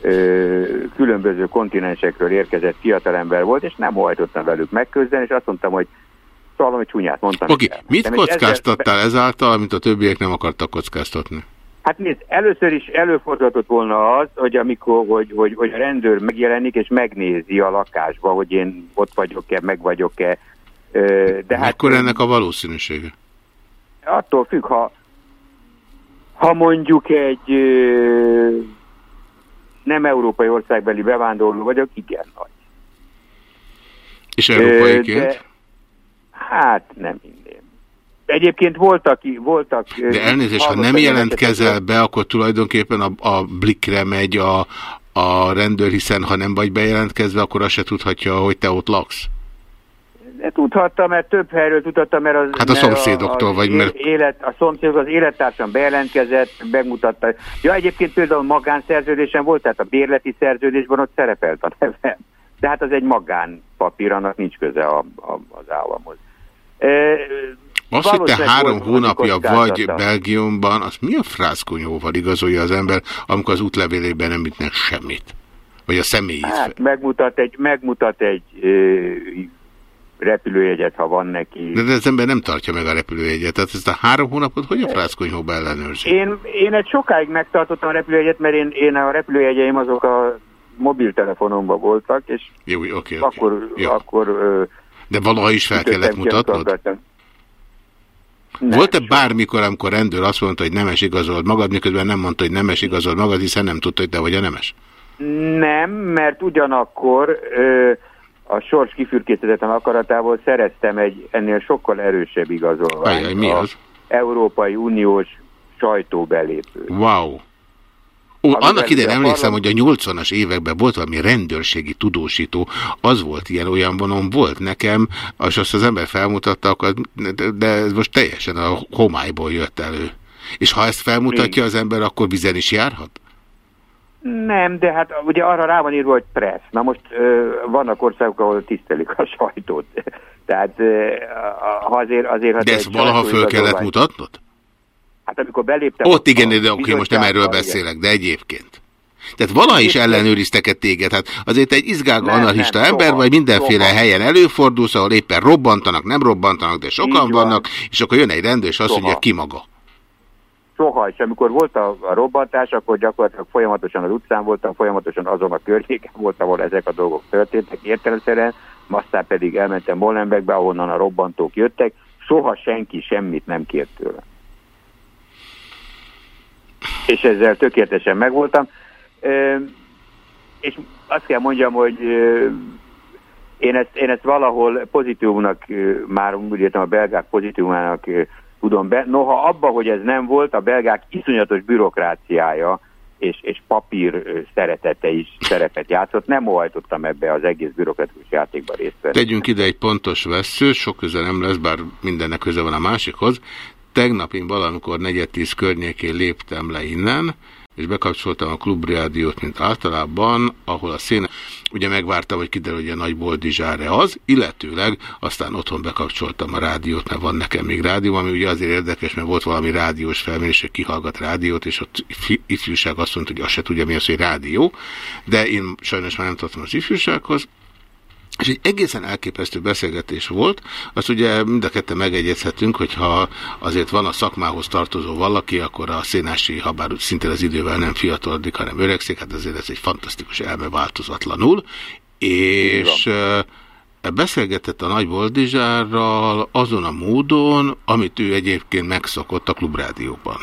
ö, különböző kontinensekről érkezett fiatalember volt, és nem hajtottam velük megküzdeni, és azt mondtam, hogy valami csúnyát mondtam. Oké, és mit. És ezzel- kockáztattál ezáltal, amit a többiek nem akartak kockáztatni? Hát nézd, először is előfordulhatott volna az, hogy amikor hogy, hogy, hogy a rendőr megjelenik és megnézi a lakásba, hogy én ott vagyok-e, meg vagyok-e. De hát Mekkora ennek a valószínűsége? attól függ, ha, ha mondjuk egy nem európai országbeli bevándorló vagyok, igen nagy. És Ö, európaiként? Hát nem minden. Egyébként voltak, voltak... De elnézést, ha nem jelentkezel be, akkor tulajdonképpen a, a blikre megy a, a rendőr, hiszen ha nem vagy bejelentkezve, akkor azt se tudhatja, hogy te ott laksz. De tudhattam, mert több helyről tudhattam, mert az... Hát a mert szomszédoktól, az vagy mert- Élet, a szomszédok, az élettársam bejelentkezett, megmutatta. Ja, egyébként például magánszerződésen volt, tehát a bérleti szerződésben ott szerepelt a nevem. De hát az egy magánpapír, annak nincs köze a, a, az államhoz. Az, hogy te három hónapja vagy. Belgiumban, az mi a frászkonyóval igazolja az ember, amikor az útlevélében nem ütnek semmit? Vagy a személyét? Hát megmutat egy, megmutat egy ö, repülőjegyet, ha van neki. De, de az ember nem tartja meg a repülőjegyet. Tehát ezt a három hónapot hogy a frászkonyhóba ellenőrzi? Én, én egy sokáig megtartottam a repülőjegyet, mert én, én a repülőjegyeim azok a mobiltelefonomban voltak, és Jó, oké, oké. akkor, Jó. akkor ö, De valaha is fel kellett mutatnod? Volt-e bármikor, amikor rendőr azt mondta, hogy nemes igazold magad, miközben nem mondta, hogy nemes igazold magad, hiszen nem tudta, hogy te vagy a nemes? Nem, mert ugyanakkor ö, a sors kifürkészhetetlen akaratából szereztem egy ennél sokkal erősebb igazolványt. Ajaj, mi az? Európai Uniós sajtóbelépő. Wow. Ó, annak idején emlékszem, hogy a 80-as években volt valami rendőrségi tudósító, az volt ilyen olyan vonom, volt nekem, és azt az ember felmutatta, akkor, de, ez most teljesen a homályból jött elő. És ha ezt felmutatja az ember, akkor vizen is járhat? Nem, de hát ugye arra rá van írva, hogy press. Na most ö, vannak országok, ahol tisztelik a sajtót. Tehát ö, ha azért, azért... De ezt valaha föl kellett mutatnod? Hát amikor beléptem... Ott igen, de oké, most nem erről beszélek, de egyébként. Tehát valaha is ellenőriztek-e téged? Hát azért egy izgága Nem, anarchista nem, ember, soha, vagy mindenféle soha. helyen előfordulsz, ahol éppen robbantanak, nem robbantanak, de sokan Így van. vannak, és akkor jön egy rendőr, és azt Soha. mondja, ki maga. Soha, és amikor volt a, a robbantás, akkor gyakorlatilag folyamatosan az utcán voltam, folyamatosan azon a környéken voltam, ahol ezek a dolgok történtek értelemszerűen, aztán pedig elmentem Molenbeekbe, ahonnan a robbantók jöttek, soha senki semmit nem kért tőlem. És ezzel tökéletesen megvoltam. És azt kell mondjam, hogy én ezt, én ezt valahol pozitívumnak, már úgy értem a belgák pozitívumának tudom be. Noha abba, hogy ez nem volt, a belgák iszonyatos bürokráciája és, és papír szeretete is szerepet játszott. Nem óhajtottam ebbe az egész bürokratikus játékba részt venni. Tegyünk ide egy pontos vesző, sok köze nem lesz, bár mindennek köze van a másikhoz. Tegnap én valamikor negyed tíz környékén léptem le innen, és bekapcsoltam a klubrádiót, mint általában, ahol a szén... Ugye megvártam, hogy kiderül, hogy a nagy boldizsáre az, illetőleg aztán otthon bekapcsoltam a rádiót, mert van nekem még rádió, ami ugye azért érdekes, mert volt valami rádiós felmérés, hogy kihallgat rádiót, és ott ifjúság azt mondta, hogy azt se tudja, mi az, hogy rádió, de én sajnos már nem tartom az ifjúsághoz, És egy egészen elképesztő beszélgetés volt, azt ugye mind a ketten megegyezhetünk, hogyha azért van a szakmához tartozó valaki, akkor a szénási, ha bár szinte az idővel nem fiatalodik, hanem öregszik, hát azért ez egy fantasztikus elme változatlanul, és beszélgetett a Nagy Boldizsárral azon a módon, amit ő egyébként megszokott a klubrádióban.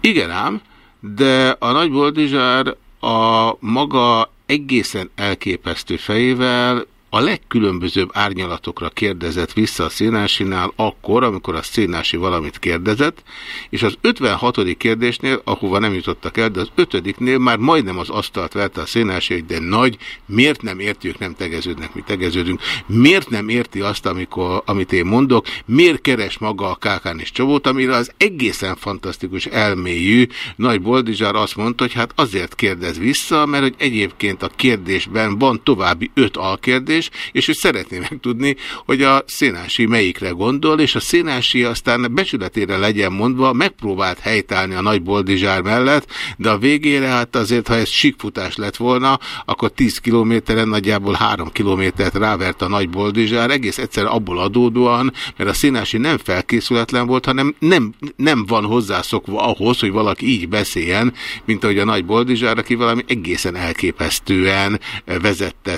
Igen ám, de a Nagy Boldizsár a maga egészen elképesztő fejével a legkülönbözőbb árnyalatokra kérdezett vissza a Szénásinál akkor, amikor a Szénási valamit kérdezett, és az 56. kérdésnél, ahova nem jutottak el, de az 5. már majdnem az asztalt verte a Szénási, de nagy, miért nem érti, ők nem tegeződnek, mi tegeződünk, miért nem érti azt, amikor, amit én mondok, miért keres maga a Kákán és Csavót, amire az egészen fantasztikus elmélyű Nagy Boldizsár azt mondta, hogy hát azért kérdez vissza, mert hogy egyébként a kérdésben van további öt alkérdés, és ő szeretné megtudni, hogy a Szénási melyikre gondol, és a Szénási aztán becsületére legyen mondva, megpróbált helytállni a Nagy Boldizsár mellett, de a végére hát azért, ha ez sikfutás lett volna, akkor 10 kilométeren nagyjából 3 kilométert rávert a Nagy Boldizsár, egész egyszer abból adódóan, mert a Szénási nem felkészületlen volt, hanem nem, nem van hozzászokva ahhoz, hogy valaki így beszéljen, mint ahogy a Nagy Boldizsár, aki valami egészen elképesztően vezette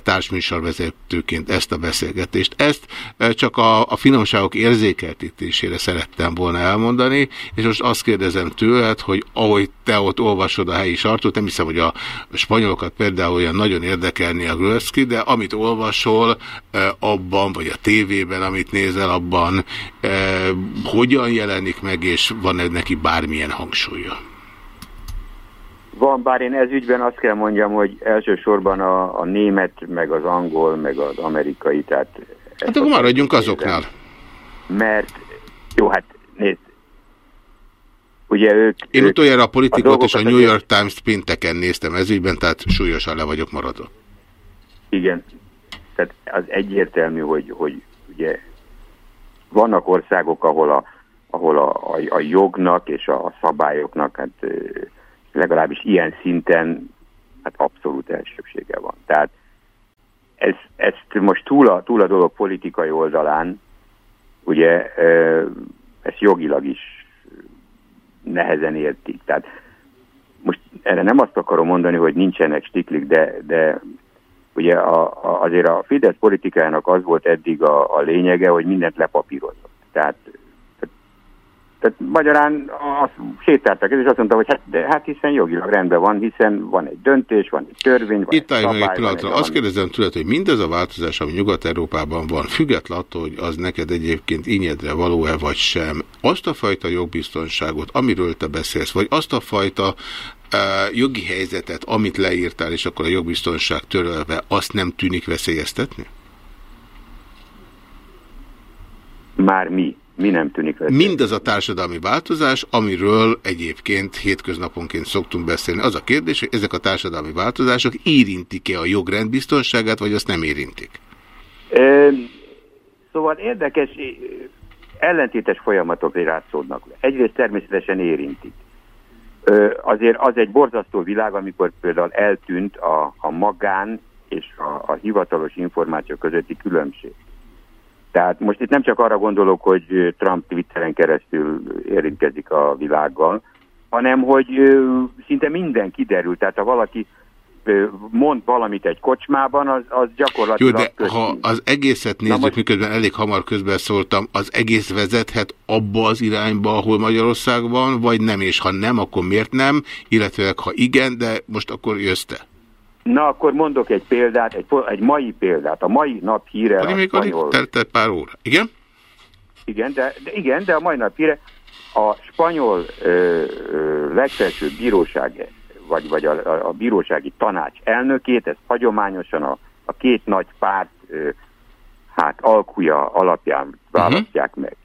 társműsorvezetőként ezt a beszélgetést. Ezt csak a, a finomságok érzékeltetésére szerettem volna elmondani, és most azt kérdezem tőled, hogy ahogy te ott olvasod a helyi sartot, nem hiszem, hogy a spanyolokat például olyan nagyon érdekelni a Gröszki, de amit olvasol abban, vagy a tévében, amit nézel, abban hogyan jelenik meg, és van-e neki bármilyen hangsúlya? Van, bár én ez ügyben azt kell mondjam, hogy elsősorban a, a német, meg az angol, meg az amerikai, tehát... Hát akkor maradjunk azoknál. Mert, jó, hát nézd, ugye ők... Én ők utoljára a politikot és a New York Times pénteken néztem ez ügyben, tehát súlyosan le vagyok maradva. Igen. Tehát az egyértelmű, hogy, hogy ugye vannak országok, ahol a, ahol a, a, a jognak és a szabályoknak hát legalábbis ilyen szinten hát abszolút elsőbsége van. Tehát ez, ezt most túl a, túl a dolog politikai oldalán, ugye ezt jogilag is nehezen értik. Tehát most erre nem azt akarom mondani, hogy nincsenek stiklik, de, de ugye a, a, azért a Fidesz politikájának az volt eddig a, a lényege, hogy mindent lepapírozott. Tehát, tehát magyarán azt sétáltak, és azt mondta, hogy hát, de, hát hiszen jogilag rendben van, hiszen van egy döntés, van egy törvény, van Itt egy egy szabály, van pillanatra. egy Azt kérdezem tőled, hogy mindez a változás, ami Nyugat-Európában van, független attól, hogy az neked egyébként ínyedre való-e vagy sem, azt a fajta jogbiztonságot, amiről te beszélsz, vagy azt a fajta uh, jogi helyzetet, amit leírtál, és akkor a jogbiztonság törölve, azt nem tűnik veszélyeztetni? Már mi? Mi nem tűnik veszély? Mindaz a társadalmi változás, amiről egyébként hétköznaponként szoktunk beszélni. Az a kérdés, hogy ezek a társadalmi változások érintik-e a jogrend biztonságát, vagy azt nem érintik? Ö, Szóval érdekes, ellentétes folyamatok rátszódnak le. Egyrészt természetesen érintik. Ö, Azért az egy borzasztó világ, amikor például eltűnt a, a magán és a, a hivatalos információ közötti különbség. Tehát most itt nem csak arra gondolok, hogy Trump Twitteren keresztül érintkezik a világgal, hanem hogy szinte minden kiderül. Tehát ha valaki mond valamit egy kocsmában, az, az Jó, gyakorlatilag de köztű. ha az egészet nézzük, most- miközben elég hamar közbeszóltam, az egész vezethet abba az irányba, ahol Magyarország van, vagy nem, és ha nem, akkor miért nem, illetve ha igen, de most akkor jössz te. Na, akkor mondok egy példát, egy, egy mai példát. A mai nap híre Pedig a még alig telt pár óra. Igen? Igen, de, de, igen, de a mai nap híre a spanyol ö, ö, legfelsőbb bíróság, vagy, vagy a, a, a bírósági tanács elnökét, ezt hagyományosan a, a két nagy párt ö, hát alkuja alapján választják meg.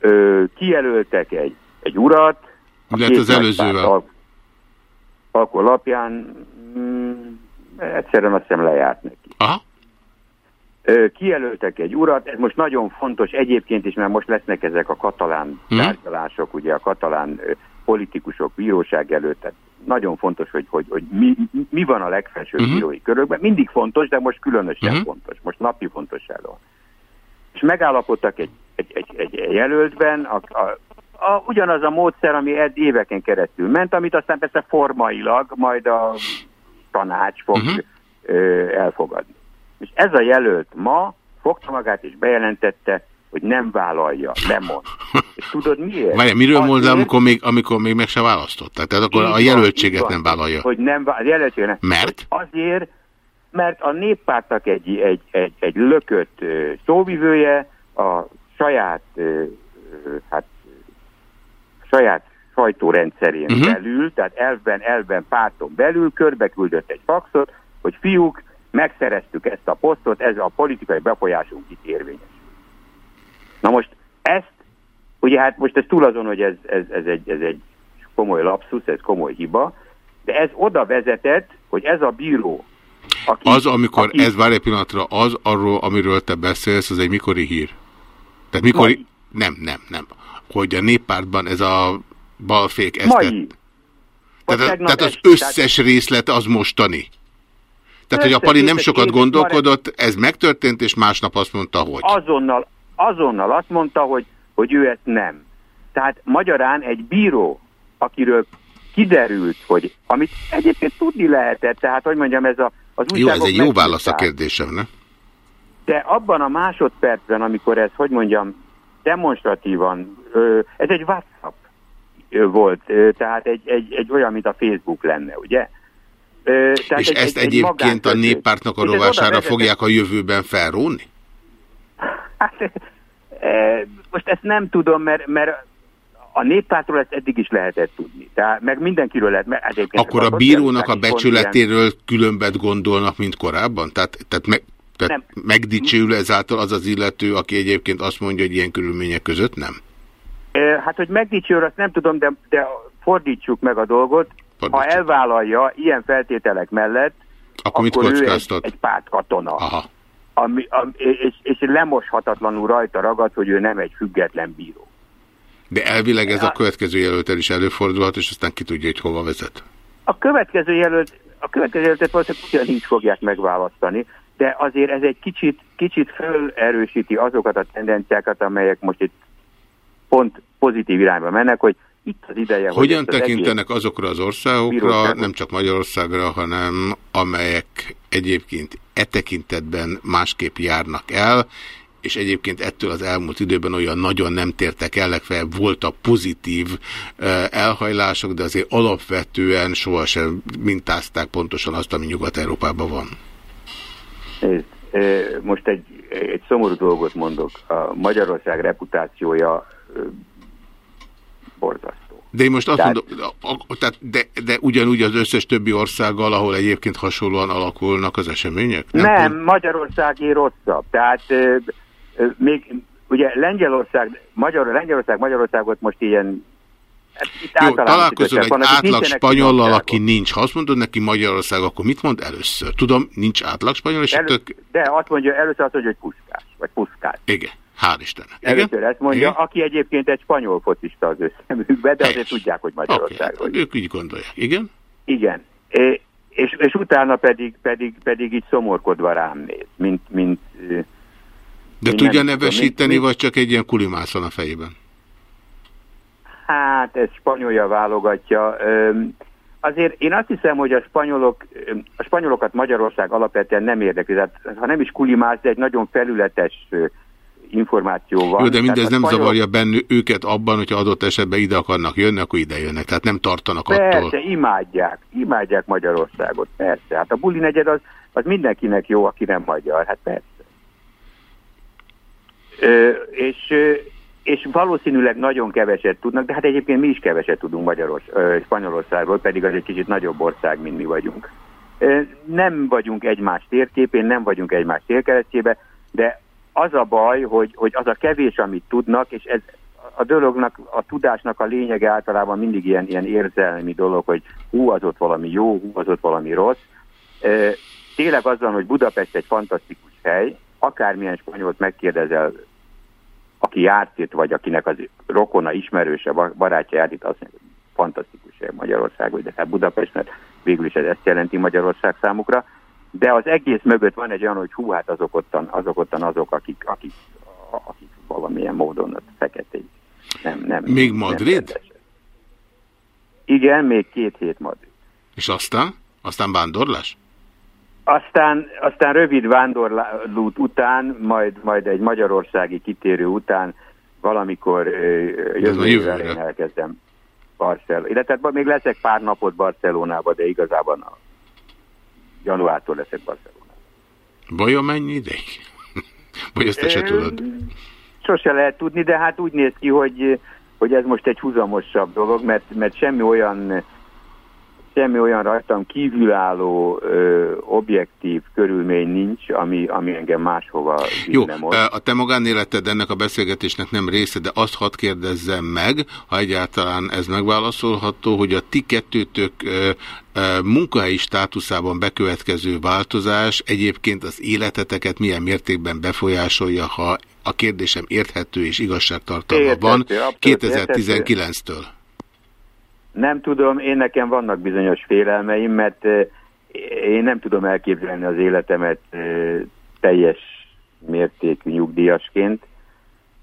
Ö, kijelöltek egy, egy urat, Illetve két az előzővel. párt al- alkú alapján egyszerűen azt hiszem lejárt neki. Aha. Kijelöltek egy urat, ez most nagyon fontos egyébként is, mert most lesznek ezek a katalán Hm? tárgyalások, ugye a katalán politikusok bíróság előtt, tehát nagyon fontos, hogy, hogy, hogy mi, mi van a legfelsőbb Mhm. bírói körökben. Mindig fontos, de most különösen Mhm. fontos, most napi fontossága. És megállapodtak egy, egy, egy, egy jelöltben, a, a, a, ugyanaz a módszer, ami ed- éveken keresztül ment, amit aztán persze formailag majd a tanács fog Mhm. ö, elfogadni. És ez a jelölt ma fogta magát és bejelentette, hogy nem vállalja, lemond. És tudod miért? Várj, miről mondod, amikor még, amikor még meg se választották? Tehát akkor a jelöltséget van, nem vállalja. Hogy nem vá- a jelöltséget nem. Mert? Azért, mert a néppártnak egy, egy, egy, egy lökött szóvivője a saját, hát, saját sajtórendszerén Mhm. uh-huh. belül, tehát elven, elven párton belül körbeküldött egy faxot, hogy fiúk, megszereztük ezt a posztot, ez a politikai befolyásunk itt érvényes. Na most ezt, ugye hát most ez túl azon, hogy ez, ez, ez, egy, ez egy komoly lapszus, ez komoly hiba, de ez oda vezetett, hogy ez a bíró, aki, Az, amikor aki, ez várj egy pillanatra, az arról, amiről te beszélsz, az egy mikori hír. Tehát mikori... Nem, nem, nem. Hogy a néppártban ez a balfék ezt Mai. Tehát, tegnap tehát az este, összes részlet az mostani. Tehát, hogy a Pali nem sokat gondolkodott, ez megtörtént, és másnap azt mondta, hogy. azonnal, azonnal azt mondta, hogy, hogy ő ezt nem. Tehát magyarán egy bíró, akiről kiderült, hogy amit egyébként tudni lehetett, tehát hogy mondjam, ez a, az Jó, ez egy jó válasz a kérdésem, ne? De abban a másodpercben, amikor ez, hogy mondjam, demonstratívan, ö, ez egy WhatsApp volt, tehát egy, egy, egy olyan, mint a Facebook lenne, ugye? Tehát És egy- ezt egy- egy egyébként a magánkötő. néppártnak a rovására fogják a jövőben felróni? Hát, e, most ezt nem tudom, mert, mert a néppártról ezt eddig is lehetett tudni. Tehát, meg mindenkiről lehet. Mert egyébként Akkor a bírónak a becsületéről különbet gondolnak, mint korábban? Tehát, tehát, me, tehát megdicsőül ezáltal az az illető, aki egyébként azt mondja, hogy ilyen körülmények között nem? Hát, hogy megdicsőr, azt nem tudom, de, de fordítsuk meg a dolgot. Ha elvállalja ilyen feltételek mellett, Akkor mit ő egy, egy pártkatona. Aha. Ami, ami, és, és lemoshatatlanul rajta ragad, hogy ő nem egy független bíró. De elvileg ez a következő jelöltel is előfordulhat, és aztán ki tudja, hogy hova vezet. A következő jelölt, a következő jelöltet valószínűleg ugyanígy fogják megválasztani, de azért ez egy kicsit, kicsit fölerősíti azokat a tendenciákat, amelyek most itt pont pozitív irányba mennek, hogy itt az ideje, hogy Hogyan az tekintenek azokra az országokra, nem csak Magyarországra, hanem amelyek egyébként e tekintetben másképp járnak el, és egyébként ettől az elmúlt időben olyan nagyon nem tértek el, legfeljebb voltak pozitív elhajlások, de azért alapvetően sohasem mintázták pontosan azt, ami Nyugat-Európában van. Nézd, most egy, egy szomorú dolgot mondok. A Magyarország reputációja borzasztó. De én most azt Tehát- mondom, tehát de, de ugyanúgy az összes többi országgal, ahol egyébként hasonlóan alakulnak az események? Nem, nem Magyarországé rosszabb. Tehát ö, ö, még ugye Lengyelország, Magyar, Lengyelország, Magyarországot most ilyen hát Jó, találkozol egy vannak, átlag spanyollal, aki nincs. Ha azt mondod neki Magyarország, akkor mit mond először? Tudom, nincs átlag spanyol, és Elő, tök... de azt mondja, először azt mondja, hogy puskás, vagy puskás. Igen, hál' Istennek. Először ezt mondja, Igen? aki egyébként egy spanyol focista az összemükbe, de azért tudják, hogy Oké, Magyarországról. hát ők így gondolják. Igen? Igen. É, és, és utána pedig, pedig, pedig így szomorkodva rám néz, mint, mint De Én tudja nem nevesíteni, mint- vagy csak egy ilyen kulimász van a fejében? Hát, ez spanyolja válogatja. Azért én azt hiszem, hogy a spanyolok, a spanyolokat Magyarország alapvetően nem érdekli. Tehát, ha nem is kulimász, de egy nagyon felületes ö, információ van. Jó, de mindez nem spanyolok- zavarja benne őket abban, hogyha adott esetben ide akarnak jönni, akkor ide jönnek. Tehát nem tartanak Persze, attól. imádják, imádják Magyarországot, persze. Hát a buli negyed az, az mindenkinek jó, aki nem magyar, hát persze. Ö, és, és valószínűleg nagyon keveset tudnak, de hát egyébként mi is keveset tudunk Magyaros, ö, Spanyolországról, pedig az egy kicsit nagyobb ország, mint mi vagyunk. Ö, nem vagyunk egymás térképén, nem vagyunk egymás térkeresztjébe, de az a baj, hogy, hogy az a kevés, amit tudnak, és ez a dolognak, a tudásnak a lényege általában mindig ilyen, ilyen érzelmi dolog, hogy hú, az ott valami jó, hú, az ott valami rossz. Ö, Tényleg az van, hogy Budapest egy fantasztikus hely, akármilyen spanyolt megkérdezel, aki járt itt, vagy akinek az rokona, ismerőse, ba- barátja járt itt, azt fantasztikus hely Magyarország, de hát Budapest, mert végül is ez ezt jelenti Magyarország számukra. De az egész mögött van egy olyan, hogy hú, hát azok ottan azok, ottan azok akik, akik, akik valamilyen módon ott feketék. Nem, nem, Még nem Madrid? kedvesek. Igen, még két hét Madrid. És aztán? Aztán vándorlás? Aztán, aztán rövid vándorlút után, majd, majd egy magyarországi kitérő után valamikor jövő a év jövőre. elején elkezdem Barcelona. Illetve hát még leszek pár napot Barcelonába, de igazából januártól leszek Barcelona. Vajon mennyi ideig? Vagy ezt se tudod? Sose lehet tudni, de hát úgy néz ki, hogy, hogy ez most egy húzamosabb dolog, mert, mert semmi olyan semmi olyan rajtam kívülálló ö, objektív körülmény nincs, ami, ami engem máshova Jó, most. a te magánéleted ennek a beszélgetésnek nem része, de azt hadd kérdezzem meg, ha egyáltalán ez megválaszolható, hogy a ti kettőtök ö, ö, munkahelyi státuszában bekövetkező változás egyébként az életeteket milyen mértékben befolyásolja, ha a kérdésem érthető és igazságtartalma van abszolút 2019-től. Nem tudom, én nekem vannak bizonyos félelmeim, mert én nem tudom elképzelni az életemet teljes mértékű nyugdíjasként.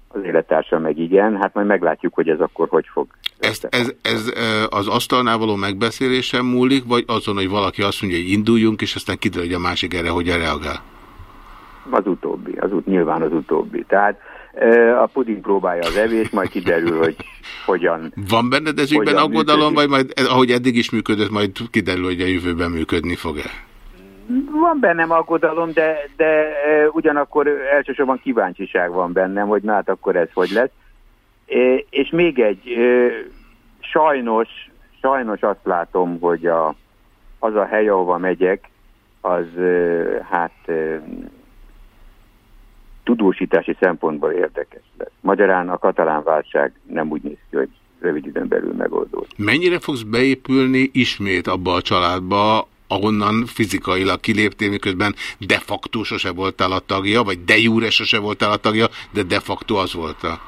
Az élettársam meg igen, hát majd meglátjuk, hogy ez akkor hogy fog. Ez, ez, ez az asztalnál való megbeszélésen múlik, vagy azon, hogy valaki azt mondja, hogy induljunk, és aztán kiderül, hogy a másik erre hogyan reagál? Az utóbbi, az ut nyilván az utóbbi. Tehát eh, a puding próbálja az evést, majd kiderül, hogy hogyan. Van benned ez ügyben aggodalom, vagy majd, ahogy eddig is működött, majd kiderül, hogy a jövőben működni fog-e? Van bennem aggodalom, de, de ugyanakkor elsősorban kíváncsiság van bennem, hogy na hát akkor ez hogy lesz. És még egy, sajnos, sajnos azt látom, hogy a, az a hely, ahova megyek, az hát tudósítási szempontból érdekes lesz. Magyarán a katalán válság nem úgy néz ki, hogy rövid időn belül megoldódik. Mennyire fogsz beépülni ismét abba a családba, ahonnan fizikailag kiléptél, miközben de facto sose voltál a tagja, vagy de jure sose voltál a tagja, de de facto az voltál.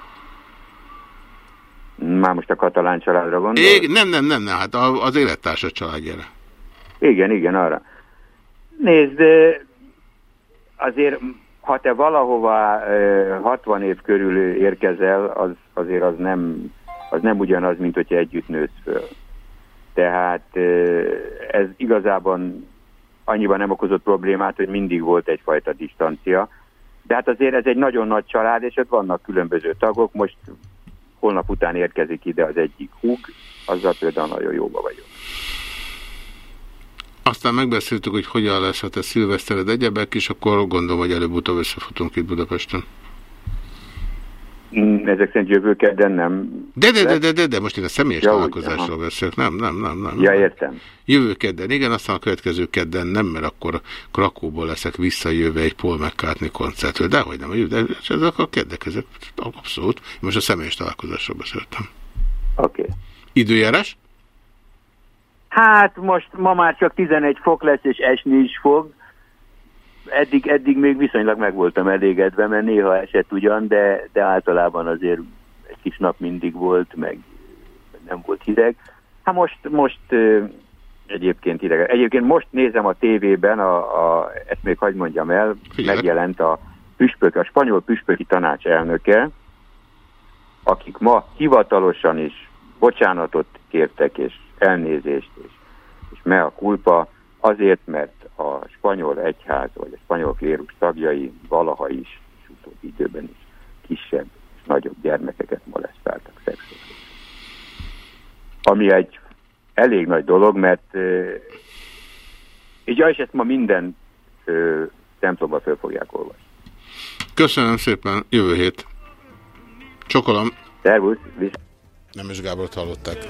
Már most a katalán családra gondol? É, nem, nem, nem, nem, hát az élettársa családjára. Igen, igen, arra. Nézd, azért, ha te valahova ö, 60 év körül érkezel, az, azért az nem, az nem ugyanaz, mint hogyha együtt nősz föl. Tehát ez igazában annyiban nem okozott problémát, hogy mindig volt egyfajta distancia. De hát azért ez egy nagyon nagy család, és ott vannak különböző tagok. Most holnap után érkezik ide az egyik húg, azzal például nagyon jóba vagyok. Aztán megbeszéltük, hogy hogyan lesz a te szilvesztered egyebek, és akkor gondolom, hogy előbb-utóbb összefutunk itt Budapesten. Mm, Ezek szerint jövő kedden nem. De, de, de, de, de, de most én a személyes Ja, találkozásról beszélek. Nem, nem, nem, nem. Ja, értem. Jövő kedden, igen, aztán a következő kedden nem, mert akkor Krakóból leszek visszajöve egy Paul McCartney koncertről. Dehogy nem, de ezek a keddek, ezek abszolút. Most a személyes találkozásról beszéltem. Oké. Okay. Időjárás? Hát most ma már csak 11 fok lesz, és esni is fog. Eddig, eddig még viszonylag meg voltam elégedve, mert néha esett ugyan, de, de általában azért egy kis nap mindig volt, meg nem volt hideg. Hát most, most egyébként hideg. Egyébként most nézem a tévében, a, a, ezt még hagyd mondjam el, Figyelek. megjelent a püspök, a spanyol püspöki tanács elnöke, akik ma hivatalosan is bocsánatot kértek, és elnézést, és, és mea culpa, azért, mert a spanyol egyház, vagy a spanyol klérus tagjai valaha is, és utóbbi időben is kisebb és nagyobb gyermekeket molesztáltak szexuálisan. Ami egy elég nagy dolog, mert így és ezt ma minden templomba föl fogják olvasni. Köszönöm szépen, jövő hét. Csokolom. Szervusz, visz... Nem is Gábort hallották.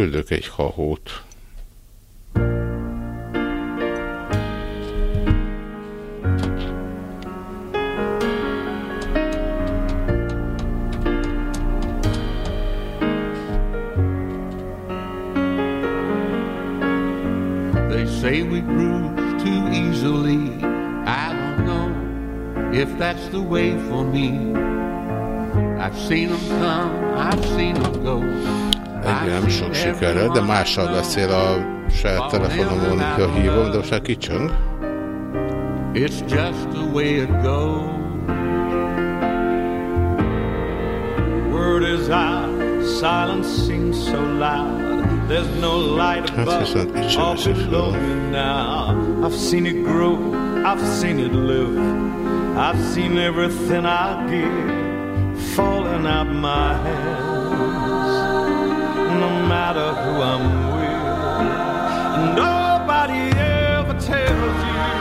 Küldök egy hahót. De mással beszél a saját telefonomon, ha hívom, de most már kicsöng. It's just the way it goes. Word is out, silence seems so loud. There's no light above viszont így sem or below me now. I've seen it grow, I've seen it live. I've seen everything I give falling out my hands. No matter who I'm with, nobody ever tells you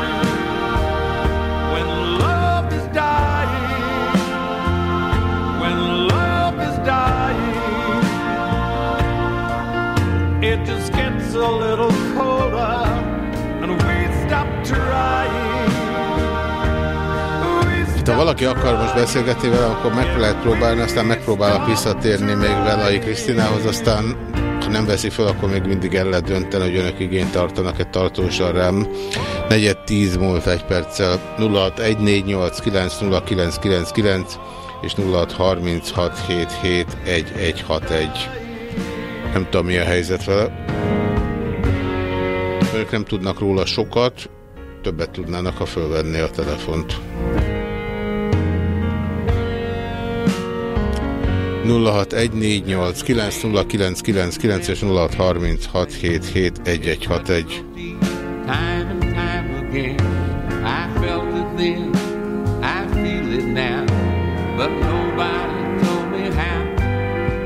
valaki akar most beszélgetni vele, akkor meg lehet próbálni, aztán megpróbálok visszatérni még Velai Krisztinához, aztán ha nem veszi fel, akkor még mindig el lehet dönteni, hogy önök igényt tartanak egy tartósan rám. Negyed tíz múlt egy perccel 0614890999 és 0636771161. Nem tudom, mi a helyzet vele. Önök nem tudnak róla sokat, többet tudnának, ha fölvenné a telefont. 0614890999 és 0636771161. Time and time again, I felt it then, I feel it now, but nobody told me how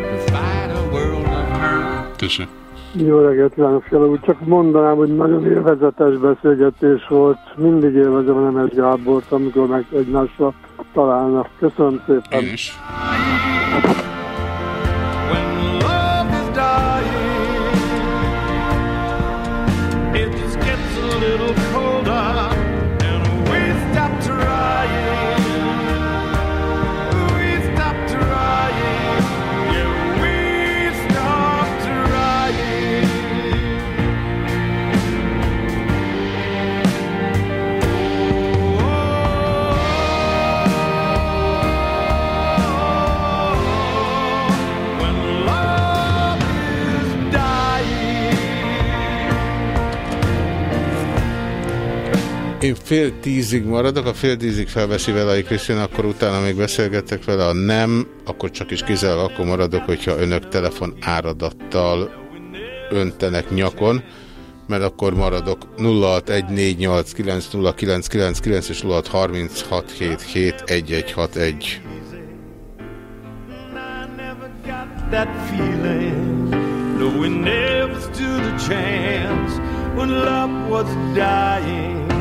to fight a world of hurt. Tessék. Jó reggelt kívánok, Fjala úr! Csak mondanám, hogy nagyon élvezetes beszélgetés volt. Mindig élvezem a Nemes Gábort, amikor meg egymásra találnak. Köszönöm szépen! Én is. Én fél tízig maradok, a fél tízig felveszi Velai Krisztina, akkor utána még beszélgetek vele, ha nem, akkor csak is kizárólag akkor maradok, hogyha önök telefon áradattal öntenek nyakon, mert akkor maradok 0614890999 és 0636771161. that feeling. No, we never stood a chance when love was dying.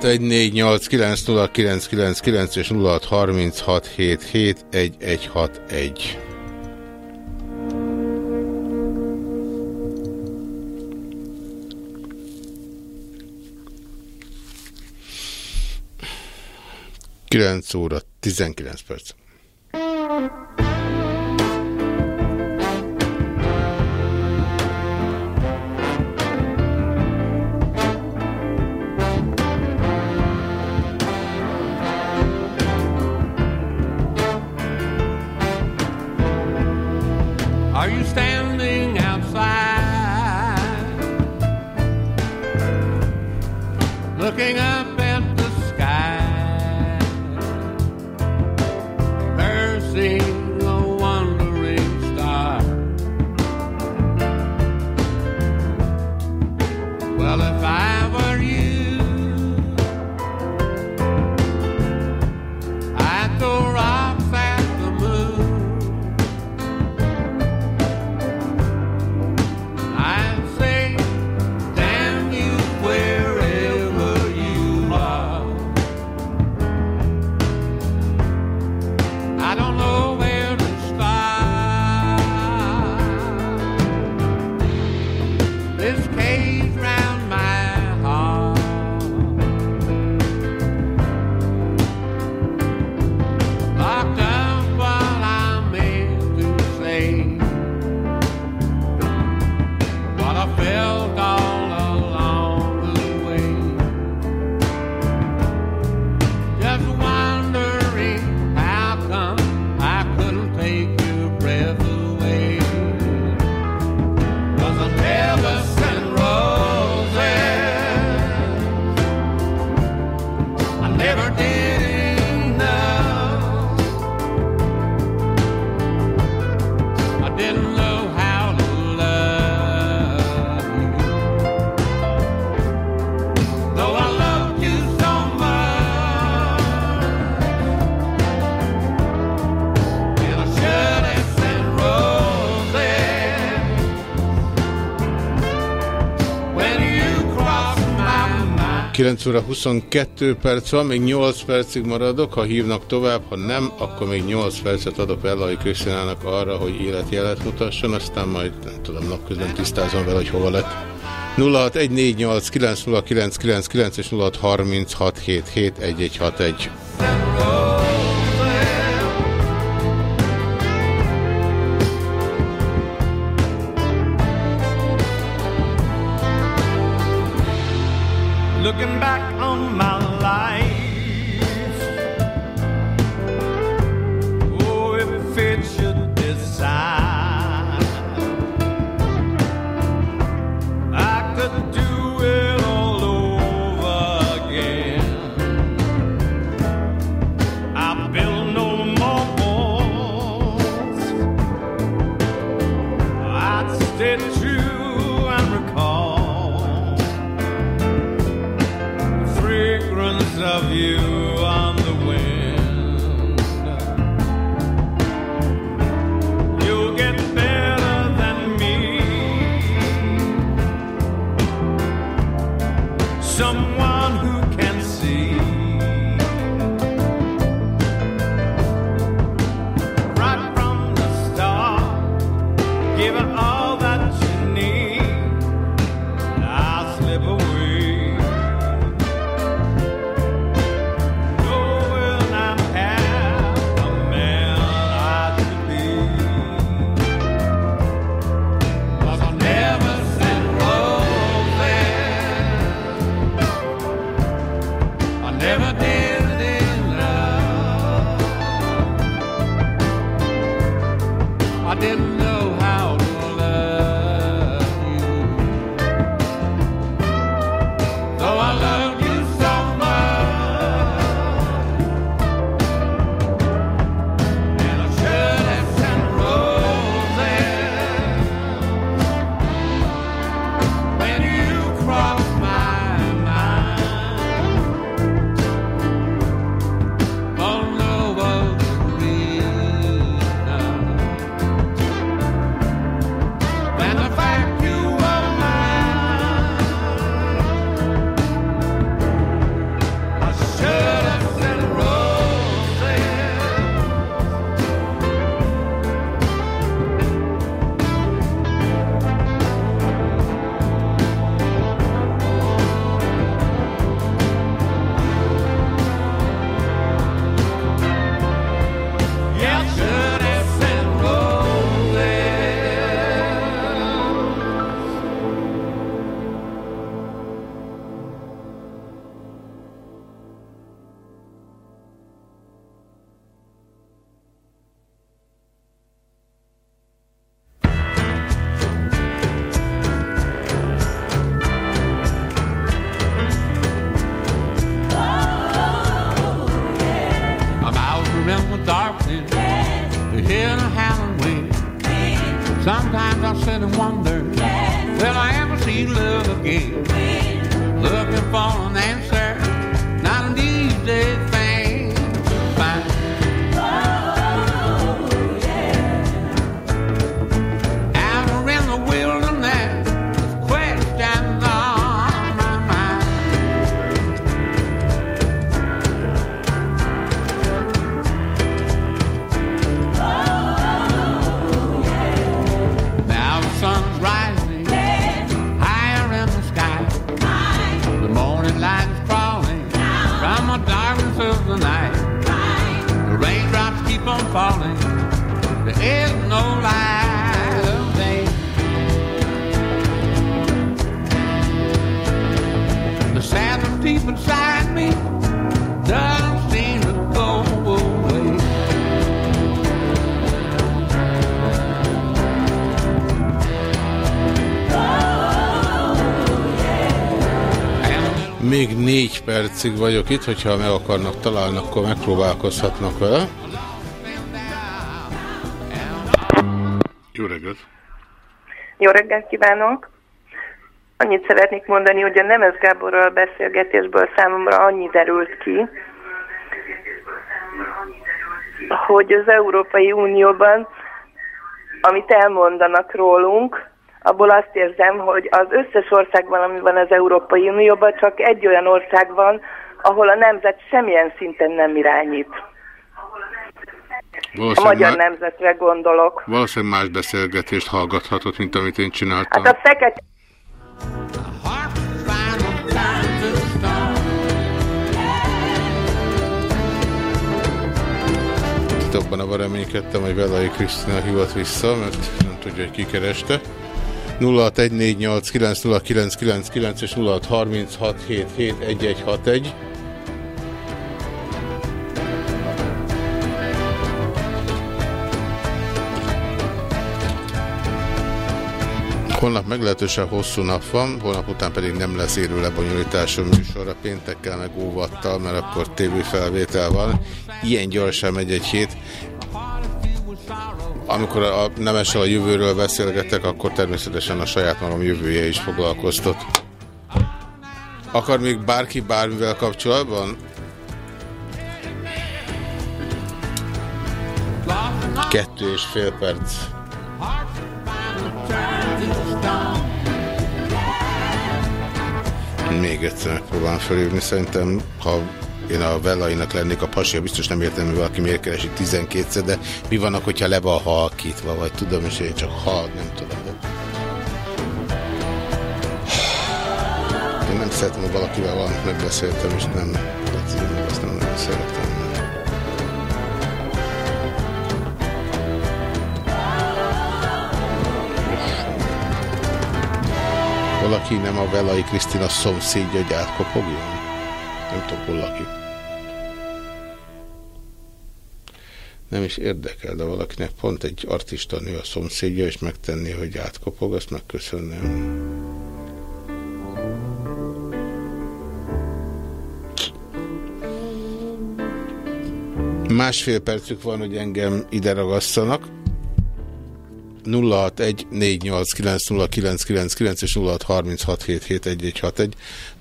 061 és 0636771161. Kilenc óra, tizenkilenc perc. you stand. 9 óra 22 perc van, még 8 percig maradok, ha hívnak tovább, ha nem, akkor még 8 percet adok Ellai Krisztinának arra, hogy életjelet mutasson, aztán majd nem tudom, napközben tisztázom vele, hogy hova lett. 0614890999 és 0636771161. percig vagyok itt, hogyha meg akarnak találni, akkor megpróbálkozhatnak vele. Jó reggelt! Jó reggelt kívánok! Annyit szeretnék mondani, hogy a Nemes Gáborral a beszélgetésből számomra annyi derült ki, hogy az Európai Unióban, amit elmondanak rólunk, abból azt érzem, hogy az összes országban, ami van az Európai Unióban, csak egy olyan ország van, ahol a nemzet semmilyen szinten nem irányít. A magyar má- nemzetre gondolok. valószínűleg más beszélgetést hallgathatott, mint amit én csináltam. Hát a fekete Titokban abban reménykedtem, hogy Velai Krisztina hívott vissza, mert nem tudja, hogy ki kereste. 0614890999 és 0636771161. Holnap meglehetősen hosszú nap van, holnap után pedig nem lesz érő lebonyolítású műsorra péntekkel meg óvattal, mert akkor tévéfelvétel van. Ilyen gyorsan megy egy hét. Amikor a nemessel a jövőről beszélgetek, akkor természetesen a saját magam jövője is foglalkoztat. Akar még bárki bármivel kapcsolatban? Kettő és fél perc. Még egyszer megpróbálom felhívni. Szerintem, ha én a Vellainak lennék a pasia, biztos nem értem, hogy valaki miért keresi 12-szer, de mi vannak, hogyha le van halkítva, vagy tudom, és én csak hal, nem tudom. Én nem szeretem, hogy valakivel valamit megbeszéltem, és nem, azt nem nagyon szeretem. Valaki nem a Velai Krisztina szomszédja, hogy átkopogjon? Nem tudom, hol lakik. Nem is érdekel, de valakinek pont egy artista nő a szomszédja, és megtenni, hogy átkopog, azt megköszönném. Másfél percük van, hogy engem ide ragasszanak. 0614890999 és 0636771161.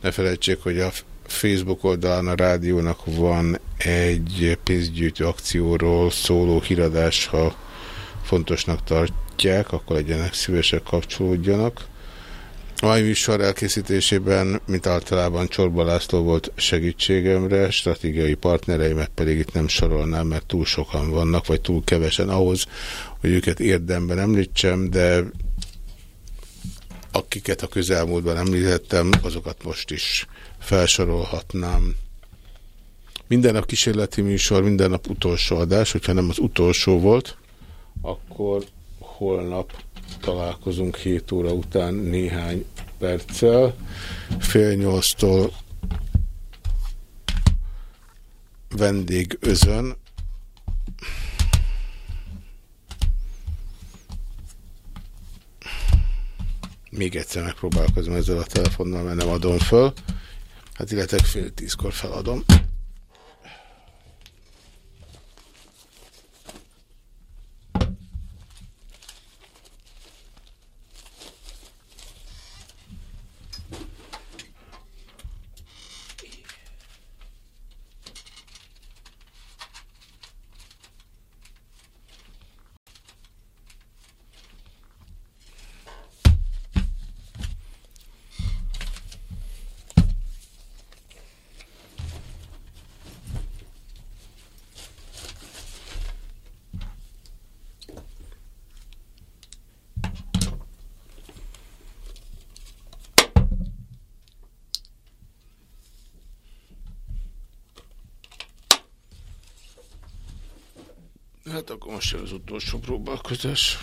Ne felejtsék, hogy a Facebook oldalán a rádiónak van egy pénzgyűjtő akcióról szóló híradás, ha fontosnak tartják, akkor legyenek szívesek kapcsolódjanak. A mai műsor elkészítésében, mint általában Csorba László volt segítségemre, stratégiai partnereimet pedig itt nem sorolnám, mert túl sokan vannak, vagy túl kevesen ahhoz, hogy őket érdemben említsem, de akiket a közelmúltban említettem, azokat most is felsorolhatnám. Minden nap kísérleti műsor, minden nap utolsó adás, hogyha nem az utolsó volt, akkor holnap találkozunk 7 óra után néhány perccel. Fél nyolctól vendég özön. Még egyszer megpróbálkozom ezzel a telefonnal, mert nem adom föl. Hát illetve fél tízkor feladom. Jön az utolsó próbálkozás.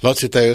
Laci, te.